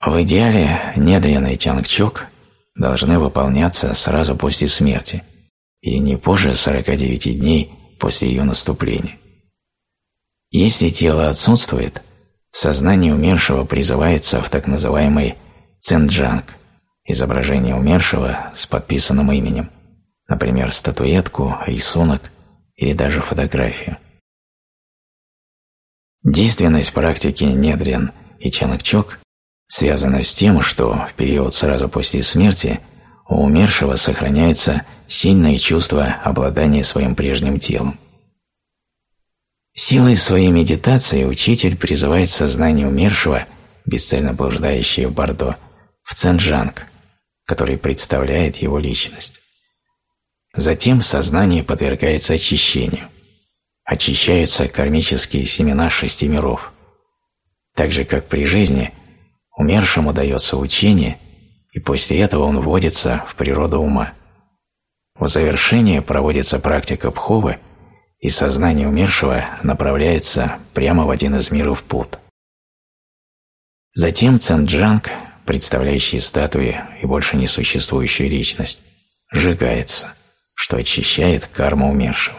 В идеале недрен и чангчок должны выполняться сразу после смерти или не позже 49 дней после ее наступления. Если тело отсутствует, сознание умершего призывается в так называемый ценджанг – изображение умершего с подписанным именем, например, статуэтку, рисунок или даже фотографию. Действенность практики недрен и чанакчок связана с тем, что в период сразу после смерти у умершего сохраняется сильное чувство обладания своим прежним телом. Силой своей медитации учитель призывает сознание умершего, бесцельно блуждающее в Бордо, в Ценджанг, который представляет его личность. Затем сознание подвергается очищению. Очищаются кармические семена шести миров. Так же, как при жизни, умершему дается учение, и после этого он вводится в природу ума. В завершение проводится практика Пховы – и сознание умершего направляется прямо в один из миров Пут. Затем Ценджанг, представляющий статуи и больше не существующую личность, сжигается, что очищает карму умершего.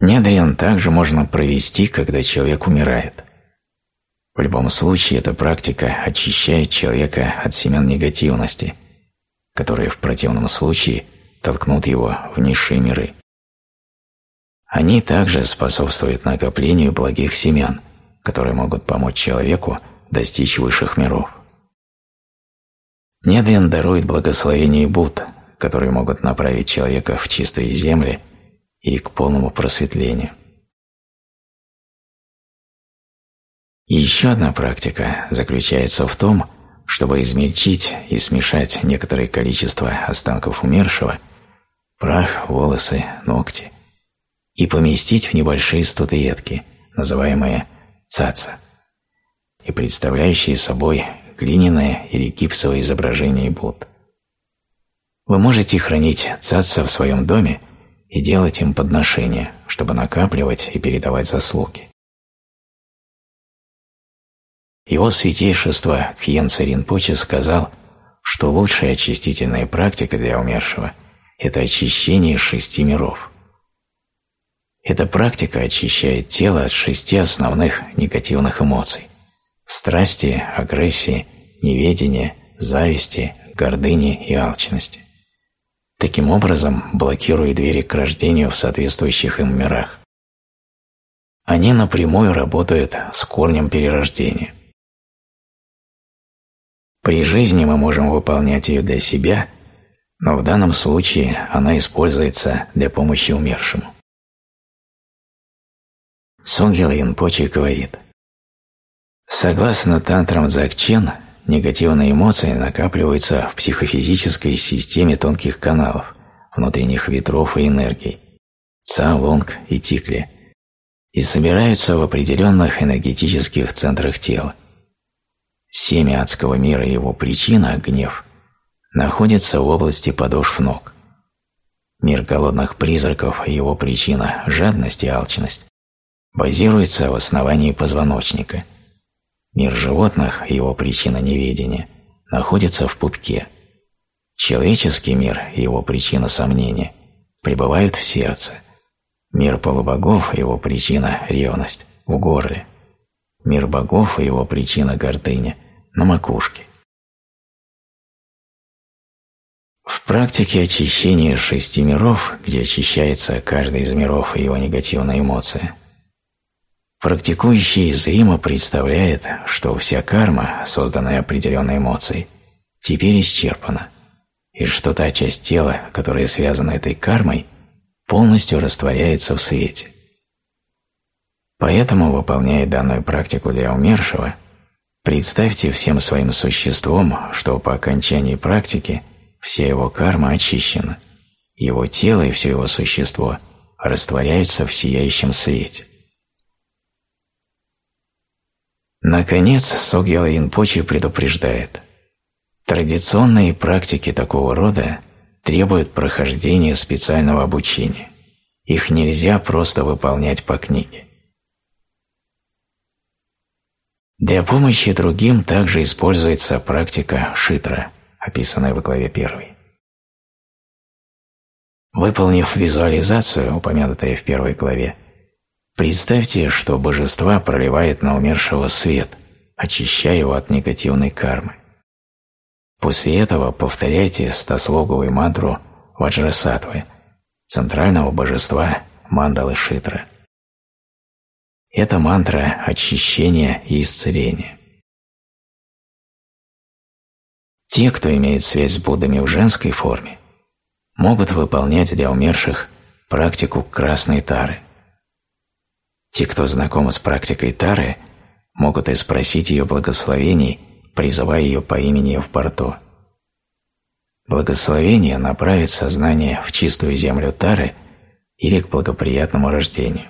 Недриан также можно провести, когда человек умирает. В любом случае, эта практика очищает человека от семян негативности, которые в противном случае – толкнут его в низшие миры. Они также способствуют накоплению благих семян, которые могут помочь человеку достичь высших миров. Недрин дарует благословение Будд, которые могут направить человека в чистые земли или к полному просветлению. И еще одна практика заключается в том, чтобы измельчить и смешать некоторое количество останков умершего – прах, волосы, ногти и поместить в небольшие статуэтки, называемые цаца, и представляющие собой глиняное или гипсовое изображение Будд. Вы можете хранить цаца в своем доме и делать им подношения, чтобы накапливать и передавать заслуги. Его святейшество Кьен Царинпоче сказал, что лучшая очистительная практика для умершего – это очищение шести миров. Эта практика очищает тело от шести основных негативных эмоций – страсти, агрессии, неведения, зависти, гордыни и алчности. Таким образом, блокируя двери к рождению в соответствующих им мирах. Они напрямую работают с корнем перерождения. При жизни мы можем выполнять ее для себя, но в данном случае она используется для помощи умершему. Сонгил Ринпоче говорит, Согласно тантрам Дзакчен, негативные эмоции накапливаются в психофизической системе тонких каналов, внутренних ветров и энергий, ца, лонг и тикли, и собираются в определенных энергетических центрах тела. Семя адского мира и его причина, гнев, находится в области подошв ног. Мир голодных призраков и его причина, жадность и алчность, базируется в основании позвоночника. Мир животных и его причина неведения находится в пупке. Человеческий мир и его причина сомнения пребывают в сердце. Мир полубогов и его причина – ревность – в горле. Мир богов и его причина – гордыня – на макушке. В практике очищения шести миров, где очищается каждый из миров и его негативная эмоция – Практикующий зримо представляет, что вся карма, созданная определенной эмоцией, теперь исчерпана, и что та часть тела, которая связана этой кармой, полностью растворяется в свете. Поэтому, выполняя данную практику для умершего, представьте всем своим существом, что по окончании практики вся его карма очищена, его тело и все его существо растворяются в сияющем свете. Наконец, Согьял Ринпоче предупреждает, традиционные практики такого рода требуют прохождения специального обучения. Их нельзя просто выполнять по книге. Для помощи другим также используется практика шитра, описанная в главе 1. Выполнив визуализацию, упомянутую в первой главе, Представьте, что божество проливает на умершего свет, очищая его от негативной кармы. После этого повторяйте стослоговую мантру Ваджрасатвы, центрального божества Мандалы Шитра. Это мантра очищения и исцеления. Те, кто имеет связь с Буддами в женской форме, могут выполнять для умерших практику красной тары. Те, кто знаком с практикой Тары, могут и спросить ее благословений, призывая ее по имени в порту. Благословение направит сознание в чистую землю Тары или к благоприятному рождению.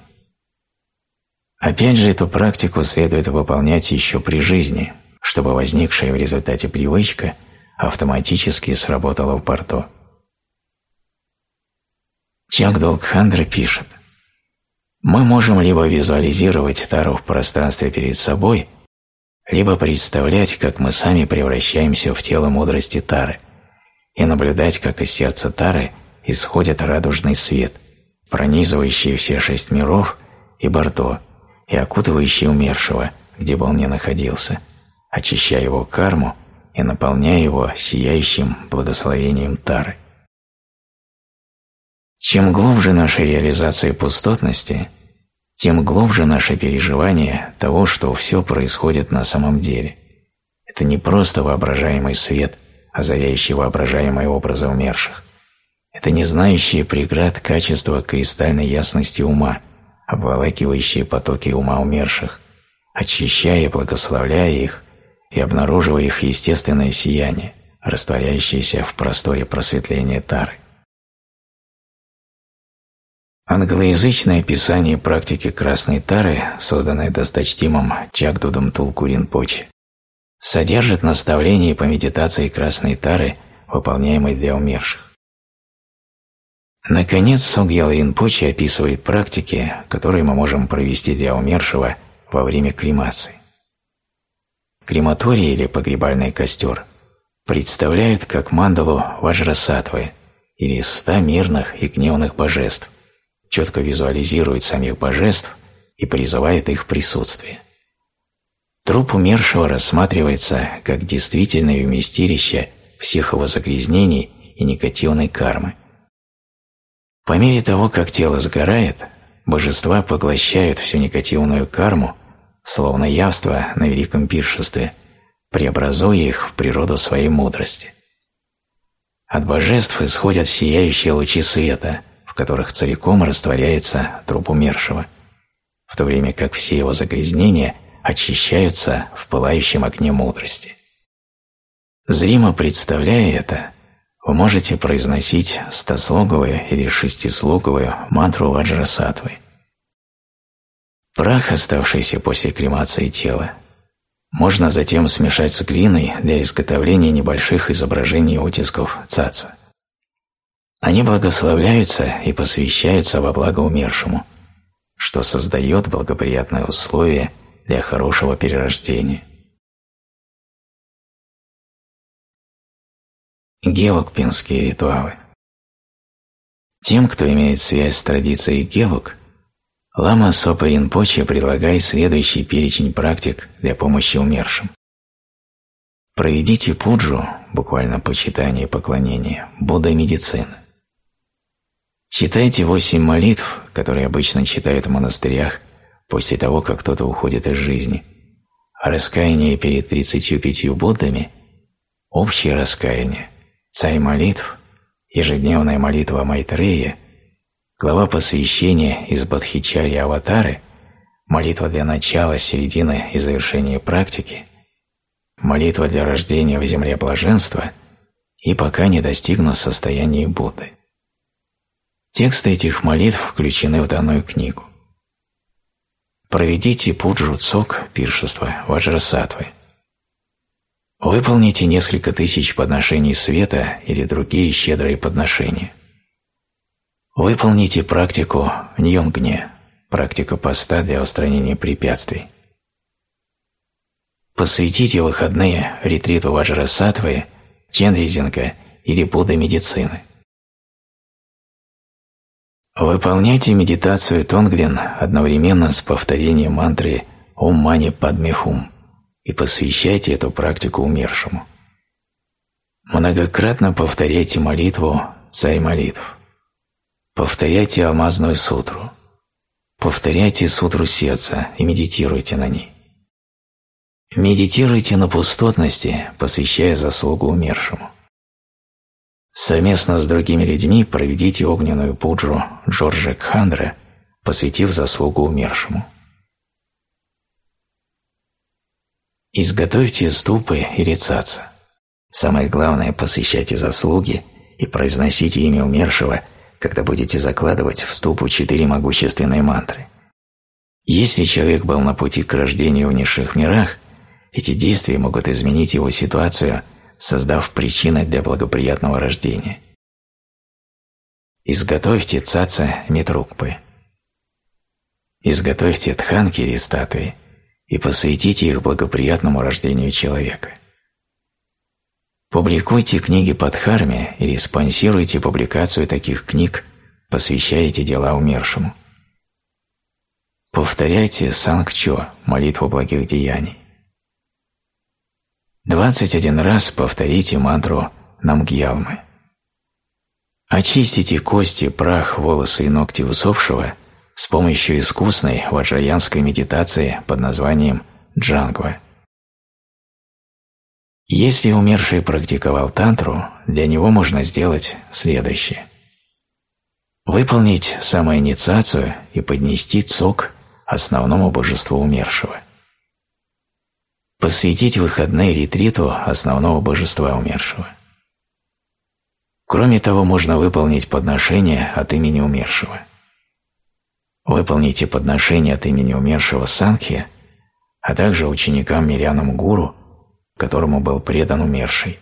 Опять же, эту практику следует выполнять еще при жизни, чтобы возникшая в результате привычка автоматически сработала в порту. Чагдолкхандра пишет – мы можем либо визуализировать Тару в пространстве перед собой, либо представлять, как мы сами превращаемся в тело мудрости Тары, и наблюдать, как из сердца Тары исходит радужный свет, пронизывающий все шесть миров и Бордо, и окутывающий умершего, где бы он ни находился, очищая его карму и наполняя его сияющим благословением Тары. Чем глубже наша реализация пустотности, тем глубже наше переживание того, что все происходит на самом деле. Это не просто воображаемый свет, озаряющий воображаемые образы умерших. Это не знающие преград качества кристальной ясности ума, обволакивающие потоки ума умерших, очищая и благословляя их и обнаруживая их естественное сияние, растворяющееся в просторе просветления Тары. Англоязычное описание практики красной тары, созданное досточтимым Чагдудом Тулкурин Почи, содержит наставления по медитации красной тары, выполняемой для умерших. Наконец, Сугьял Ринпочи описывает практики, которые мы можем провести для умершего во время кремации. Крематорий или погребальный костер представляют как мандалу Ваджрасатвы или ста мирных и гневных божеств, четко визуализирует самих божеств и призывает их присутствие. Труп умершего рассматривается как действительное вместилище всех его загрязнений и негативной кармы. По мере того, как тело сгорает, божества поглощают всю негативную карму, словно явство на великом пиршестве, преобразуя их в природу своей мудрости. От божеств исходят сияющие лучи света, в которых целиком растворяется труп умершего, в то время как все его загрязнения очищаются в пылающем огне мудрости. Зримо представляя это, вы можете произносить стослоговую или шестислоговую мантру Ваджрасатвы. Прах, оставшийся после кремации тела, можно затем смешать с глиной для изготовления небольших изображений утисков цаца. Они благословляются и посвящаются во благо умершему, что создает благоприятные условия для хорошего перерождения. Гелукпинские ритуалы Тем, кто имеет связь с традицией Гелук, Лама Сопа Ринпоче предлагает следующий перечень практик для помощи умершим. Проведите пуджу, буквально почитание и поклонение, Будда медицины. Читайте восемь молитв, которые обычно читают в монастырях после того, как кто-то уходит из жизни. Раскаяние перед тридцатью пятью Буддами – общее раскаяние, царь молитв, ежедневная молитва Майтрея – Глава посвящения из Бадхичари Аватары, молитва для начала, середины и завершения практики, молитва для рождения в земле блаженства и пока не достигну состояния Будды. Тексты этих молитв включены в данную книгу. Проведите пуджу цок, пиршество, ваджрасатвы. Выполните несколько тысяч подношений света или другие щедрые подношения – Выполните практику ньонгне, практика поста для устранения препятствий. Посвятите выходные ретриту Ваджрасатвы, Ченризинга или Будды медицины. Выполняйте медитацию Тонглин одновременно с повторением мантры Ом Мани Падме Хум и посвящайте эту практику умершему. Многократно повторяйте молитву «Царь молитв». Повторяйте алмазную сутру. Повторяйте сутру сердца и медитируйте на ней. Медитируйте на пустотности, посвящая заслугу умершему. Совместно с другими людьми проведите огненную пуджу Джорджа Кхандра, посвятив заслугу умершему. Изготовьте ступы или цаца. Самое главное – посвящайте заслуги и произносите имя умершего – когда будете закладывать в ступу четыре могущественные мантры. Если человек был на пути к рождению в низших мирах, эти действия могут изменить его ситуацию, создав причины для благоприятного рождения. Изготовьте цаца Митрукпы. Изготовьте тханки или статуи и посвятите их благоприятному рождению человека. Публикуйте книги по Дхарме или спонсируйте публикацию таких книг, посвящаете дела умершему. Повторяйте Сангчо, молитву благих деяний. 21 раз повторите мантру Намгьялмы. Очистите кости, прах, волосы и ногти усопшего с помощью искусной ваджраянской медитации под названием джангва – если умерший практиковал тантру, для него можно сделать следующее. Выполнить самоинициацию и поднести цок основному божеству умершего. Посвятить выходные ретриту основного божества умершего. Кроме того, можно выполнить подношение от имени умершего. Выполните подношение от имени умершего Санхи, а также ученикам-мирянам гуру – которому был предан умерший.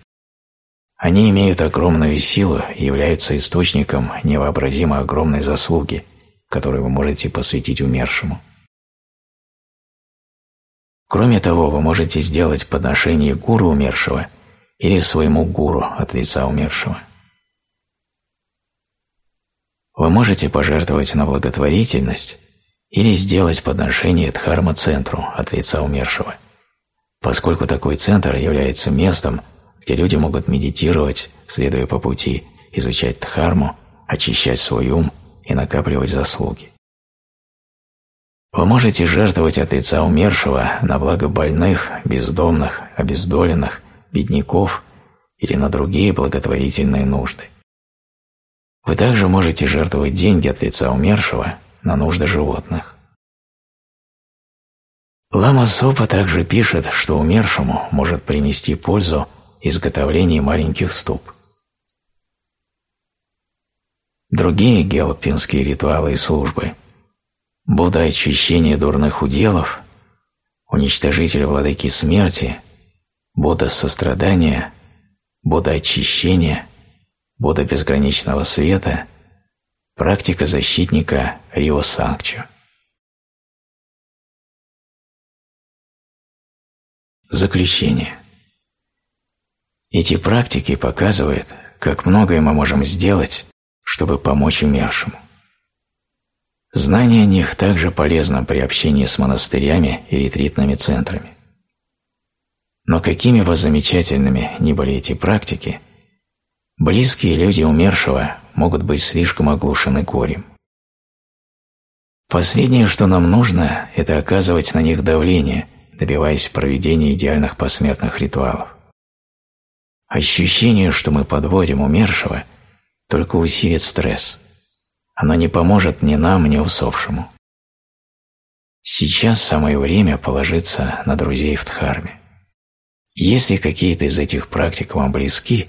Они имеют огромную силу и являются источником невообразимо огромной заслуги, которую вы можете посвятить умершему. Кроме того, вы можете сделать подношение гуру умершего или своему гуру от лица умершего. Вы можете пожертвовать на благотворительность или сделать подношение Дхарма-центру от лица умершего поскольку такой центр является местом, где люди могут медитировать, следуя по пути, изучать дхарму, очищать свой ум и накапливать заслуги. Вы можете жертвовать от лица умершего на благо больных, бездомных, обездоленных, бедняков или на другие благотворительные нужды. Вы также можете жертвовать деньги от лица умершего на нужды животных. Лама Сопа также пишет, что умершему может принести пользу изготовление маленьких ступ. Другие гелопинские ритуалы и службы – Будда очищения дурных уделов, уничтожитель владыки смерти, Будда сострадания, Будда очищения, Будда безграничного света, практика защитника Рио Санкчо. Заключение. Эти практики показывают, как многое мы можем сделать, чтобы помочь умершему. Знание о них также полезно при общении с монастырями и ретритными центрами. Но какими бы замечательными ни были эти практики, близкие люди умершего могут быть слишком оглушены горем. Последнее, что нам нужно, это оказывать на них давление, добиваясь проведения идеальных посмертных ритуалов. Ощущение, что мы подводим умершего, только усилит стресс. Оно не поможет ни нам, ни усопшему. Сейчас самое время положиться на друзей в Дхарме. Если какие-то из этих практик вам близки,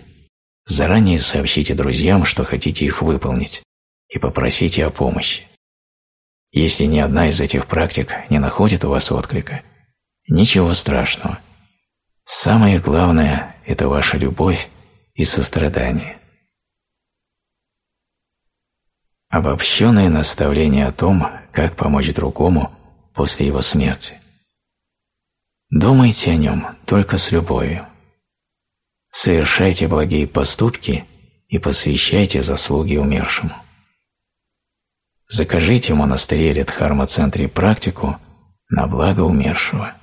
заранее сообщите друзьям, что хотите их выполнить, и попросите о помощи. Если ни одна из этих практик не находит у вас отклика, ничего страшного. Самое главное – это ваша любовь и сострадание. Обобщенное наставление о том, как помочь другому после его смерти. Думайте о нем только с любовью. Совершайте благие поступки и посвящайте заслуги умершему. Закажите в монастыре или дхарма-центре практику на благо умершего.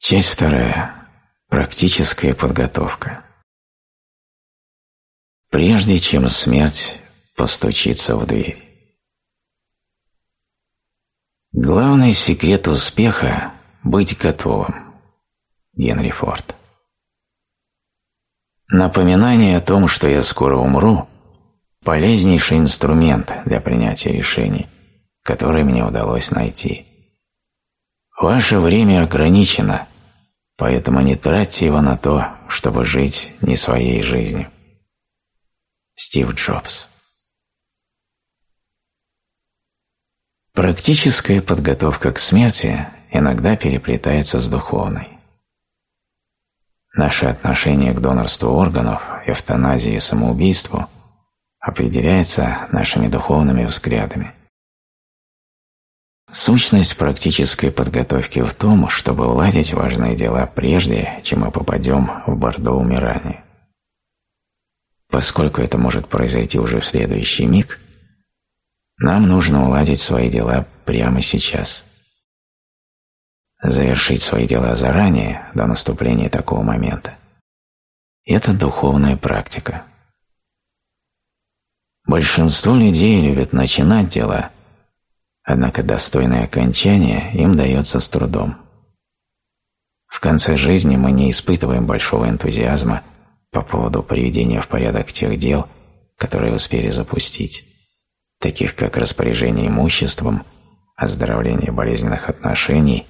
Часть вторая. Практическая подготовка. Прежде чем смерть постучится в дверь. Главный секрет успеха – быть готовым. Генри Форд. Напоминание о том, что я скоро умру – полезнейший инструмент для принятия решений, который мне удалось найти. Ваше время ограничено – Поэтому не тратьте его на то, чтобы жить не своей жизнью. Стив Джобс Практическая подготовка к смерти иногда переплетается с духовной. Наше отношение к донорству органов, эвтаназии и самоубийству определяется нашими духовными взглядами. Сущность практической подготовки в том, чтобы уладить важные дела прежде, чем мы попадем в бордо умирания. Поскольку это может произойти уже в следующий миг, нам нужно уладить свои дела прямо сейчас. Завершить свои дела заранее, до наступления такого момента – это духовная практика. Большинство людей любят начинать дела – однако достойное окончание им дается с трудом. В конце жизни мы не испытываем большого энтузиазма по поводу приведения в порядок тех дел, которые успели запустить, таких как распоряжение имуществом, оздоровление болезненных отношений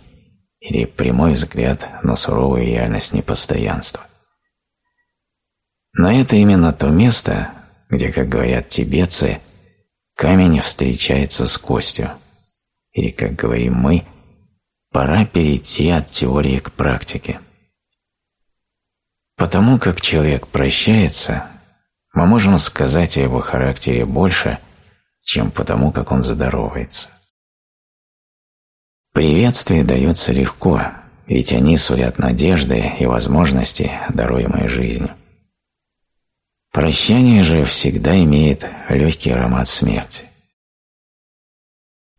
или прямой взгляд на суровую реальность непостоянства. Но это именно то место, где, как говорят тибетцы, камень встречается с костью – или, как говорим мы, пора перейти от теории к практике. Потому как человек прощается, мы можем сказать о его характере больше, чем потому, как он здоровается. Приветствие дается легко, ведь они сулят надежды и возможности, даруемые жизнью. Прощание же всегда имеет легкий аромат смерти.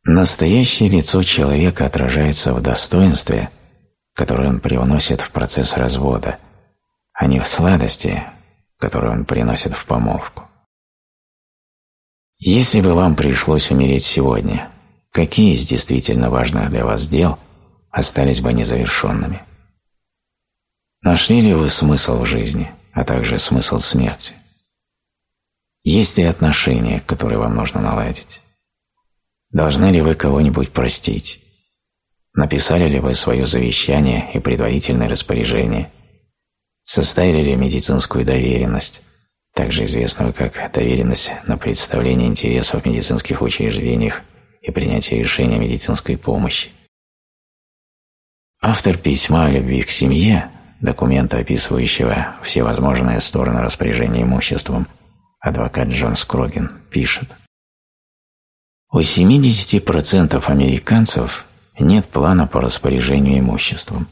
Настоящее лицо человека отражается в достоинстве, которое он привносит в процесс развода, а не в сладости, которую он приносит в помолвку. Если бы вам пришлось умереть сегодня, какие из действительно важных для вас дел остались бы незавершенными? Нашли ли вы смысл в жизни, а также смысл смерти? Есть ли отношения, которые вам нужно наладить? Должны ли вы кого-нибудь простить? Написали ли вы свое завещание и предварительное распоряжение? Составили ли медицинскую доверенность, также известную как доверенность на представление интересов в медицинских учреждениях и принятие решения медицинской помощи? Автор письма о любви к семье, документа, описывающего все возможные стороны распоряжения имуществом, адвокат Джон Скрогин, пишет – у 70% американцев нет плана по распоряжению имуществом.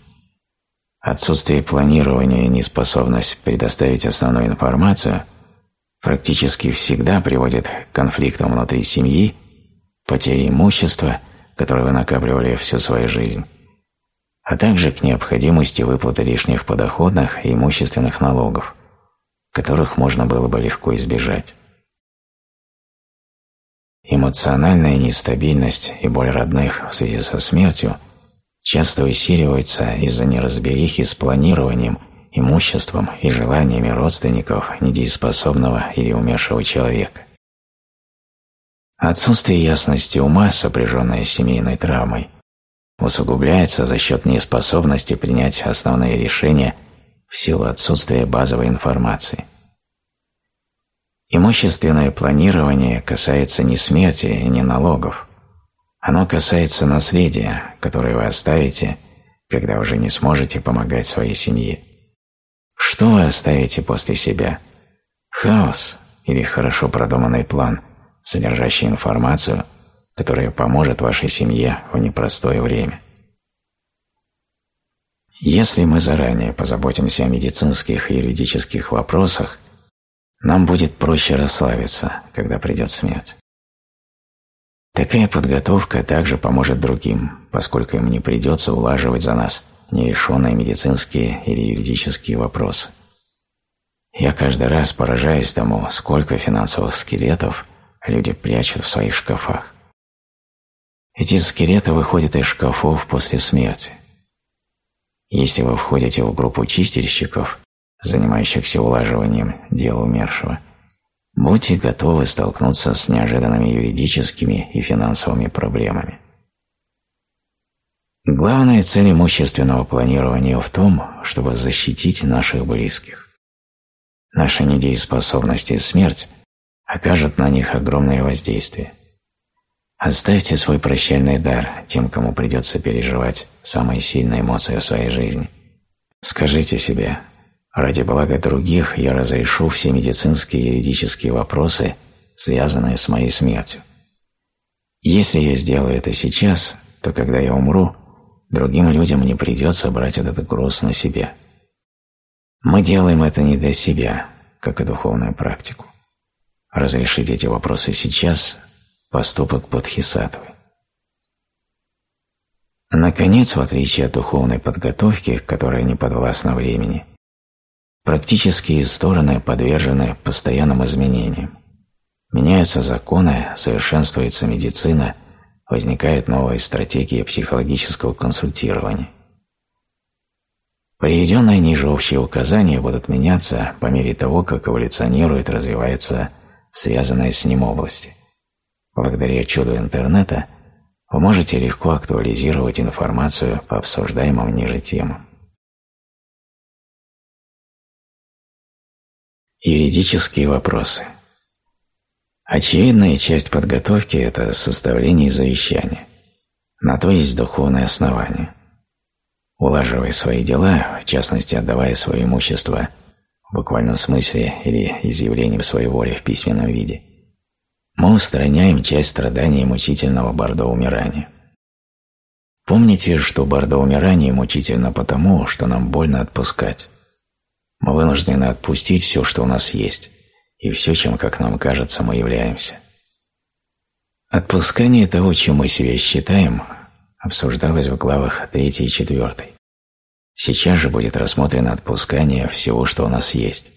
Отсутствие планирования и неспособность предоставить основную информацию практически всегда приводит к конфликтам внутри семьи, потере имущества, которое вы накапливали всю свою жизнь, а также к необходимости выплаты лишних подоходных и имущественных налогов, которых можно было бы легко избежать. Эмоциональная нестабильность и боль родных в связи со смертью часто усиливается из-за неразберихи с планированием, имуществом и желаниями родственников недееспособного или умершего человека. Отсутствие ясности ума, сопряженное с семейной травмой, усугубляется за счет неспособности принять основные решения в силу отсутствия базовой информации – Имущественное планирование касается не смерти и не налогов. Оно касается наследия, которое вы оставите, когда уже не сможете помогать своей семье. Что вы оставите после себя? Хаос или хорошо продуманный план, содержащий информацию, которая поможет вашей семье в непростое время? Если мы заранее позаботимся о медицинских и юридических вопросах, нам будет проще расслабиться, когда придет смерть. Такая подготовка также поможет другим, поскольку им не придется улаживать за нас нерешенные медицинские или юридические вопросы. Я каждый раз поражаюсь тому, сколько финансовых скелетов люди прячут в своих шкафах. Эти скелеты выходят из шкафов после смерти. Если вы входите в группу чистильщиков, занимающихся улаживанием дел умершего, будьте готовы столкнуться с неожиданными юридическими и финансовыми проблемами. Главная цель имущественного планирования в том, чтобы защитить наших близких. Наша недееспособность и смерть окажут на них огромное воздействие. Оставьте свой прощальный дар тем, кому придется переживать самые сильные эмоции в своей жизни. Скажите себе Ради блага других я разрешу все медицинские и юридические вопросы, связанные с моей смертью. Если я сделаю это сейчас, то когда я умру, другим людям не придется брать этот груз на себя. Мы делаем это не для себя, как и духовную практику. Разрешить эти вопросы сейчас – поступок Бодхисаттвы. Наконец, в отличие от духовной подготовки, которая не подвластна времени – Практические стороны подвержены постоянным изменениям. Меняются законы, совершенствуется медицина, возникают новые стратегии психологического консультирования. Приведенные ниже общие указания будут меняться по мере того, как эволюционируют и развиваются связанные с ним области. Благодаря чуду интернета вы можете легко актуализировать информацию по обсуждаемым ниже темам. Юридические вопросы. Очевидная часть подготовки – это составление завещания. На то есть духовное основание. Улаживая свои дела, в частности отдавая свое имущество в буквальном смысле или изъявлением своей воли в письменном виде, мы устраняем часть страданий мучительного бордо умирания. Помните, что бордо умирания мучительно потому, что нам больно отпускать. Мы вынуждены отпустить все, что у нас есть, и все, чем, как нам кажется, мы являемся. Отпускание того, чем мы себя считаем, обсуждалось в главах 3 и 4. Сейчас же будет рассмотрено отпускание всего, что у нас есть.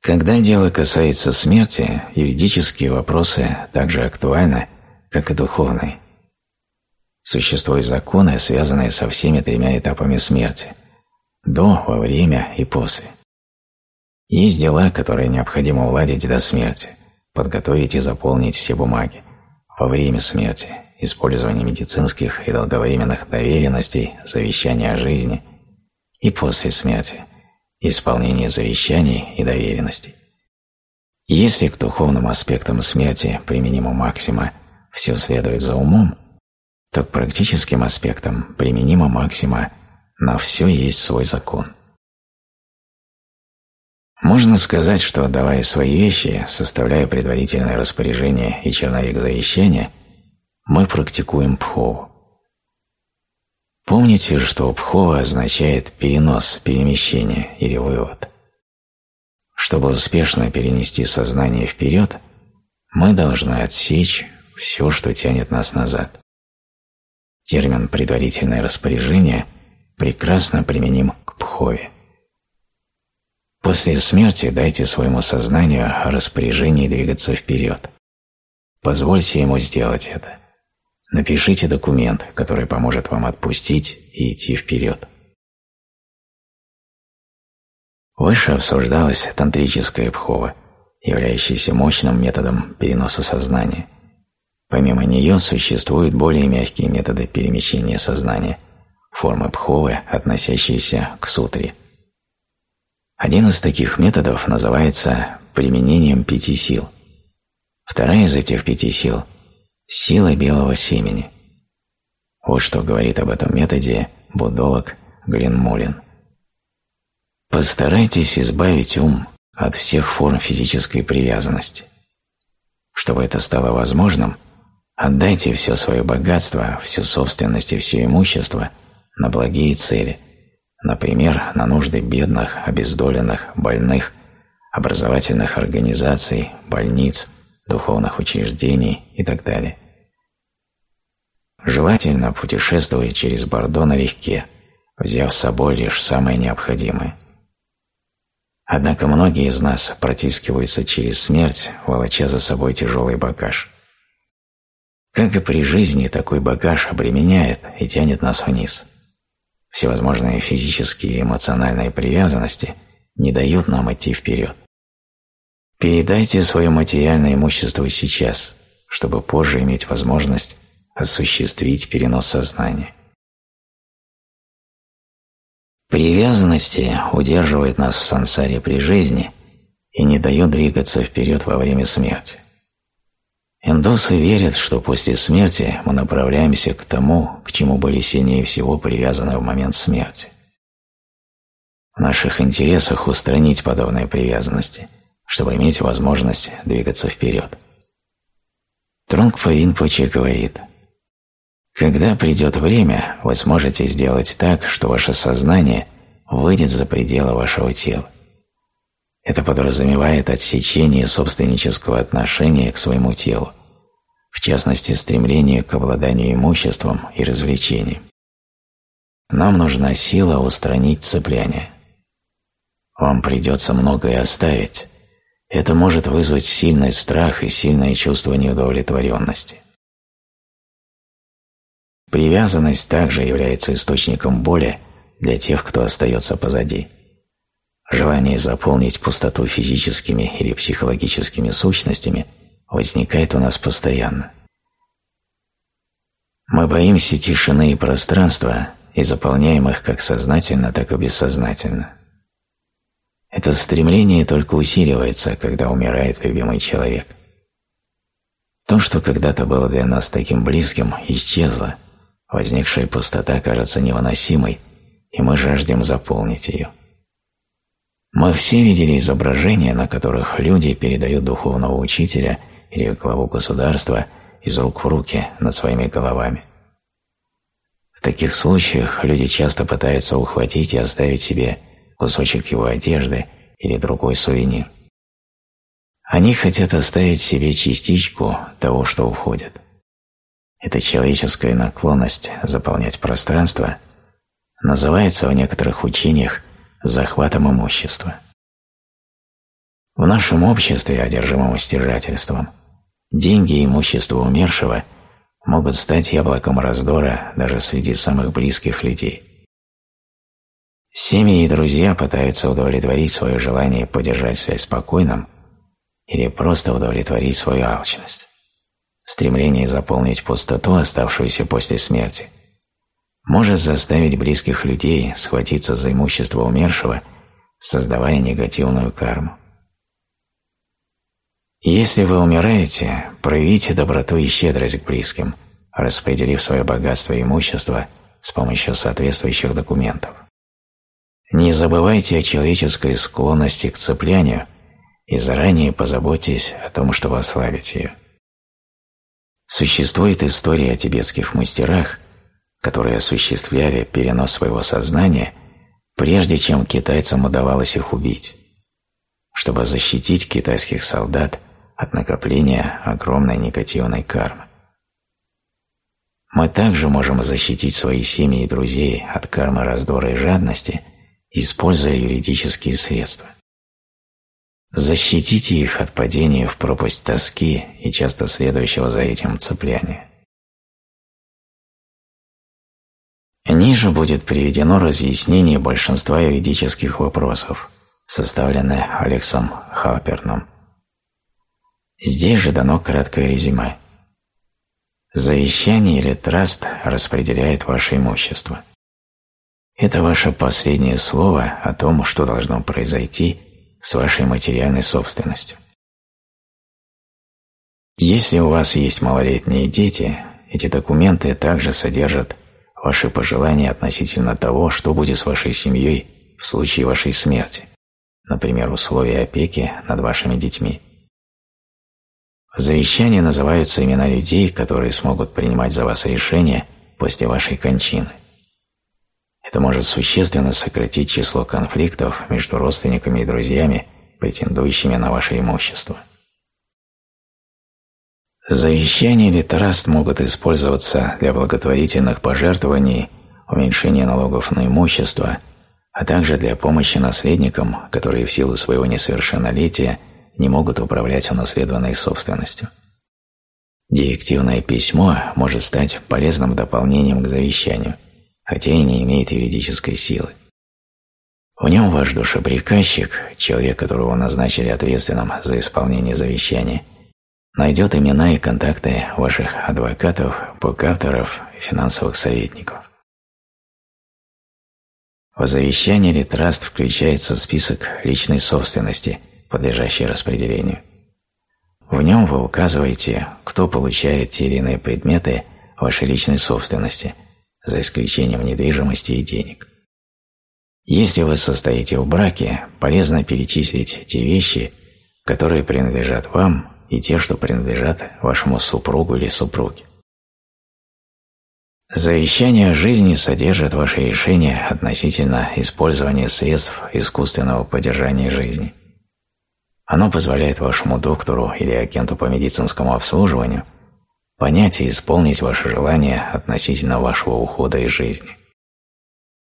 Когда дело касается смерти, юридические вопросы также актуальны, как и духовные. Существуют законы, связанные со всеми тремя этапами смерти – до, во время и после. Есть дела, которые необходимо уладить до смерти, подготовить и заполнить все бумаги, во время смерти, использование медицинских и долговременных доверенностей, завещания о жизни и после смерти, исполнение завещаний и доверенностей. Если к духовным аспектам смерти применима максима «все следует за умом», то к практическим аспектам применима максима «на все есть свой закон». Можно сказать, что отдавая свои вещи, составляя предварительное распоряжение и черновик завещания, мы практикуем пхову. Помните, что пхова означает перенос, перемещение или вывод. Чтобы успешно перенести сознание вперед, мы должны отсечь все, что тянет нас назад. Термин «предварительное распоряжение» прекрасно применим к пхове. После смерти дайте своему сознанию распоряжение двигаться вперед. Позвольте ему сделать это. Напишите документ, который поможет вам отпустить и идти вперед. Выше обсуждалась тантрическая пхова, являющаяся мощным методом переноса сознания. Помимо нее существуют более мягкие методы перемещения сознания, формы пховы, относящиеся к сутре – один из таких методов называется применением пяти сил. Вторая из этих пяти сил – сила белого семени. Вот что говорит об этом методе будолог Глен Мулин. Постарайтесь избавить ум от всех форм физической привязанности. Чтобы это стало возможным, отдайте все свое богатство, всю собственность и все имущество на благие цели – например, на нужды бедных, обездоленных, больных, образовательных организаций, больниц, духовных учреждений и так далее. Желательно путешествовать через Бордо налегке, взяв с собой лишь самое необходимое. Однако многие из нас протискиваются через смерть, волоча за собой тяжелый багаж. Как и при жизни, такой багаж обременяет и тянет нас вниз – всевозможные физические и эмоциональные привязанности не дают нам идти вперед. Передайте свое материальное имущество сейчас, чтобы позже иметь возможность осуществить перенос сознания. Привязанности удерживают нас в сансаре при жизни и не дают двигаться вперед во время смерти. Индусы верят, что после смерти мы направляемся к тому, к чему были сильнее всего привязаны в момент смерти. В наших интересах устранить подобные привязанности, чтобы иметь возможность двигаться вперед. Трунгпа Ринпоче говорит, «Когда придет время, вы сможете сделать так, что ваше сознание выйдет за пределы вашего тела. Это подразумевает отсечение собственнического отношения к своему телу, в частности стремление к обладанию имуществом и развлечением. Нам нужна сила устранить цепляние. Вам придется многое оставить. Это может вызвать сильный страх и сильное чувство неудовлетворенности. Привязанность также является источником боли для тех, кто остается позади. Желание заполнить пустоту физическими или психологическими сущностями возникает у нас постоянно. Мы боимся тишины и пространства и заполняем их как сознательно, так и бессознательно. Это стремление только усиливается, когда умирает любимый человек. То, что когда-то было для нас таким близким, исчезло, возникшая пустота кажется невыносимой, и мы жаждем заполнить ее. Мы все видели изображения, на которых люди передают духовного учителя или главу государства из рук в руки над своими головами. В таких случаях люди часто пытаются ухватить и оставить себе кусочек его одежды или другой сувенир. Они хотят оставить себе частичку того, что уходит. Эта человеческая наклонность заполнять пространство называется в некоторых учениях захватом имущества. В нашем обществе, одержимом стяжательством, деньги и имущество умершего могут стать яблоком раздора даже среди самых близких людей. Семьи и друзья пытаются удовлетворить свое желание поддержать связь спокойным или просто удовлетворить свою алчность. Стремление заполнить пустоту, оставшуюся после смерти, может заставить близких людей схватиться за имущество умершего, создавая негативную карму. Если вы умираете, проявите доброту и щедрость к близким, распределив свое богатство и имущество с помощью соответствующих документов. Не забывайте о человеческой склонности к цеплянию и заранее позаботьтесь о том, чтобы ослабить ее. Существует история о тибетских мастерах, которые осуществляли перенос своего сознания, прежде чем китайцам удавалось их убить, чтобы защитить китайских солдат от накопления огромной негативной кармы. Мы также можем защитить свои семьи и друзей от кармы раздора и жадности, используя юридические средства. Защитите их от падения в пропасть тоски и часто следующего за этим цепляния. Ниже будет приведено разъяснение большинства юридических вопросов, составленное Алексом Халперном. Здесь же дано краткое резюме. Завещание или траст распределяет ваше имущество. Это ваше последнее слово о том, что должно произойти с вашей материальной собственностью. Если у вас есть малолетние дети, эти документы также содержат ваши пожелания относительно того, что будет с вашей семьей в случае вашей смерти, например, условия опеки над вашими детьми. В завещании называются имена людей, которые смогут принимать за вас решения после вашей кончины. Это может существенно сократить число конфликтов между родственниками и друзьями, претендующими на ваше имущество. Завещание или траст могут использоваться для благотворительных пожертвований, уменьшения налогов на имущество, а также для помощи наследникам, которые в силу своего несовершеннолетия – не могут управлять унаследованной собственностью. Директивное письмо может стать полезным дополнением к завещанию, хотя и не имеет юридической силы. В нем ваш душеприказчик, человек, которого назначили ответственным за исполнение завещания, найдет имена и контакты ваших адвокатов, бухгалтеров и финансовых советников. В завещании или траст включается список личной собственности – подлежащие распределению. В нем вы указываете, кто получает те или иные предметы вашей личной собственности, за исключением недвижимости и денег. Если вы состоите в браке, полезно перечислить те вещи, которые принадлежат вам, и те, что принадлежат вашему супругу или супруге. Завещание о жизни содержит ваши решения относительно использования средств искусственного поддержания жизни – оно позволяет вашему доктору или агенту по медицинскому обслуживанию понять и исполнить ваши желания относительно вашего ухода из жизни.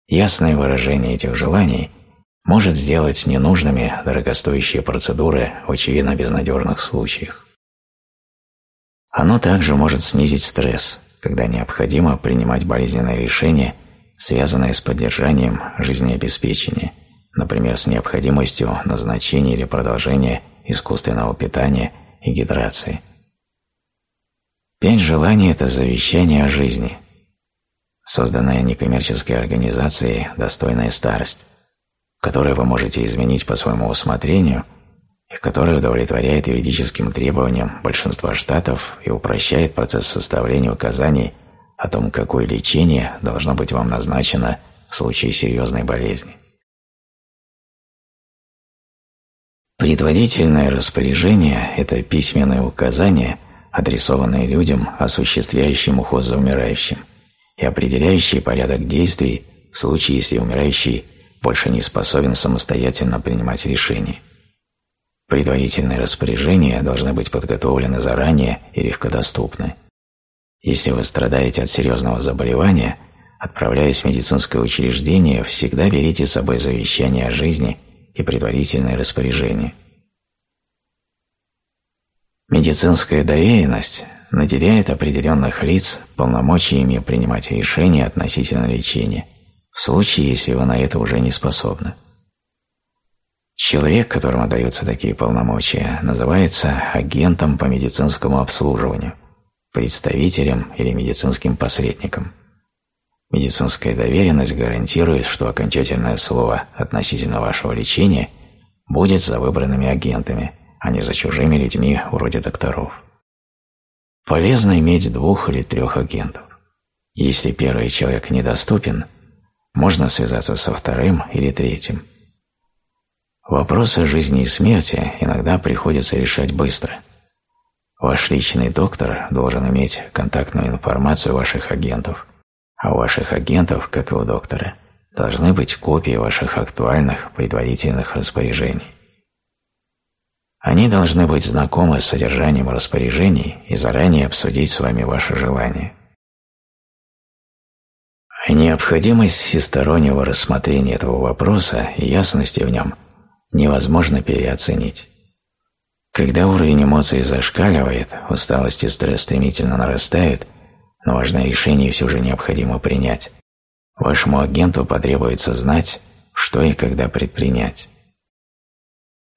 Ясное выражение этих желаний может сделать ненужными дорогостоящие процедуры в очевидно безнадежных случаях. Оно также может снизить стресс, когда необходимо принимать болезненные решения, связанные с поддержанием жизнеобеспечения – например, с необходимостью назначения или продолжения искусственного питания и гидрации. Пять желаний – это завещание о жизни, созданная некоммерческой организацией «Достойная старость», которую вы можете изменить по своему усмотрению и которая удовлетворяет юридическим требованиям большинства штатов и упрощает процесс составления указаний о том, какое лечение должно быть вам назначено в случае серьезной болезни. Предводительное распоряжение – это письменное указание, адресованное людям, осуществляющим уход за умирающим, и определяющие порядок действий в случае, если умирающий больше не способен самостоятельно принимать решения. Предварительные распоряжения должны быть подготовлены заранее и легкодоступны. Если вы страдаете от серьезного заболевания, отправляясь в медицинское учреждение, всегда берите с собой завещание о жизни – и предварительное распоряжение. Медицинская доверенность наделяет определенных лиц полномочиями принимать решения относительно лечения, в случае, если вы на это уже не способны. Человек, которому даются такие полномочия, называется агентом по медицинскому обслуживанию, представителем или медицинским посредником. Медицинская доверенность гарантирует, что окончательное слово относительно вашего лечения будет за выбранными агентами, а не за чужими людьми вроде докторов. Полезно иметь двух или трех агентов. Если первый человек недоступен, можно связаться со вторым или третьим. Вопросы жизни и смерти иногда приходится решать быстро. Ваш личный доктор должен иметь контактную информацию ваших агентов, а у ваших агентов, как и у доктора, должны быть копии ваших актуальных предварительных распоряжений. Они должны быть знакомы с содержанием распоряжений и заранее обсудить с вами ваши желания. Необходимость всестороннего рассмотрения этого вопроса и ясности в нем невозможно переоценить. Когда уровень эмоций зашкаливает, усталость и стресс стремительно нарастают, но важное решение все же необходимо принять. Вашему агенту потребуется знать, что и когда предпринять.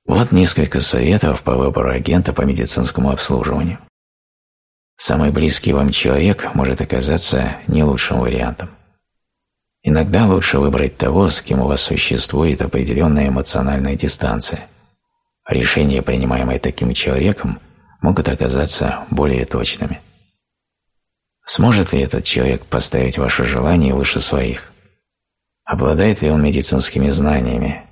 Вот несколько советов по выбору агента по медицинскому обслуживанию. Самый близкий вам человек может оказаться не лучшим вариантом. Иногда лучше выбрать того, с кем у вас существует определенная эмоциональная дистанция. Решения, принимаемые таким человеком, могут оказаться более точными. Сможет ли этот человек поставить ваши желания выше своих? Обладает ли он медицинскими знаниями?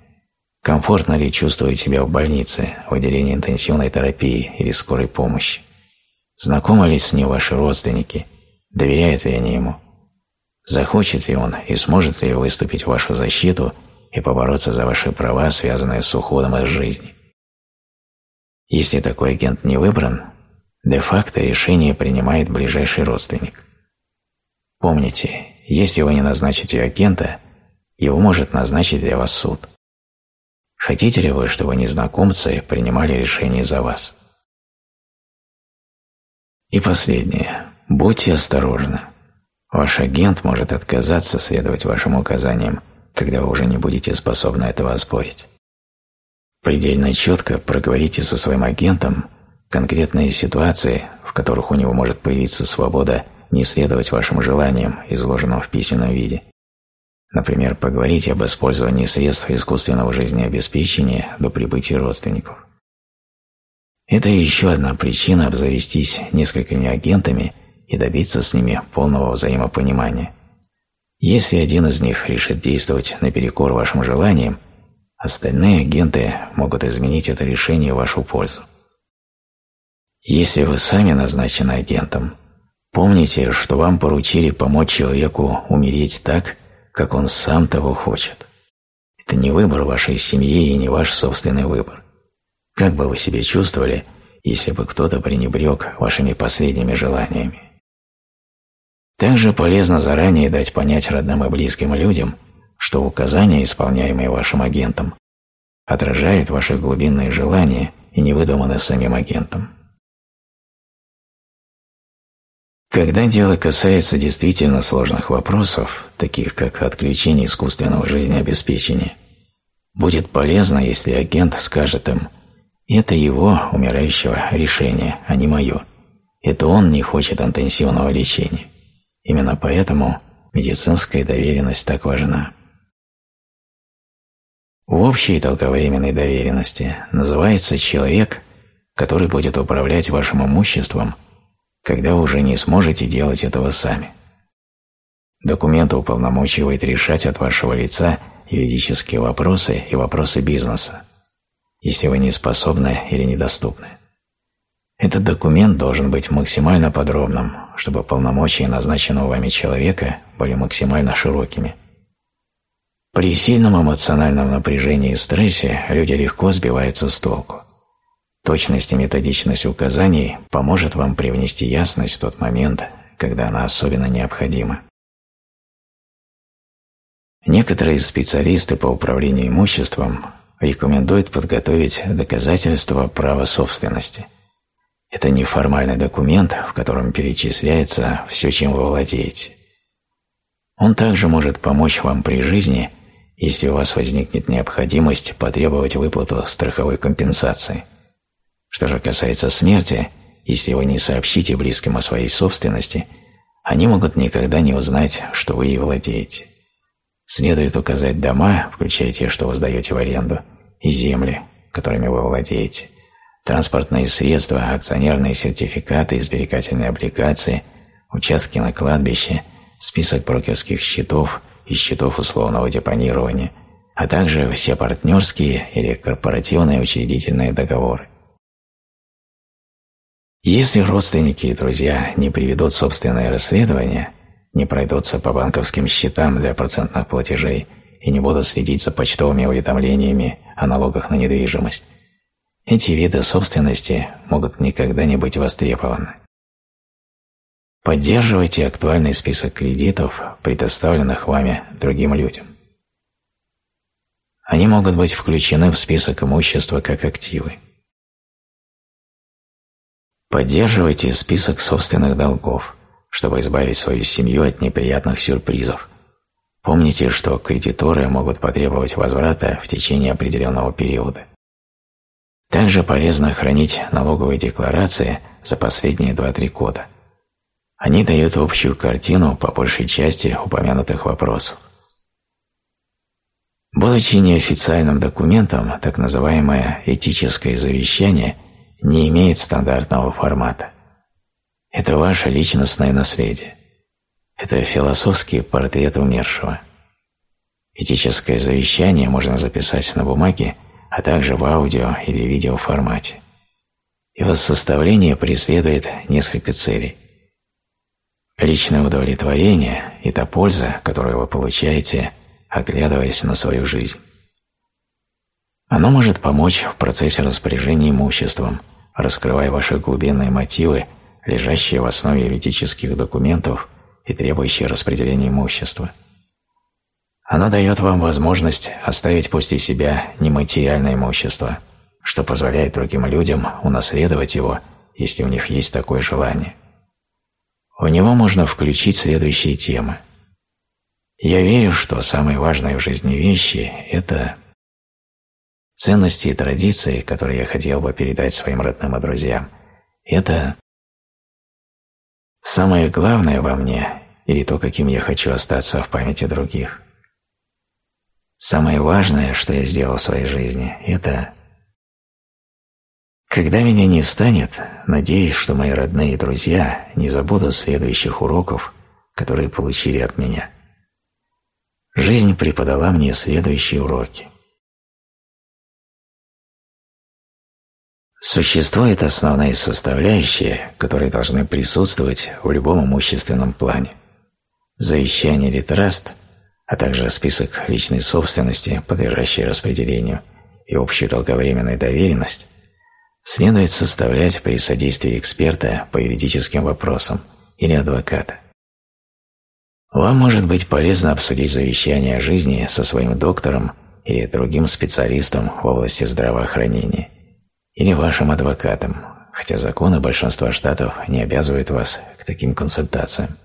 Комфортно ли чувствует себя в больнице, в отделении интенсивной терапии или скорой помощи? Знакомы ли с ним ваши родственники? Доверяют ли они ему? Захочет ли он и сможет ли выступить в вашу защиту и побороться за ваши права, связанные с уходом из жизни? Если такой агент не выбран, де-факто решение принимает ближайший родственник. Помните, если вы не назначите агента, его может назначить для вас суд. Хотите ли вы, чтобы незнакомцы принимали решения за вас? И последнее. Будьте осторожны. Ваш агент может отказаться следовать вашим указаниям, когда вы уже не будете способны этого оспорить. Предельно четко проговорите со своим агентом конкретные ситуации, в которых у него может появиться свобода не следовать вашим желаниям, изложенным в письменном виде. Например, поговорите об использовании средств искусственного жизнеобеспечения до прибытия родственников. Это еще одна причина обзавестись несколькими агентами – и добиться с ними полного взаимопонимания. Если один из них решит действовать наперекор вашим желаниям, остальные агенты могут изменить это решение в вашу пользу. Если вы сами назначены агентом, помните, что вам поручили помочь человеку умереть так, как он сам того хочет. Это не выбор вашей семьи и не ваш собственный выбор. Как бы вы себя чувствовали, если бы кто-то пренебрег вашими последними желаниями? Также полезно заранее дать понять родным и близким людям, что указания, исполняемые вашим агентом, отражают ваши глубинные желания и не выдуманы самим агентом. Когда дело касается действительно сложных вопросов, таких как отключение искусственного жизнеобеспечения, будет полезно, если агент скажет им «это его, умирающего, решение, а не мое. Это он не хочет интенсивного лечения». Именно поэтому медицинская доверенность так важна. В общей долговременной доверенности называется человек, который будет управлять вашим имуществом, когда вы уже не сможете делать этого сами. Документ уполномочивает решать от вашего лица юридические вопросы и вопросы бизнеса, если вы не способны или недоступны. Этот документ должен быть максимально подробным, чтобы полномочия назначенного вами человека были максимально широкими. При сильном эмоциональном напряжении и стрессе люди легко сбиваются с толку. Точность и методичность указаний поможет вам привнести ясность в тот момент, когда она особенно необходима. Некоторые специалисты по управлению имуществом рекомендуют подготовить доказательства права собственности – Это неформальный документ, в котором перечисляется все, чем вы владеете. Он также может помочь вам при жизни, если у вас возникнет необходимость потребовать выплату страховой компенсации. Что же касается смерти, если вы не сообщите близким о своей собственности, они могут никогда не узнать, что вы ей владеете. Следует указать дома, включая те, что вы сдаете в аренду, и земли, которыми вы владеете, транспортные средства, акционерные сертификаты, сберегательные облигации, участки на кладбище, список брокерских счетов и счетов условного депонирования, а также все партнерские или корпоративные учредительные договоры. Если родственники и друзья не приведут собственное расследование, не пройдутся по банковским счетам для процентных платежей и не будут следить за почтовыми уведомлениями о налогах на недвижимость, эти виды собственности могут никогда не быть востребованы. Поддерживайте актуальный список кредитов, предоставленных вами другим людям. Они могут быть включены в список имущества как активы. Поддерживайте список собственных долгов, чтобы избавить свою семью от неприятных сюрпризов. Помните, что кредиторы могут потребовать возврата в течение определенного периода. Также полезно хранить налоговые декларации за последние 2-3 года. Они дают общую картину по большей части упомянутых вопросов. Будучи неофициальным документом, так называемое этическое завещание не имеет стандартного формата. Это ваше личностное наследие. Это философский портрет умершего. Этическое завещание можно записать на бумаге а также в аудио или видео формате. Его составление преследует несколько целей. Личное удовлетворение – это польза, которую вы получаете, оглядываясь на свою жизнь. Оно может помочь в процессе распоряжения имуществом, раскрывая ваши глубинные мотивы, лежащие в основе юридических документов и требующие распределения имущества – оно дает вам возможность оставить после себя нематериальное имущество, что позволяет другим людям унаследовать его, если у них есть такое желание. В него можно включить следующие темы. Я верю, что самые важные в жизни вещи – это ценности и традиции, которые я хотел бы передать своим родным и друзьям. Это самое главное во мне или то, каким я хочу остаться в памяти других. Самое важное, что я сделал в своей жизни, это... Когда меня не станет, надеюсь, что мои родные и друзья не забудут следующих уроков, которые получили от меня. Жизнь преподала мне следующие уроки. Существуют основные составляющие, которые должны присутствовать в любом имущественном плане. Завещание или траст – а также список личной собственности, подлежащей распределению, и общую долговременную доверенность, следует составлять при содействии эксперта по юридическим вопросам или адвоката. Вам может быть полезно обсудить завещание о жизни со своим доктором или другим специалистом в области здравоохранения, или вашим адвокатом, хотя законы большинства штатов не обязывают вас к таким консультациям.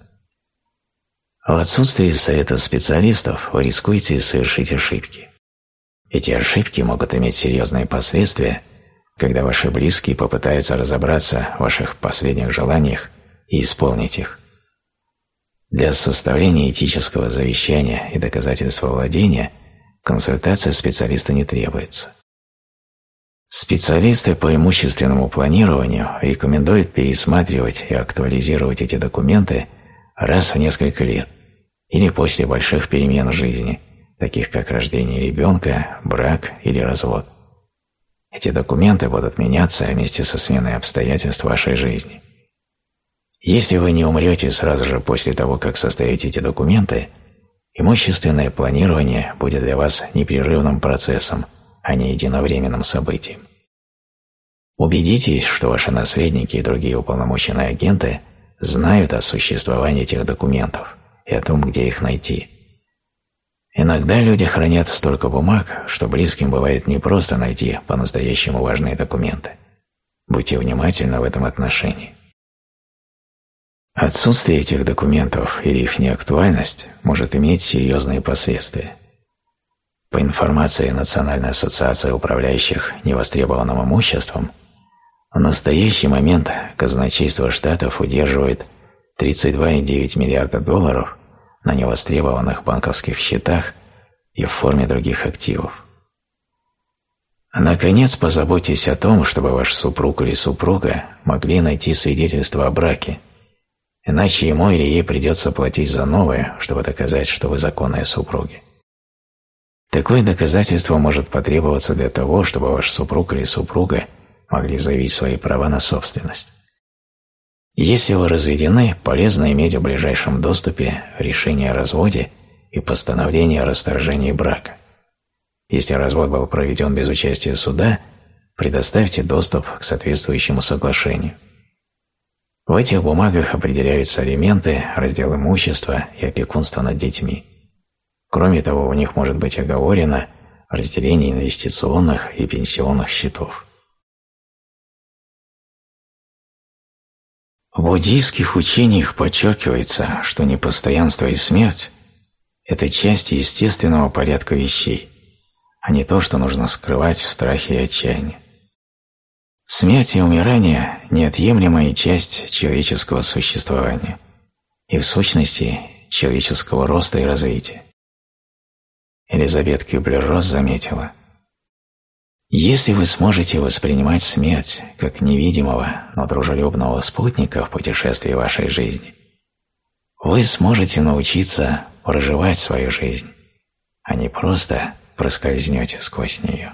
В отсутствии совета специалистов вы рискуете совершить ошибки. Эти ошибки могут иметь серьезные последствия, когда ваши близкие попытаются разобраться в ваших последних желаниях и исполнить их. Для составления этического завещания и доказательства владения консультация специалиста не требуется. Специалисты по имущественному планированию рекомендуют пересматривать и актуализировать эти документы раз в несколько лет или после больших перемен в жизни, таких как рождение ребенка, брак или развод. Эти документы будут меняться вместе со сменой обстоятельств вашей жизни. Если вы не умрете сразу же после того, как составите эти документы, имущественное планирование будет для вас непрерывным процессом, а не единовременным событием. Убедитесь, что ваши наследники и другие уполномоченные агенты знают о существовании этих документов и о том, где их найти. Иногда люди хранят столько бумаг, что близким бывает не просто найти по-настоящему важные документы. Будьте внимательны в этом отношении. Отсутствие этих документов или их неактуальность может иметь серьезные последствия. По информации Национальной ассоциации управляющих невостребованным имуществом, в настоящий момент казначейство штатов удерживает 32,9 миллиарда долларов на невостребованных банковских счетах и в форме других активов. Наконец, позаботьтесь о том, чтобы ваш супруг или супруга могли найти свидетельство о браке, иначе ему или ей придется платить за новое, чтобы доказать, что вы законные супруги. Такое доказательство может потребоваться для того, чтобы ваш супруг или супруга могли заявить свои права на собственность. Если вы разведены, полезно иметь в ближайшем доступе решение о разводе и постановление о расторжении брака. Если развод был проведен без участия суда, предоставьте доступ к соответствующему соглашению. В этих бумагах определяются алименты, раздел имущества и опекунство над детьми. Кроме того, у них может быть оговорено разделение инвестиционных и пенсионных счетов. В буддийских учениях подчеркивается, что непостоянство и смерть – это часть естественного порядка вещей, а не то, что нужно скрывать в страхе и отчаянии. Смерть и умирание – неотъемлемая часть человеческого существования и, в сущности, человеческого роста и развития. Элизабет Кюблер-Росс заметила, «Если вы сможете воспринимать смерть как невидимого, но дружелюбного спутника в путешествии вашей жизни, вы сможете научиться проживать свою жизнь, а не просто проскользнете сквозь нее.